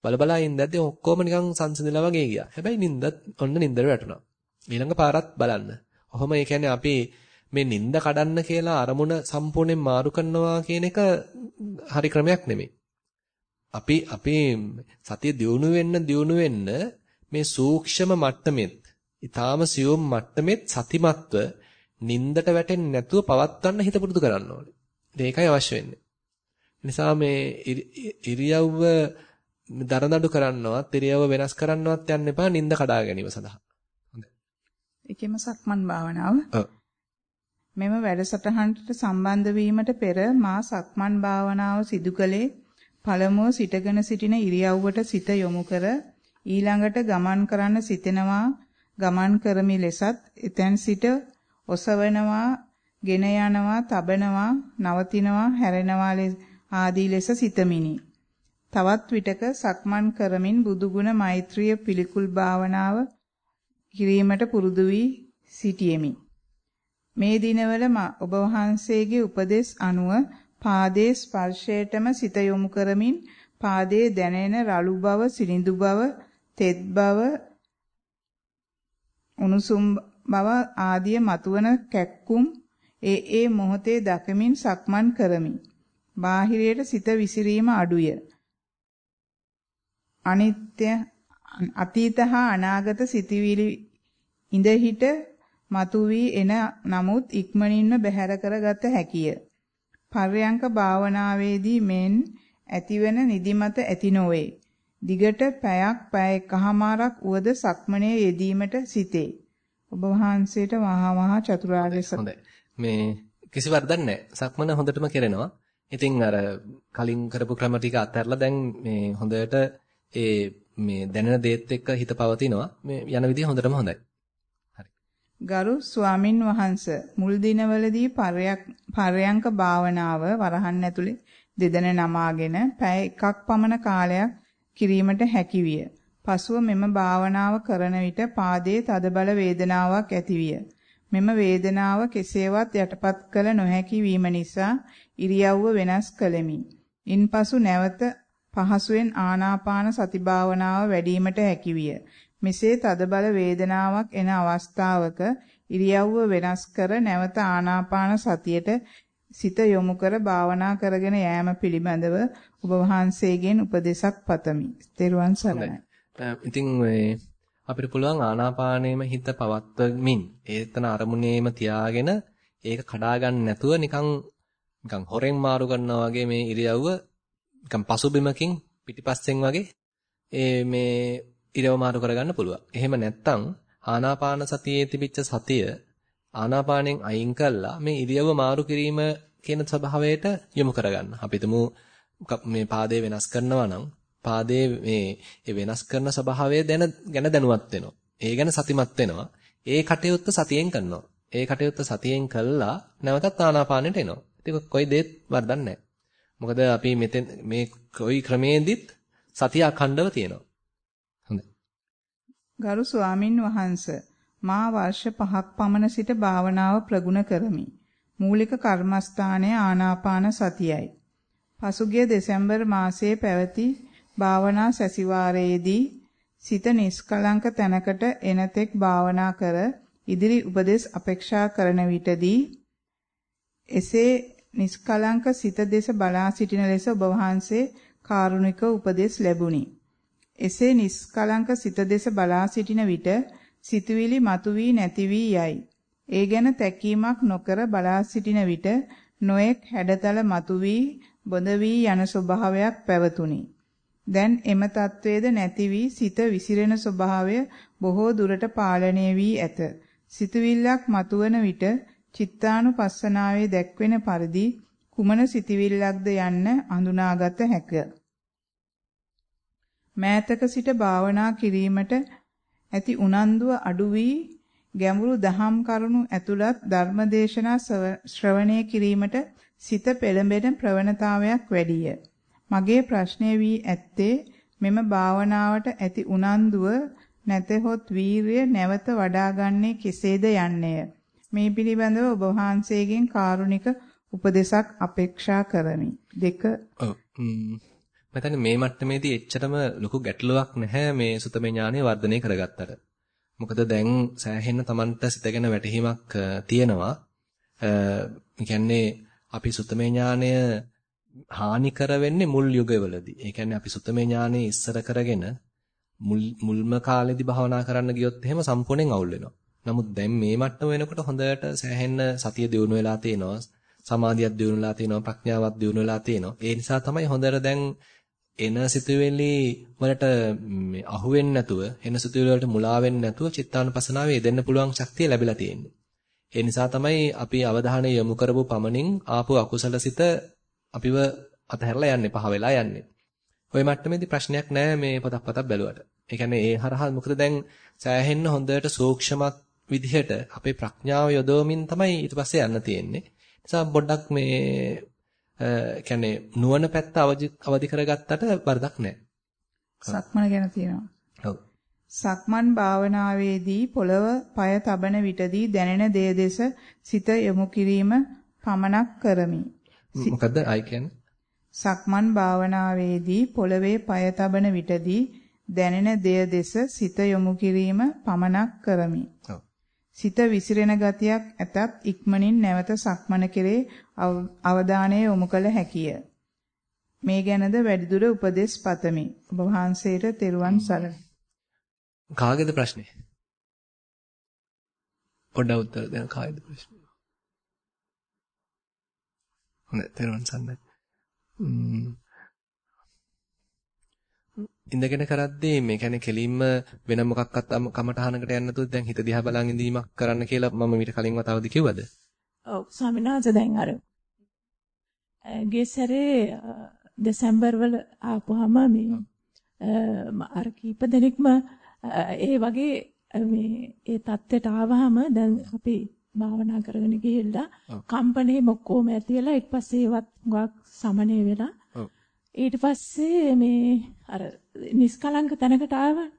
Speaker 1: බලබලා ඉඳද්දී ඔක්කොම නිකන් සංසිඳලා වගේ ගියා. හැබැයි නිින්දත් ඔන්න නිින්දට වැටුණා. ඊළඟ පාරත් බලන්න. ඔහොම ඒ කියන්නේ අපි මේ නිନ୍ଦ කඩන්න කියලා අරමුණ සම්පූර්ණයෙන් මාරු කරනවා කියන එක හරි ක්‍රමයක් නෙමෙයි. අපි අපි සතිය දියුණු වෙන්න දියුණු වෙන්න මේ සූක්ෂම මට්ටමෙත් ඊටාම සියුම් මට්ටමෙත් සතිමත්ව නින්දට වැටෙන්නේ නැතුව පවත්වන්න හිත පුරුදු කරන්න ඕනේ. ඒකයි අවශ්‍ය වෙන්නේ. නිසා මේ ඉරියව්ව දරදඬු කරන්නවත් ඉරියව්ව වෙනස් කරන්නවත් යන්න එපා නින්ද කඩා ගැනීම සඳහා. හොඳයි.
Speaker 2: ඒකෙම සක්මන් භාවනාව.
Speaker 1: ඔව්.
Speaker 2: මෙම වැඩසටහනට සම්බන්ධ වීමට පෙර මා සක්මන් භාවනාව සිදු කළේ පළමුව සිටගෙන සිටින ඉරියව්වට සිත යොමු කර ඊළඟට ගමන් කරන්න සිතෙනවා ගමන් කරමි ලෙසත් එතෙන් සිට ඔසවනවා ගෙන යනවා තබනවා නවතිනවා හැරෙනවා ආදී ලෙස සිතමිනි. තවත් විටක සක්මන් කරමින් බුදුගුණ මෛත්‍රිය පිළිකුල් භාවනාව කිරීමට පුරුදු වී සිටියෙමි. මේ දිනවල ඔබ වහන්සේගේ උපදෙස් අනුව පාදයේ ස්පර්ශයටම සිත යොමු කරමින් පාදයේ දැනෙන රළු බව, සිනිඳු බව, තෙත් බව, උණුසුම් බව ආදිය මතුවන කැක්කුම් ඒ ඒ මොහොතේ දකමින් සක්මන් කරමි. බාහිරයට සිත විසිරීම අඩුය. අනිත්‍ය අතීත හා අනාගත සිටිවිලි ඉඳහිට මතුවී එන නමුත් ඉක්මනින්ම බැහැර කරගත හැකිය. පර්යංක භාවනාවේදී මෙන් ඇතිවන නිදිමත ඇති නොවේ. දිගට පැයක් පැය එකහමාරක් උවද සක්මනේ යෙදීමට සිටේ. ඔබ වහන්සේට මහා මහා චතුරාර්ය
Speaker 1: හොඳයි. මේ කිසි වරදක් නැහැ. සක්මන හොඳටම කරනවා. ඉතින් අර කලින් කරපු ක්‍රම ටික අත්හැරලා දැන් මේ හොඳට ඒ මේ දැනෙන දේත් එක්ක හිත පවතිනවා. මේ යන විදිහ හොඳටම හොඳයි.
Speaker 2: ගරු ස්වාමින් වහන්ස මුල් දිනවලදී පරයන්ක භාවනාව වරහන් ඇතුලේ දෙදෙන නමාගෙන පැය එකක් පමණ කාලයක් කිරීමට හැකි විය. පසුව මෙම භාවනාව කරන විට පාදයේ තදබල වේදනාවක් ඇතිවිය. මෙම වේදනාව කෙසේවත් යටපත් කළ නොහැකි වීම නිසා ඉරියව්ව වෙනස් කළෙමි. ඉන්පසු නැවත පහසුවෙන් ආනාපාන සති භාවනාව වැඩිවීමට හැකි විය. මෙසේ තදබල වේදනාවක් එන අවස්ථාවක ඉරියව්ව වෙනස් කර නැවත ආනාපාන සතියට සිත යොමු කර භාවනා කරගෙන යෑම පිළිබඳව ඔබ වහන්සේගෙන් උපදේශක් පතමි. ත්වන් සරණයි.
Speaker 1: ඉතින් අපිට පුළුවන් ආනාපානයේම හිත පවත්වමින් ඒතන අරමුණේම තියාගෙන ඒක කඩා ගන්න නැතුව නිකන් නිකන් හොරෙන් මාරු කරනවා වගේ මේ ඉරියව්ව නිකන් පසුබිමකින් පිටිපස්සෙන් වගේ ඒ මේ ඉරව මාරු කරගන්න පුළුවන්. එහෙම නැත්නම් ආනාපාන සතියේ තිබිච්ච සතිය ආනාපානෙන් අයින් කළා මේ ඉරියව්ව මාරු කිරීම කියන ස්වභාවයට යොමු කරගන්න. අපි මේ පාදේ වෙනස් කරනවා නම් පාදයේ මේ වෙනස් කරන ස්වභාවය දැන ගැන දැනුවත් වෙනවා. ඒ ගැන සතිමත් වෙනවා. ඒ කටයුත්ත සතියෙන් කරනවා. ඒ කටයුත්ත සතියෙන් කළා නැවතත් ආනාපානෙට එනවා. ඉතින් කොයි දෙයක් වරදක් නැහැ. මොකද අපි මෙතෙන් මේ කොයි ක්‍රමේදීත් සතිය අඛණ්ඩව තියෙනවා.
Speaker 2: ගරු ස්වාමින් වහන්ස මා වර්ෂ 5ක් පමණ සිට භාවනාව ප්‍රගුණ කරමි. මූලික කර්මස්ථානය ආනාපාන සතියයි. පසුගිය දෙසැම්බර් මාසයේ පැවති භාවනා සැසිවාරයේදී සිත නිස්කලංක තැනකට එනතෙක් භාවනා කර ඉදිරි උපදෙස් අපේක්ෂා කරන විටදී එසේ නිස්කලංක සිත දෙස බලා සිටින ලෙස ඔබ වහන්සේ කාරුණික උපදෙස් ලැබුණි. එසේ නිස්කලංක සිත දෙස බලා සිටින විට සිතුවිලි මතුවී නැති වී යයි. ඒ ගැන තැකීමක් නොකර බලා සිටින විට නොඑක් හැඩතල මතුවී බොඳ වී යන ස්වභාවයක් පැවතුණි. දැන් එම తත්වයේද නැති වී සිත විසිරෙන ස්වභාවය බොහෝ දුරට පාලනය වී ඇත. සිතුවිල්ලක් මතුවන විට චිත්තානුපස්සනාවේ දැක්වෙන පරිදි කුමන සිතුවිල්ලක්ද යන්න හඳුනාගත හැකිය. මෑතක සිට භාවනා කිරීමට ඇති උනන්දුව අඩු වී ගැඹුරු දහම් කරුණු ඇතුළත් ධර්මදේශනා ශ්‍රවණය කිරීමට සිත පෙළඹෙන ප්‍රවණතාවයක් වැඩිය. මගේ ප්‍රශ්නය වී ඇත්තේ මෙම භාවනාවට ඇති උනන්දුව නැතහොත් වීරිය නැවත වඩාගන්නේ කෙසේද යන්නේය. මේ පිළිබඳව ඔබ වහන්සේගෙන් කාරුණික උපදේශක් අපේක්ෂා කරමි. දෙක
Speaker 1: මම මේ මට්ටමේදී එච්චරම ලොකු ගැටලුවක් නැහැ මේ සුතමේ ඥානය වර්ධනය කරගත්තට. මොකද දැන් සෑහෙන්න Tamanට සිතගෙන වැටහීමක් තියෙනවා. ඒ කියන්නේ අපි සුතමේ ඥානය හානි කර වෙන්නේ මුල් යුගවලදී. ඒ කියන්නේ අපි සුතමේ ඥානෙ ඉස්සර කරගෙන මුල් මුල්ම කාලෙදි භාවනා කරන්න ගියොත් එහෙම සම්පූර්ණයෙන් අවුල් වෙනවා. නමුත් දැන් මේ මට්ටම වෙනකොට හොඳට සෑහෙන්න සතිය දියුණු වෙලා තියෙනවා. සමාධියක් දියුණු වෙලා තියෙනවා. ප්‍රඥාවක් දියුණු වෙලා තියෙනවා. ඒ නිසා තමයි හොඳට දැන් එන සිතුවිලි වලට අහු වෙන්නේ නැතුව, එන සිතුවිලි වලට මුලා වෙන්නේ නැතුව චිත්තානුපසනාවේ යෙදෙන්න පුළුවන් ශක්තිය ලැබිලා තියෙන්නේ. ඒ නිසා තමයි අපි අවධානය යොමු කරපු පමණින් ආපු අකුසලසිත අපිව අතහැරලා යන්නේ පහ වෙලා යන්නේ. ওই මට්ටමේදී ප්‍රශ්නයක් නැහැ මේ පොතක් පතක් බැලුවට. ඒ කියන්නේ ඒ හරහා මොකද දැන් සෑහෙන්න හොඳට සූක්ෂමත් විදිහට අපේ ප්‍රඥාව යොදවමින් තමයි ඊට පස්සේ යන්න තියෙන්නේ. නිසා පොඩ්ඩක් මේ කියන්නේ නුවණ පැත්ත අවදි කරගත්තට වරදක් නැහැ.
Speaker 2: සක්මන ගැන තියෙනවා.
Speaker 1: ඔව්.
Speaker 2: සක්මන් භාවනාවේදී පොළව পায় තබන විටදී දැනෙන දේ දෙස සිත යොමු කිරීම පමණක් කරමි.
Speaker 1: මොකද්ද ආයි කියන්නේ?
Speaker 2: සක්මන් භාවනාවේදී පොළවේ পায় තබන විටදී දැනෙන දෙය දෙස සිත යොමු කිරීම පමණක් කරමි. සිත විසිරෙන ගතියක් ඇතත් ඉක්මනින් නැවත සක්මන කෙරේ අවධානය යොමු කළ හැකිය. මේ ගැනද වැඩිදුර උපදෙස් පතමි. ඔබ වහන්සේට තෙරුවන් සරණයි.
Speaker 1: කාගේද ප්‍රශ්නේ? පොඩ්ඩක් උත්තර දෙන්න කාගේද ප්‍රශ්නේ? හොඳයි තෙරුවන් සරණයි. ඉඳගෙන කරද්දී මේ කියන්නේ කෙලින්ම වෙන මොකක්වත් කමටහනකට යන්න නැතුව දැන් හිත දිහා බලන් ඉඳීමක් කරන්න කියලා මම මීට කලින් වතාවදී කිව්වද?
Speaker 6: ඔව් ස්වාමීන් වහන්සේ දැන් අර ගිය සැරේ දෙසැම්බර් වල ආපුවාම මේ අර කීප දෙනෙක්ම ඒ වගේ මේ ඒ தත්ත්වයට ආවහම දැන් අපි භාවනා කරගෙන ගිහිල්ලා කම්පණේ මොක්කොම ඇති වෙලා ඊට පස්සේ ඒවත් ගොඩක් සමනය වෙලා ඊට පස්සේ මේ අර නිස්කලංක තැනකට ආවා.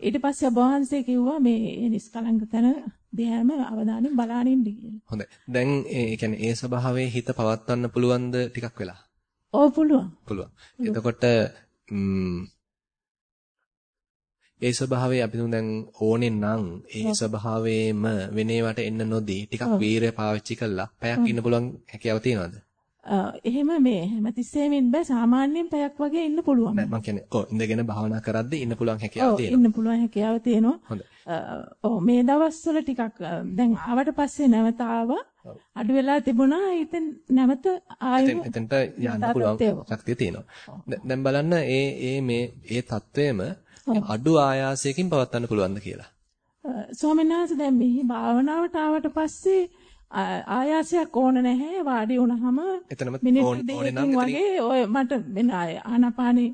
Speaker 6: ඊට පස්සේ ඔබ වහන්සේ කිව්වා මේ නිස්කලංක තැන දිහාම අවධානයෙන් බලානින්න කියලා.
Speaker 1: හොඳයි. දැන් ඒ කියන්නේ ඒ ස්වභාවයේ හිත පවත්වන්න පුළුවන්ද ටිකක් වෙලා?
Speaker 6: ඔව් පුළුවන්.
Speaker 1: පුළුවන්. එතකොට ඒ ස්වභාවය අපි දැන් ඕනේ නම් ඒ ස්වභාවයේම වෙනේවට එන්න නොදී ටිකක් වීරය පාවිච්චි කළා පැයක් ඉන්න පුළුවන් හැකියාව තියෙනවද?
Speaker 6: එහෙම මේ හැමතිස්සෙමින් බෑ සාමාන්‍යයෙන් පැයක් වගේ ඉන්න පුළුවන්.
Speaker 1: නෑ මම කියන්නේ ඔව් ඉඳගෙන භාවනා කරද්දී ඉන්න පුළුවන් හැකියාව තියෙනවා.
Speaker 6: ඉන්න පුළුවන් හැකියාව තියෙනවා.
Speaker 1: හොඳයි.
Speaker 6: ඔව් මේ දවස්වල ටිකක් දැන් ආවට පස්සේ නැවත ආවා. අඩු වෙලා තිබුණා. ඉතින් නැවත ආයෙත්
Speaker 1: එතනට යන්න පුළුවන් ශක්තිය තියෙනවා. දැන් බලන්න ඒ ඒ මේ ඒ தത്വෙම අඩු ආයාසයකින් පවත්වන්න පුළුවන්ද කියලා.
Speaker 6: ස්වාමීන් වහන්සේ දැන් මෙහි භාවනාවට ආවට පස්සේ ආයාසයක් ඕන නැහැ වාඩි වුණාම
Speaker 1: එතනම
Speaker 6: ඕනේ වගේ ඔය මට වෙන ආනාපානි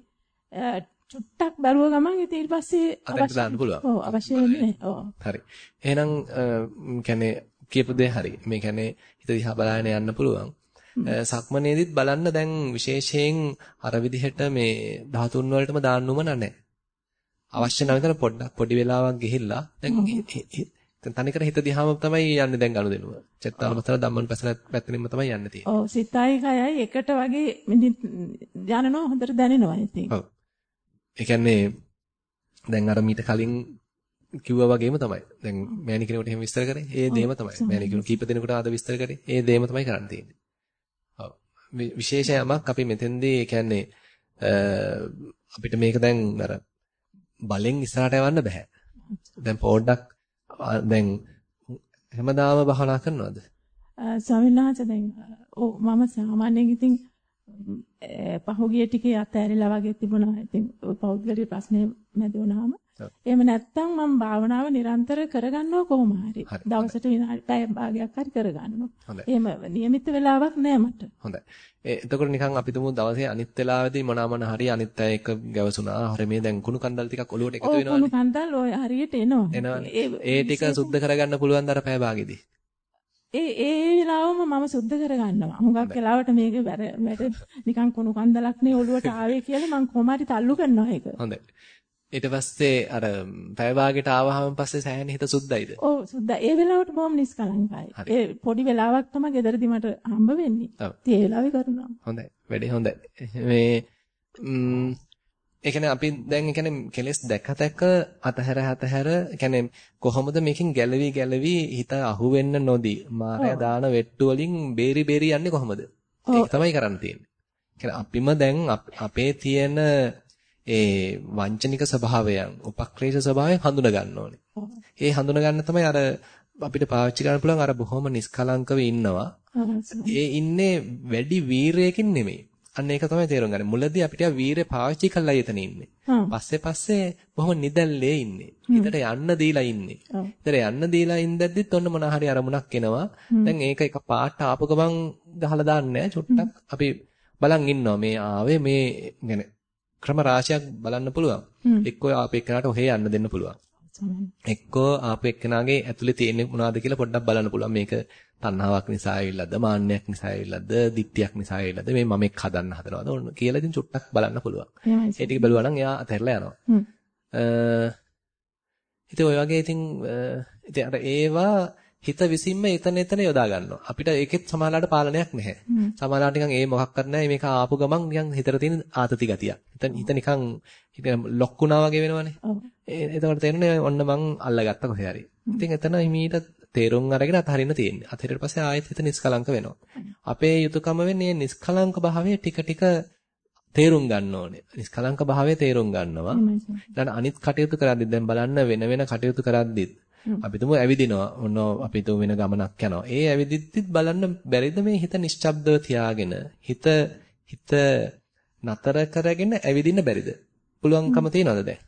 Speaker 6: චුට්ටක් බැලුව ගමන් ඊට පස්සේ
Speaker 1: අවශ්‍ය දාන්න පුළුවන්.
Speaker 6: ඔව් අවශ්‍ය වෙන්නේ ඔව්.
Speaker 1: හරි. එහෙනම් කියන්නේ කියපු දේ හරි. මේ කියන්නේ හිත දිහා බලාගෙන යන්න පුළුවන්. සක්මනේදිත් බලන්න දැන් විශේෂයෙන් අර විදිහට මේ ධාතුන් වලටම දාන්න උම නැහැ. අවශ්‍ය නම් විතර පොඩ්ඩක් පොඩි වෙලාවක් ගිහිල්ලා දැන් තනිකර හිත දිහාම තමයි යන්නේ දැන් ගනුදෙනුව. චත්තාලමතර ධම්මන පැසල පැත්තෙන්ම තමයි යන්න තියෙන්නේ.
Speaker 6: ඔව් සිතයි කයයි එකට වගේ යනනවා හොඳට දැනෙනවා ඉතින්.
Speaker 1: ඔව්. ඒ කියන්නේ දැන් අර මීට කලින් කිව්වා වගේම තමයි. දැන් මෑණි කෙනෙකුට එහෙම විස්තර කරේ. ඒ දේම තමයි. මෑණි කෙනෙකු කීප දෙනෙකුට ආද විස්තර කරේ. ඒ දේම තමයි කරන්න තියෙන්නේ. ඔව්. විශේෂ යමක් අපි මෙතෙන්දී කියන්නේ අපිට මේක දැන් අර බලෙන් ඉස්සරහට යවන්න බෑ. දැන් පොඩ්ඩක් දැන් හැමදාම භාවනා කරනවද?
Speaker 6: ස්වාමීන් වහන්සේ දැන් ඔව් මම සාමාන්‍යයෙන් ඉතින් පහුගිය ටිකේ අතෑරිලා වගේ තිබුණා. ඉතින් පෞද්ගලික ප්‍රශ්නේ මැද වුණාම එහෙම නැත්තම් මම භාවනාව නිරන්තර කරගන්නවා කොහොම හරි. දවසට විනාඩි පැය භාගයක් හරි කරගන්නවා. එහෙම નિયમિત වෙලාවක් නෑ මට.
Speaker 1: හොඳයි. එතකොට නිකන් අපි තුමු දවසේ අනිත් වෙලාවෙදී මොනවාමන හරි අනිත් අය එක ගැවසුනා. හරි මේ දැන් කුණු කන්දල් ටිකක් ඔලුවට එකතු වෙනවානේ.
Speaker 6: කුණු කන්දල් ඔය හරියට එනවා.
Speaker 1: ඒ ටික සුද්ධ කරගන්න පුළුවන් දර පැය භාගෙදී.
Speaker 6: ඒ ඒ වෙලාවම මම සුද්ධ කරගන්නවා. හුඟක් වෙලාවට මේක වැඩ නිකන් කුණු කන්දලක් නේ ඔලුවට ආවේ කියලා මම කොහොම හරි තල්ලු කරනවා ඒක.
Speaker 1: හොඳයි. ඊට පස්සේ අර පැය භාගයට ආවහම පස්සේ සෑහෙන හිත සුද්ධයිද?
Speaker 6: ඔව් සුද්ධයි. ඒ වෙලාවට බොහොම නිස්කලංකයි. ඒ පොඩි වෙලාවක් තමයි ගෙදරදි මට හම්බ වෙන්නේ. ඒ වෙලාවේ කරනවා.
Speaker 1: හොඳයි. වැඩේ හොඳයි. මේ ඒ කියන්නේ අපි දැන් ඒ කියන්නේ කෙලස් දැක දැක අතහැර අතහැර ඒ කියන්නේ කොහොමද මේකෙන් ගැලවි ගැලවි හිත අහු වෙන්න නොදී මාය දාන වෙට්ටු වලින් බේරි බේරි යන්නේ කොහොමද? ඒක තමයි කරන්න තියෙන්නේ. කියන්නේ අපිම දැන් අපේ තියෙන ඒ වංචනික ස්වභාවයන්, උපක්‍රේෂ ස්වභාවයන් හඳුනා ගන්න ඕනේ. ඒ හඳුනා ගන්න තමයි අර අපිට පාවිච්චි කරන්න පුළුවන් අර බොහොම නිස්කලංකව ඉන්නවා. ඒ ඉන්නේ වැඩි වීරයකින් නෙමෙයි. අන්න ඒක තමයි තේරුම් ගන්න. මුලදී අපිට වීරය පාවිච්චි කළා යතන ඉන්නේ. පස්සේ පස්සේ බොහොම නිදැල්ලේ ඉන්නේ. හිතට යන්න දීලා ඉන්නේ. හිතට යන්න දීලා ඉඳද්දිත් ඔන්න මොන හරි අරමුණක් එනවා. දැන් ඒක එක පාට ආපු ගමන් ගහලා දාන්නේ චුට්ටක් අපි බලන් ඉන්නවා මේ ආවේ මේ يعني ක්‍රම රාශියක් බලන්න පුළුවන්. එක්කෝ ආපේ එක්කනට ඔහේ යන්න දෙන්න පුළුවන්. එක්කෝ ආපේ එක්කනාගේ ඇතුලේ තියෙන්නේ මොනවද කියලා පොඩ්ඩක් බලන්න පුළුවන්. මේක තණ්හාවක් නිසා ඇවිල්ලාද, මාන්නයක් නිසා ඇවිල්ලාද, දික්තියක් නිසා ඇවිල්ලාද, මේ මම එක් හදන්න හදනවද? ඕන කියලා ඉතින් චුට්ටක් බලන්න පුළුවන්. ඒ ටික බැලුවා නම් එයා අතහැරලා යනවා. අ ඉතින් ඔය වගේ ඉතින් ඉතින් අර ඒවා හිත විසින්ම එතන එතන යොදා ගන්නවා. අපිට ඒකෙත් සමාලාට පාලනයක් නැහැ. සමාලාට නිකන් ඒ මොකක්වත් නැහැ. මේක ආපු ගමන් නිකන් හිතට තියෙන ආතති ගතියක්. හිත හිත නිකන් ලොක්කුණා වගේ වෙනවනේ. එතකොට තේරෙන්නේ ඔන්න මං අල්ලගත්ත කොහේ හරි. ඉතින් එතන හිමීට තේරුම් අරගෙන අතහරින්න තියෙන්නේ. අතහැරියට පස්සේ ආයෙත් හිත නිස්කලංක වෙනවා. අපේ යුතුයකම වෙන්නේ නිස්කලංක භාවය ටික ටික තේරුම් ගන්න ඕනේ. නිස්කලංක භාවය තේරුම් ගන්නවා. ඊළඟ අනිත් කටයුතු කරද්දි දැන් බලන්න වෙන වෙන කටයුතු කරද්දිත් අපි තුමු ඇවිදිනවා. ඔන්න අපි තුමු වෙන ගමනක් යනවා. ඒ ඇවිදිද්දිත් බලන්න බැරිද මේ හිත නිශ්ශබ්දව තියාගෙන හිත හිත නතර කරගෙන ඇවිදින්න බැරිද? පුළුවන්කම තියනවද දැන්?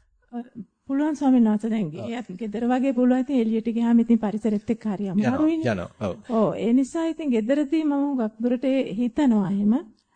Speaker 6: පුළුවන් ස්වාමීන් වහන්සේ දැන් ඒත් ගෙදර වගේ පුළුවන් ඉතින් එළියට ගියාම ඉතින් පරිසරෙත් එක්ක හරි අමාරුයිනේ.
Speaker 1: යනවා. ඔව්.
Speaker 6: ඔව් ඒ නිසා ඉතින් ගෙදරදී මම හුඟක් දුරට හිතනවා එහෙම.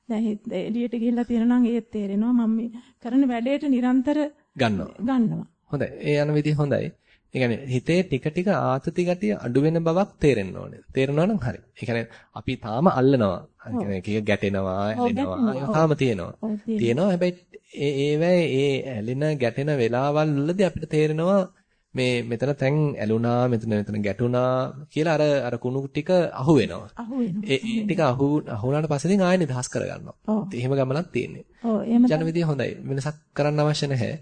Speaker 6: දැන් එළියට ගිහිල්ලා තියෙනවා නම් ඒත් තේරෙනවා මම කරන වැඩේට නිරන්තර
Speaker 1: ගන්නවා.
Speaker 6: ගන්නවා.
Speaker 1: හොඳයි. ඒ යන විදිහ හොඳයි. ඒ කියන්නේ හිතේ ටික ටික ආතති ගතිය අඩු වෙන බවක් තේරෙන්න ඕනේ. තේරෙනවා නම් හරි. ඒ කියන්නේ අපි තාම අල්ලනවා. ඒ කියන්නේ කීක ගැටෙනවා, ඇලෙනවා. තාම තියෙනවා. තියෙනවා. හැබැයි ඒ ඒවැයි ඒ ඇලෙන ගැටෙන වෙලාවල් වලදී අපිට තේරෙනවා මේ මෙතන තැන් ඇලුනා මෙතන මෙතන ගැටුණා කියලා අර අර කුණු ටික අහු වෙනවා.
Speaker 6: අහු වෙනවා.
Speaker 1: ඒ ටික අහු අහුණාට පස්සේ ඉතින් ආයෙ නිදහස් කරගන්නවා. එහෙම ගමනක් තියෙන්නේ.
Speaker 6: ඔව් එහෙම
Speaker 1: යන විදිය හොඳයි. වෙනසක් කරන්න අවශ්‍ය නැහැ.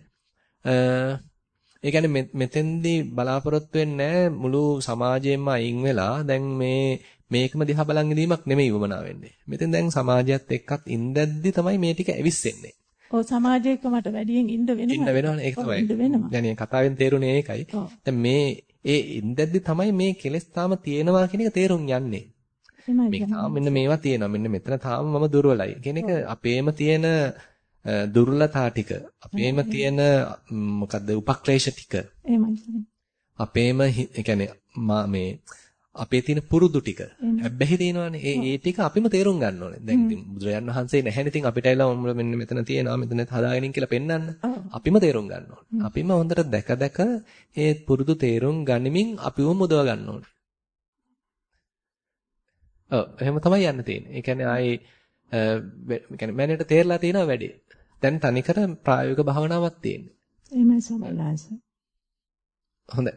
Speaker 1: ඒ කියන්නේ මෙතෙන්දී බලාපොරොත්තු වෙන්නේ මුළු සමාජයෙන්ම අයින් වෙලා දැන් මේ මේකම දිහා බලන් ඉඳීමක් නෙමෙයි වමනා වෙන්නේ. මෙතෙන් දැන් සමාජයත් එක්කත් ඉඳද්දි තමයි මේ ටික ඇවිස්සෙන්නේ.
Speaker 6: ඔව් සමාජයක මට වැඩියෙන් ඉන්න වෙනවා.
Speaker 1: ඉන්න වෙනවනේ ඒක තමයි. දැන් මේ කතාවෙන් තේරුනේ ඒකයි. දැන් මේ ඒ ඉඳද්දි තමයි මේ කෙලස් තාම තියෙනවා කියන එක තේරුම් යන්නේ. මේක තාම මෙන්න මේවා තියෙනවා. මෙන්න මෙතන තාම මම දුර්වලයි. කියන එක අපේම තියෙන දුර්ලතා ටික. අපේම තියෙන මොකද්ද උපක්ලේශ ටික. අපේම ඒ මේ අපේ තියෙන පුරුදු ටික. හැබැයි තියෙනවානේ ඒ ඒ ටික අපිම තේරුම් ගන්න ඕනේ. දැන් ඉතින් බුදුරජාන් වහන්සේ නැහැනේ ඉතින් අපිට ඇවිල්ලා මෙන්න මෙතන තියෙනවා මෙතන හදාගෙන කියලා පෙන්වන්න අපිම තේරුම් ගන්න ඕනේ. අපිම හොඳට දැක දැක ඒ පුරුදු තේරුම් ගනිමින් අපිව මුදව ගන්න ඕනේ. ඔව් එහෙම තමයි යන්න තියෙන්නේ. ඒ කියන්නේ ආයේ ඒ කියන්නේ මැනේට තේරලා තියෙනවා වැඩි දැන් තනිකර ප්‍රායෝගික භාවනාවක් තියෙන්නේ.
Speaker 6: එහෙමයි සමහරවිට.
Speaker 1: හොඳයි.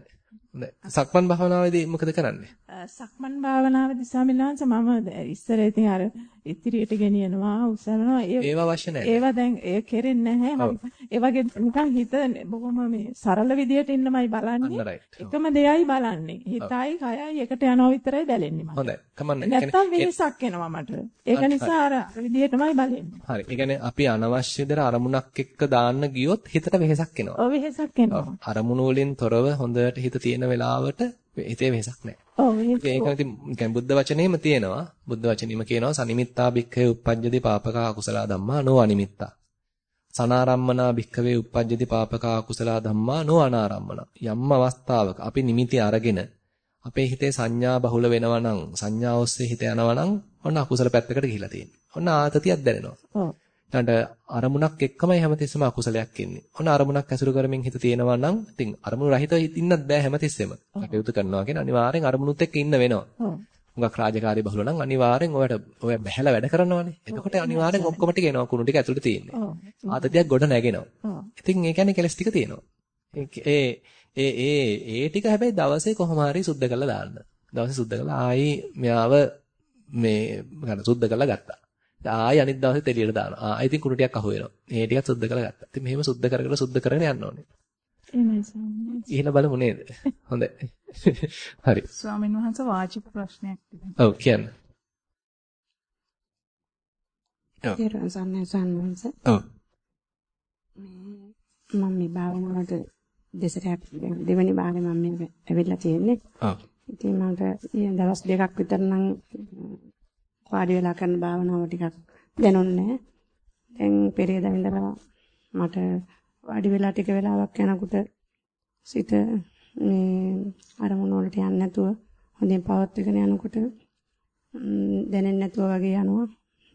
Speaker 1: හොඳයි. සක්මන් භාවනාවේදී මොකද කරන්නේ?
Speaker 6: සක්මන් භාවනාවේදී ස්වාමීන් මම ඉස්සර ඉතින් අර ඉදිරියට ගෙනියනවා උසනවා
Speaker 1: ඒවා අවශ්‍ය නැහැ.
Speaker 6: ඒවා දැන් ඒ කෙරෙන්නේ නැහැ. ඒ වගේ නිකන් හිත බොහොම මේ සරල විදියට ඉන්නමයි බලන්නේ. එකම දෙයයි බලන්නේ. හිතයි කයයි එකට යනවා විතරයි බැලෙන්නේ මම.
Speaker 1: හොඳයි. කමන්නේ.
Speaker 6: නැත්තම් වෙහසක් එනවා මට. ඒක නිසා අර විදියටමයි බලන්නේ.
Speaker 1: හරි. ඒ කියන්නේ අපි අනවශ්‍ය දර අරමුණක් එක්ක දාන්න ගියොත් හිතට වෙහසක් එනවා.
Speaker 6: ඔව් වෙහසක් එනවා.
Speaker 1: අරමුණු වලින් තොරව හොඳට හිත තියෙන වෙලාවට හිතේ වෙහසක් නැහැ.
Speaker 6: ඔව්
Speaker 1: ඒක ඉතින් බුද්ධ වචනේම තියෙනවා. බුද්ධ වචනේම කියනවා සනිමිත්තා භික්ඛවේ uppajjati papaka akusala dhamma no animitta. සනාරම්මනා භික්ඛවේ uppajjati papaka akusala dhamma no anarammana. යම් අවස්ථාවක අපි නිමිති අරගෙන අපේ හිතේ සංඥා බහුල වෙනවා නම් සංඥා ඔස්සේ හිත යනවා නම් ඔන්න අකුසල පැත්තකට ගිහිලා තියෙන්නේ. ඔන්න ආතතියක් දැනෙනවා.
Speaker 6: ඔව්.
Speaker 1: ඊට අරමුණක් එක්කමයි හැමතිස්සෙම අකුසලයක් එන්නේ. ඔන්න අරමුණක් ඇසුරු කරමින් හිත තියෙනවා නම් ඉතින් අරමුණු රහිතව ඉන්නත් බෑ හැමතිස්සෙම. කටයුතු කරනවා කියන්නේ අනිවාර්යෙන් අරමුණුත් එක්ක ඉන්න වෙනවා. හුඟක් රාජකාරී බහුල නම් අනිවාර්යෙන් ඔයාලට ඔය බැහැලා වැඩ කරනවානේ. එතකොට අනිවාර්යෙන් ඔක්කොම ටික එනවා කුණු ටික ඇතුළට තියෙන්නේ. ආතතියක් ගොඩ නැගෙනවා. ඉතින් ඒ කියන්නේ කෙලස් ටික තියෙනවා. ඒ ඒ ඒ ඒ ටික හැබැයි දවසේ කොහොම හරි සුද්ධ කරලා දාන්න. දවසේ සුද්ධ කරලා ආයි මෙයාව මේ මොකද සුද්ධ කරලා ගත්තා. ආයි අනිත් දවසේ එළියට දානවා. ආයි ඉතින් කුණු ටිකක් අහු වෙනවා. මේ ටිකක් සුද්ධ කරලා ගත්තා. ඉතින් මෙහෙම සුද්ධ කර කර සුද්ධ කරගෙන යන්න ඕනේ.
Speaker 6: එහෙමයි ස්වාමීනි.
Speaker 1: ඉහළ බලමු නේද? හොඳයි. හරි.
Speaker 2: ස්වාමීන් වහන්සේ වාචික ප්‍රශ්නයක් තිබෙනවා.
Speaker 1: ඔව් කියන්න. ඔව්.
Speaker 7: තේරුම් ගන්න සම්මන්ස.
Speaker 1: ඔව්.
Speaker 7: මම මේ භාවනාවට දෙසරයක් දෙවෙනි භාගෙ මම මේ ඇවිල්ලා තියෙන්නේ.
Speaker 1: ඔව්.
Speaker 7: ඉතින් මට දවස් දෙකක් විතර නම් වාඩි වෙලා කරන භාවනාව ටිකක් දැනුන්නේ. දැන් පෙරේදා ඉඳලා මට වාඩි වෙලා ටික වෙලාවක් යනකොට සිත මේ අරමුණ වලට යන්නේ නැතුව හොඳින් පවත්වාගෙන යනකොට දැනෙන්නේ නැතුව වගේ යනවා.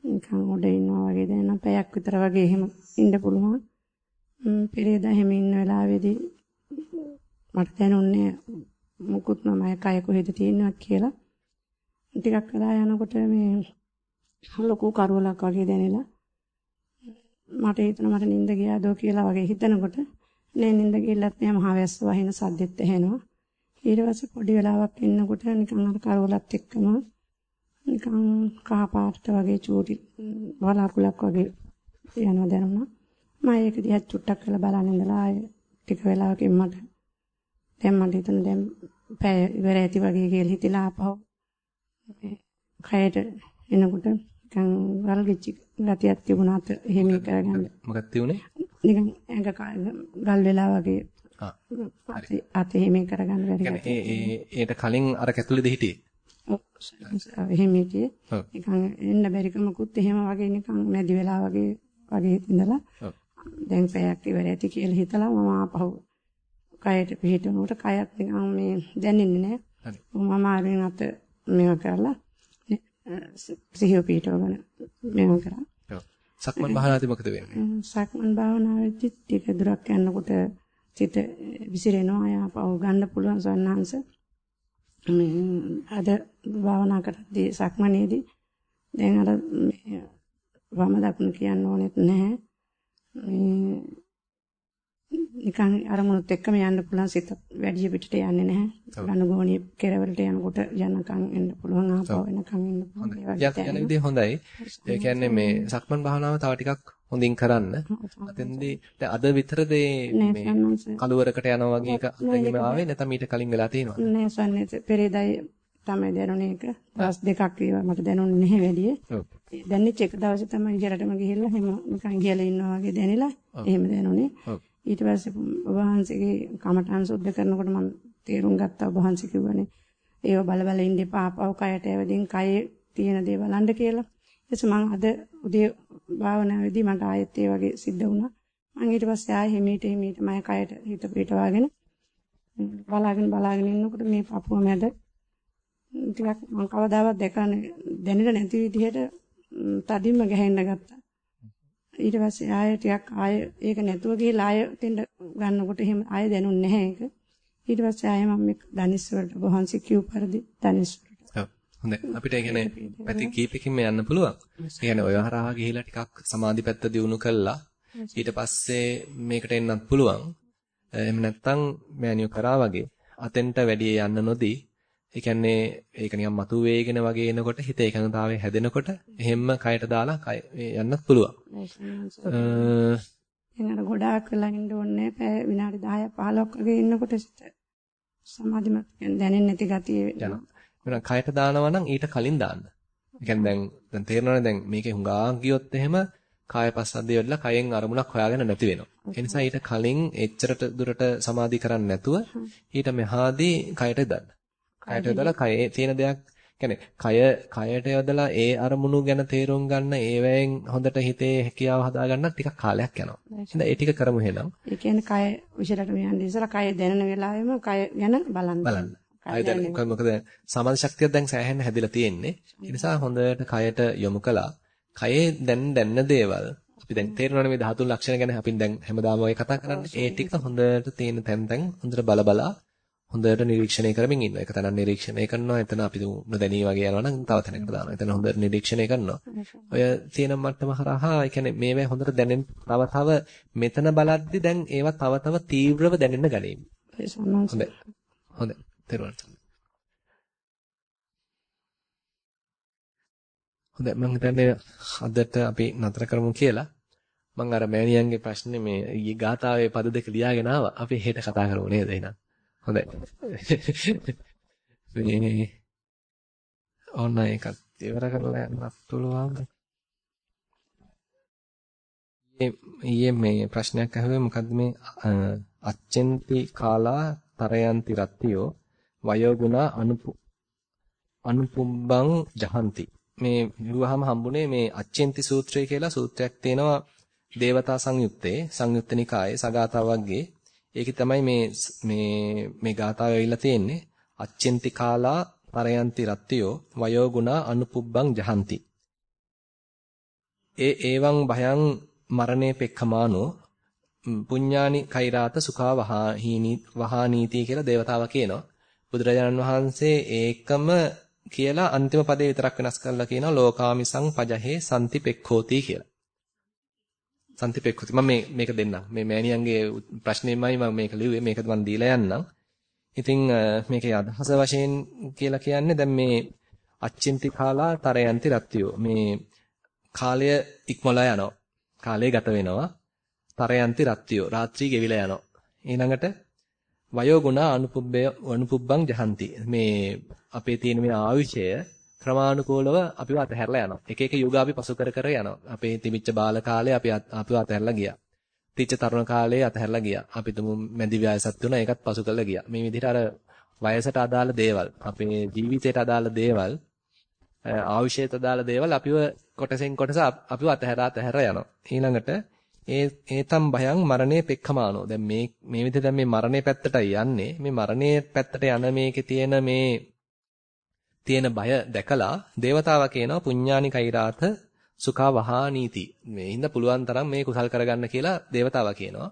Speaker 7: නිකන් උඩ ඉන්නවා වගේ දැනෙනවා. පැයක් විතර වගේ එහෙම ඉන්න පුළුවන්. පෙරේදා එහෙම ඉන්න වෙලාවේදී මට දැනුන්නේ මුකුත් මම කය කොහෙද තියෙනවත් කියලා. ටිකක් වෙලා යනකොට මේ ලොකු කරවලක් වගේ දැනෙලා මට හිතුණා මට නිින්ද ගියාදෝ කියලා වගේ හිතනකොට නේ නිින්ද ගිල්ලත් නෑ මහ වැස්ස වහින සද්දෙත් ඇහෙනවා. ඊට පස්සේ පොඩි වෙලාවක් ඉන්නකොට නිකන් අර කරවලත් එක්කම නිකන් කහ පාට වගේ චූටි වලාකුලක් වගේ යනවා දැනුණා. මම ඒක දිහා චුට්ටක් කරලා බලන් ඉඳලා ආයෙ ටික වෙලාවකින් මට දැන් මට හිතුණා දැන් පැය ඉවර ඇති වගේ කියලා හිතලා ආපහු කයට එනකොට නිකන් වල්ගෙච්ච ගතියක් තිබුණාත් එහෙම කරගන්න.
Speaker 1: මොකක්ද තියුනේ?
Speaker 7: නිකන් ඇඟ ගල් වෙලා වගේ. ආ හරි. අත එහෙම කරගන්න බැරි.
Speaker 1: ඒ ඒ ඒට කලින් අර කැතුලේද හිටියේ?
Speaker 7: ඔව්. එහෙම හිටියේ. නිකන් එන්න බැරිකමකුත් එහෙම වගේ නිකන් මැදි වෙලා වගේ වගේ ඉඳලා. දැන් පැයක් ඉවර ඇති කියලා හිතලා මම ආපහු කයට පිටිනුට කයත් නිකන් මේ දැනෙන්නේ නැහැ. හරි. මම ආරින් අත මේව කරලා සිහිය පිටවගෙන මේව කරා.
Speaker 1: ඔව්. සක්මන් භාවනාවේදී මොකද වෙන්නේ?
Speaker 7: සක්මන් භාවනාවේදී ටික දුරක් යනකොට සිත විසිරෙනවා ආපහු ගන්න පුළුවන් සන්නහංශ. අද භාවනා කරද්දී සක්මනේදී දැන් අර වම දකුණ කියන්න ඕනෙත් නැහැ. නිකන් අරමුණුත් එක්කම යන්න පුළුවන් සිත වැඩි පිටට යන්නේ නැහැ. අනුගෝණී කෙරවලට යනකොට යනකම් එන්න පුළුවන් ආපහු එනකම් එන්න පුළුවන්.
Speaker 1: යන විදිහ හොඳයි. ඒ කියන්නේ මේ සක්මන් භාවනාව තව ටිකක් හොඳින් කරන්න. අතෙන්දී දැන් අද විතරද මේ කලවරකට යනවා වගේ එක එහෙම ආවේ නැත්නම් ඊට කලින් වෙලා තියෙනවද?
Speaker 7: නෑ සන්නේ පෙරේදායි තමයි දැනුනේ එක. දවස් දෙකක් ඒවා මට දැනුනේ නැහැ වැඩි. ඔව්. දැනෙච්ච එක දවසේ තමයි ඉජරටම ගිහිල්ලා එහෙම නිකන් ගිහලා ඉන්නවා වගේ දැනෙලා එහෙම දැනුනේ. ඔව්. ඊට පස්සේ ඔබ වහන්සේගේ කමඨාන් සුද්ධ කරනකොට මම තේරුම් ගත්තා ඔබ වහන්සේ කිව්වනේ ඒව බල බල ඉන්න එපා ආපහු කයට ඇවිදින් කයේ තියෙන දේ බලන්න කියලා. ඊට මම අද උදේ භාවනාවේදී මට ආයෙත් ඒ වගේ සිද්ධ වුණා. මම ඊට පස්සේ ආයෙ හිමීට හිමීට මම කයට හිත පිටවාගෙන බලාගෙන බලාගෙන ඉන්නකොට මේ පපුව මැද ටිකක් මම කවදාවත් දැකන්නේ දැනෙන්නේ නැති විදිහට තදින්ම ගැහෙන්න ගත්තා. ඊට පස්සේ ආයෙ ටිකක් ආයෙ ඒක නැතුව ගිහලා ආයෙ තෙන්ද ගන්නකොට එහෙම ආයෙ දැනුන්නේ නැහැ ඒක. ඊට පස්සේ ආයෙ මම ධනිස් වලට වහන්සේ කිව් පරිදි ධනිස් වලට.
Speaker 1: ඔව්. හොඳයි. අපිට ඒ කියන්නේ පැති කීපකින්ම යන්න පුළුවන්. ඒ කියන්නේ ඔය හරහා ගිහිලා ටිකක් සමාධි පැත්ත දියුණු කළා. ඊට පස්සේ මේකට එන්නත් පුළුවන්. එහෙම නැත්නම් මෑනියෝ කරා වගේ අතෙන්ට වැඩි යන්න නොදී ඒ කියන්නේ ඒක නිකන් මතු වේගෙන වගේ එනකොට හිත ඒකඟතාවයේ හැදෙනකොට එහෙම්ම කයට දාලා කය යන්නත් පුළුවන්.
Speaker 7: එනර ගොඩාක් ඉන්න ඕනේ පැය විනාඩි 10 15ක් වගේ ඉන්නකොට සමාධිමත් දැනෙන්නේ නැති ගතිය
Speaker 1: යනවා. එහෙනම් කයට දානවා නම් ඊට කලින් දාන්න. ඒ කියන්නේ දැන් දැන් තේරෙනවනේ දැන් මේකේ හුඟා ගියොත් එහෙම කාය පස්සද්ධිය වෙලා කයෙන් අරමුණක් හොයාගෙන නැති වෙනවා. ඒ නිසා ඊට කලින් එච්චරට දුරට සමාධි කරන්නේ නැතුව ඊට මෙහාදී කයට දාන්න. කයට යොදලා කයේ තියෙන දෙයක් කියන්නේ කය කයට යොදලා ඒ අරමුණු ගැන තේරුම් ගන්න ඒවෙන් හොඳට හිතේ හැකියාව හදාගන්න ටිකක් කාලයක් යනවා. එහෙනම් ඒ ටික කරමු එහෙනම්.
Speaker 7: ඒ කියන්නේ කය විශේෂට මෙයන් ඉස්සලා කය දැනෙන වෙලාවෙම කය ගැන බලන්න.
Speaker 1: බලන්න. කය දැන මොකද සමාධි ශක්තිය දැන් සෑහෙන්න හැදිලා තියෙන්නේ. ඒ නිසා හොඳට කයට යොමු කළා. කයේ දැන් දැන්න දේවල් අපි දැන් තේරෙනවනේ මේ ධාතු ලක්ෂණ ගැන අපි දැන් හැමදාම ඔය කතා කරන්නේ. ඒ ටික හොඳට තියෙන තැන් තැන් හොඳට බල බලා හොඳට නිරීක්ෂණය කරමින් ඉන්නවා. එක තැනක් නිරීක්ෂණය කරනවා. එතන අපි නොදැනී වගේ යනවා නම් තව තැනකට දානවා. එතන හොඳට නිරීක්ෂණය කරනවා. ඔය තියෙන මට්ටම හරහා ඒ කියන්නේ මේවා හොඳට දැනෙන තව තව මෙතන බලද්දි දැන් ඒවා තව තව තීව්‍රව දැනෙන්න ගනීවි. හොඳයි. හොඳයි. තේරුණා. හොඳයි මම හිතන්නේ අදට අපි නතර කරමු කියලා. මම අර මෑණියන්ගේ ප්‍රශ්නේ මේ ඊයේ ගාථාවේ පද දෙක ලියාගෙන ආවා. අපි හෙට කතා කරමු නේද එහෙනම්. හොඳයි. මේ ඕන එකත් ඉවර කරලා යන්නත් පුළුවන්. ඊයේ මේ ප්‍රශ්නයක් අහුවේ මොකද්ද මේ අච්චෙන්ති කාලා තරයන්ති රත්තියෝ වයෝගුණා අනුපු අනුපුම්බං ජහන්ති මේ විවහම හම්බුනේ මේ අච්චෙන්ති සූත්‍රය කියලා සූත්‍රයක් තියෙනවා දේවතා සංයුත්තේ සංයුත්ත නිකායේ සගාතා වර්ගයේ ඒකේ තමයි මේ මේ මේ ගාථාව ඇවිල්ලා තියෙන්නේ. අච්චෙන්ති කාලා පරයන්ති රත්තියෝ වයෝගුණා අනුපුබ්බං ජහන්ති ඒ එවං භයං මරණේ පෙක්ඛමානෝ පුඤ්ඤානි කෛරාත සුඛා වහාහීනි වහානීති කියලා දේවතාව කියනවා. බුදුරජාණන් වහන්සේ ඒකම කියලා අන්තිම පදේ විතරක් වෙනස් කරලා කියනවා. ලෝකාමිසං පජහේ සම්තිපෙක්ඛෝති කියලා. සම්තිපෙක්ඛෝති මම මේ මේක දෙන්නම්. මේ මෑණියන්ගේ ප්‍රශ්නේමයි මම මේක ලිව්වේ. මේක මම දීලා යන්නම්. ඉතින් මේකේ අදහස වශයෙන් කියලා කියන්නේ දැන් මේ අච්චින්ති කාලා තරයන්ති රත්තියෝ. මේ කාලය ඉක්මලා යනවා. කාලය ගත වෙනවා. තරයන්ති රත්තියෝ. රාත්‍රී ගෙවිලා යනවා. ඊළඟට වයෝ ගුණ අනුපුබ්බය අනුපුබ්බං ජහන්ති. මේ අපේ තියෙන මේ ආයුෂය ක්‍රමානුකූලව අපිව අතහැරලා යනවා. එක එක යුග අපි පසු කර කර යනවා. අපේ තිබිච්ච බාල කාලේ අපි අපිව අතහැරලා ගියා. තිච්ච තරුණ කාලේ අතහැරලා ගියා. අපි තුමු මැදි වයසත් තුන ඒකත් පසු කරලා ගියා. මේ විදිහට අර වයසට අදාළ දේවල්, අපේ ජීවිතයට අදාළ දේවල්, ආයුෂයට අදාළ දේවල් අපිව කොටසෙන් කොටස අපිව අතහැර අතහැර යනවා. ඊළඟට ඒ ඒතම් භයං මරණේ පෙක්ඛමානෝ. දැන් මේ මේ විදිහට දැන් මේ මරණේ පැත්තටයි යන්නේ. මේ මරණේ පැත්තට යන මේකේ තියෙන මේ තියෙන බය දැකලා దేవතාවා කියනවා පුඤ්ඤානි කෛරාත සුඛා වහානීති. මේ හින්දා පුළුවන් තරම් මේ කුසල් කරගන්න කියලා దేవතාවා කියනවා.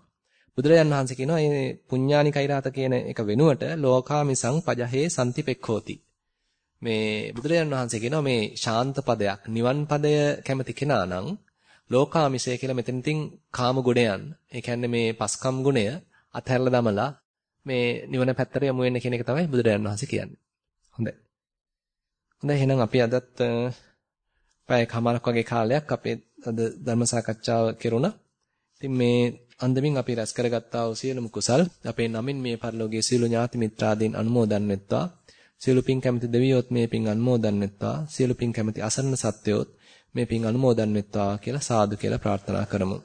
Speaker 1: බුදුරජාන් වහන්සේ කියනවා මේ පුඤ්ඤානි කෛරාත කියන එක වෙනුවට ලෝකාමිසං පජහේ සම්තිපෙක්ඛෝති. මේ බුදුරජාන් වහන්සේ කියනවා මේ ශාන්ත පදයක් නිවන් පදය කැමති කෙනා නම් ලෝකාමිසය කියලා මෙතන තින් කාම ගුණයන්. ඒ කියන්නේ මේ පස්කම් ගුණය අතහැරලා දමලා මේ නිවන පැත්තට යමු වෙන්න කියන එක තමයි බුදුරජාන් වහන්සේ කියන්නේ. හොඳයි. හොඳයි එහෙනම් අපි අදත් පැය කමාරක් වගේ කාලයක් අපේ අද ධර්ම සාකච්ඡාව කෙරුණා. ඉතින් මේ අන්දමින් අපි රැස් කරගත්තා වූ සියලුම කුසල් අපේ නමින් මේ පරිලෝකයේ සියලු ඥාති මිත්‍රාදීන් අනුමෝදන් වෙත්වා. සියලු පින් කැමති දෙවියොත් මේ පින් අනුමෝදන් වෙත්වා. සියලු පින් කැමති අසන්න සත්වයොත් මේ පින් අනුමෝදන් වෙත්වා කියලා සාදු කියලා ප්‍රාර්ථනා කරමු.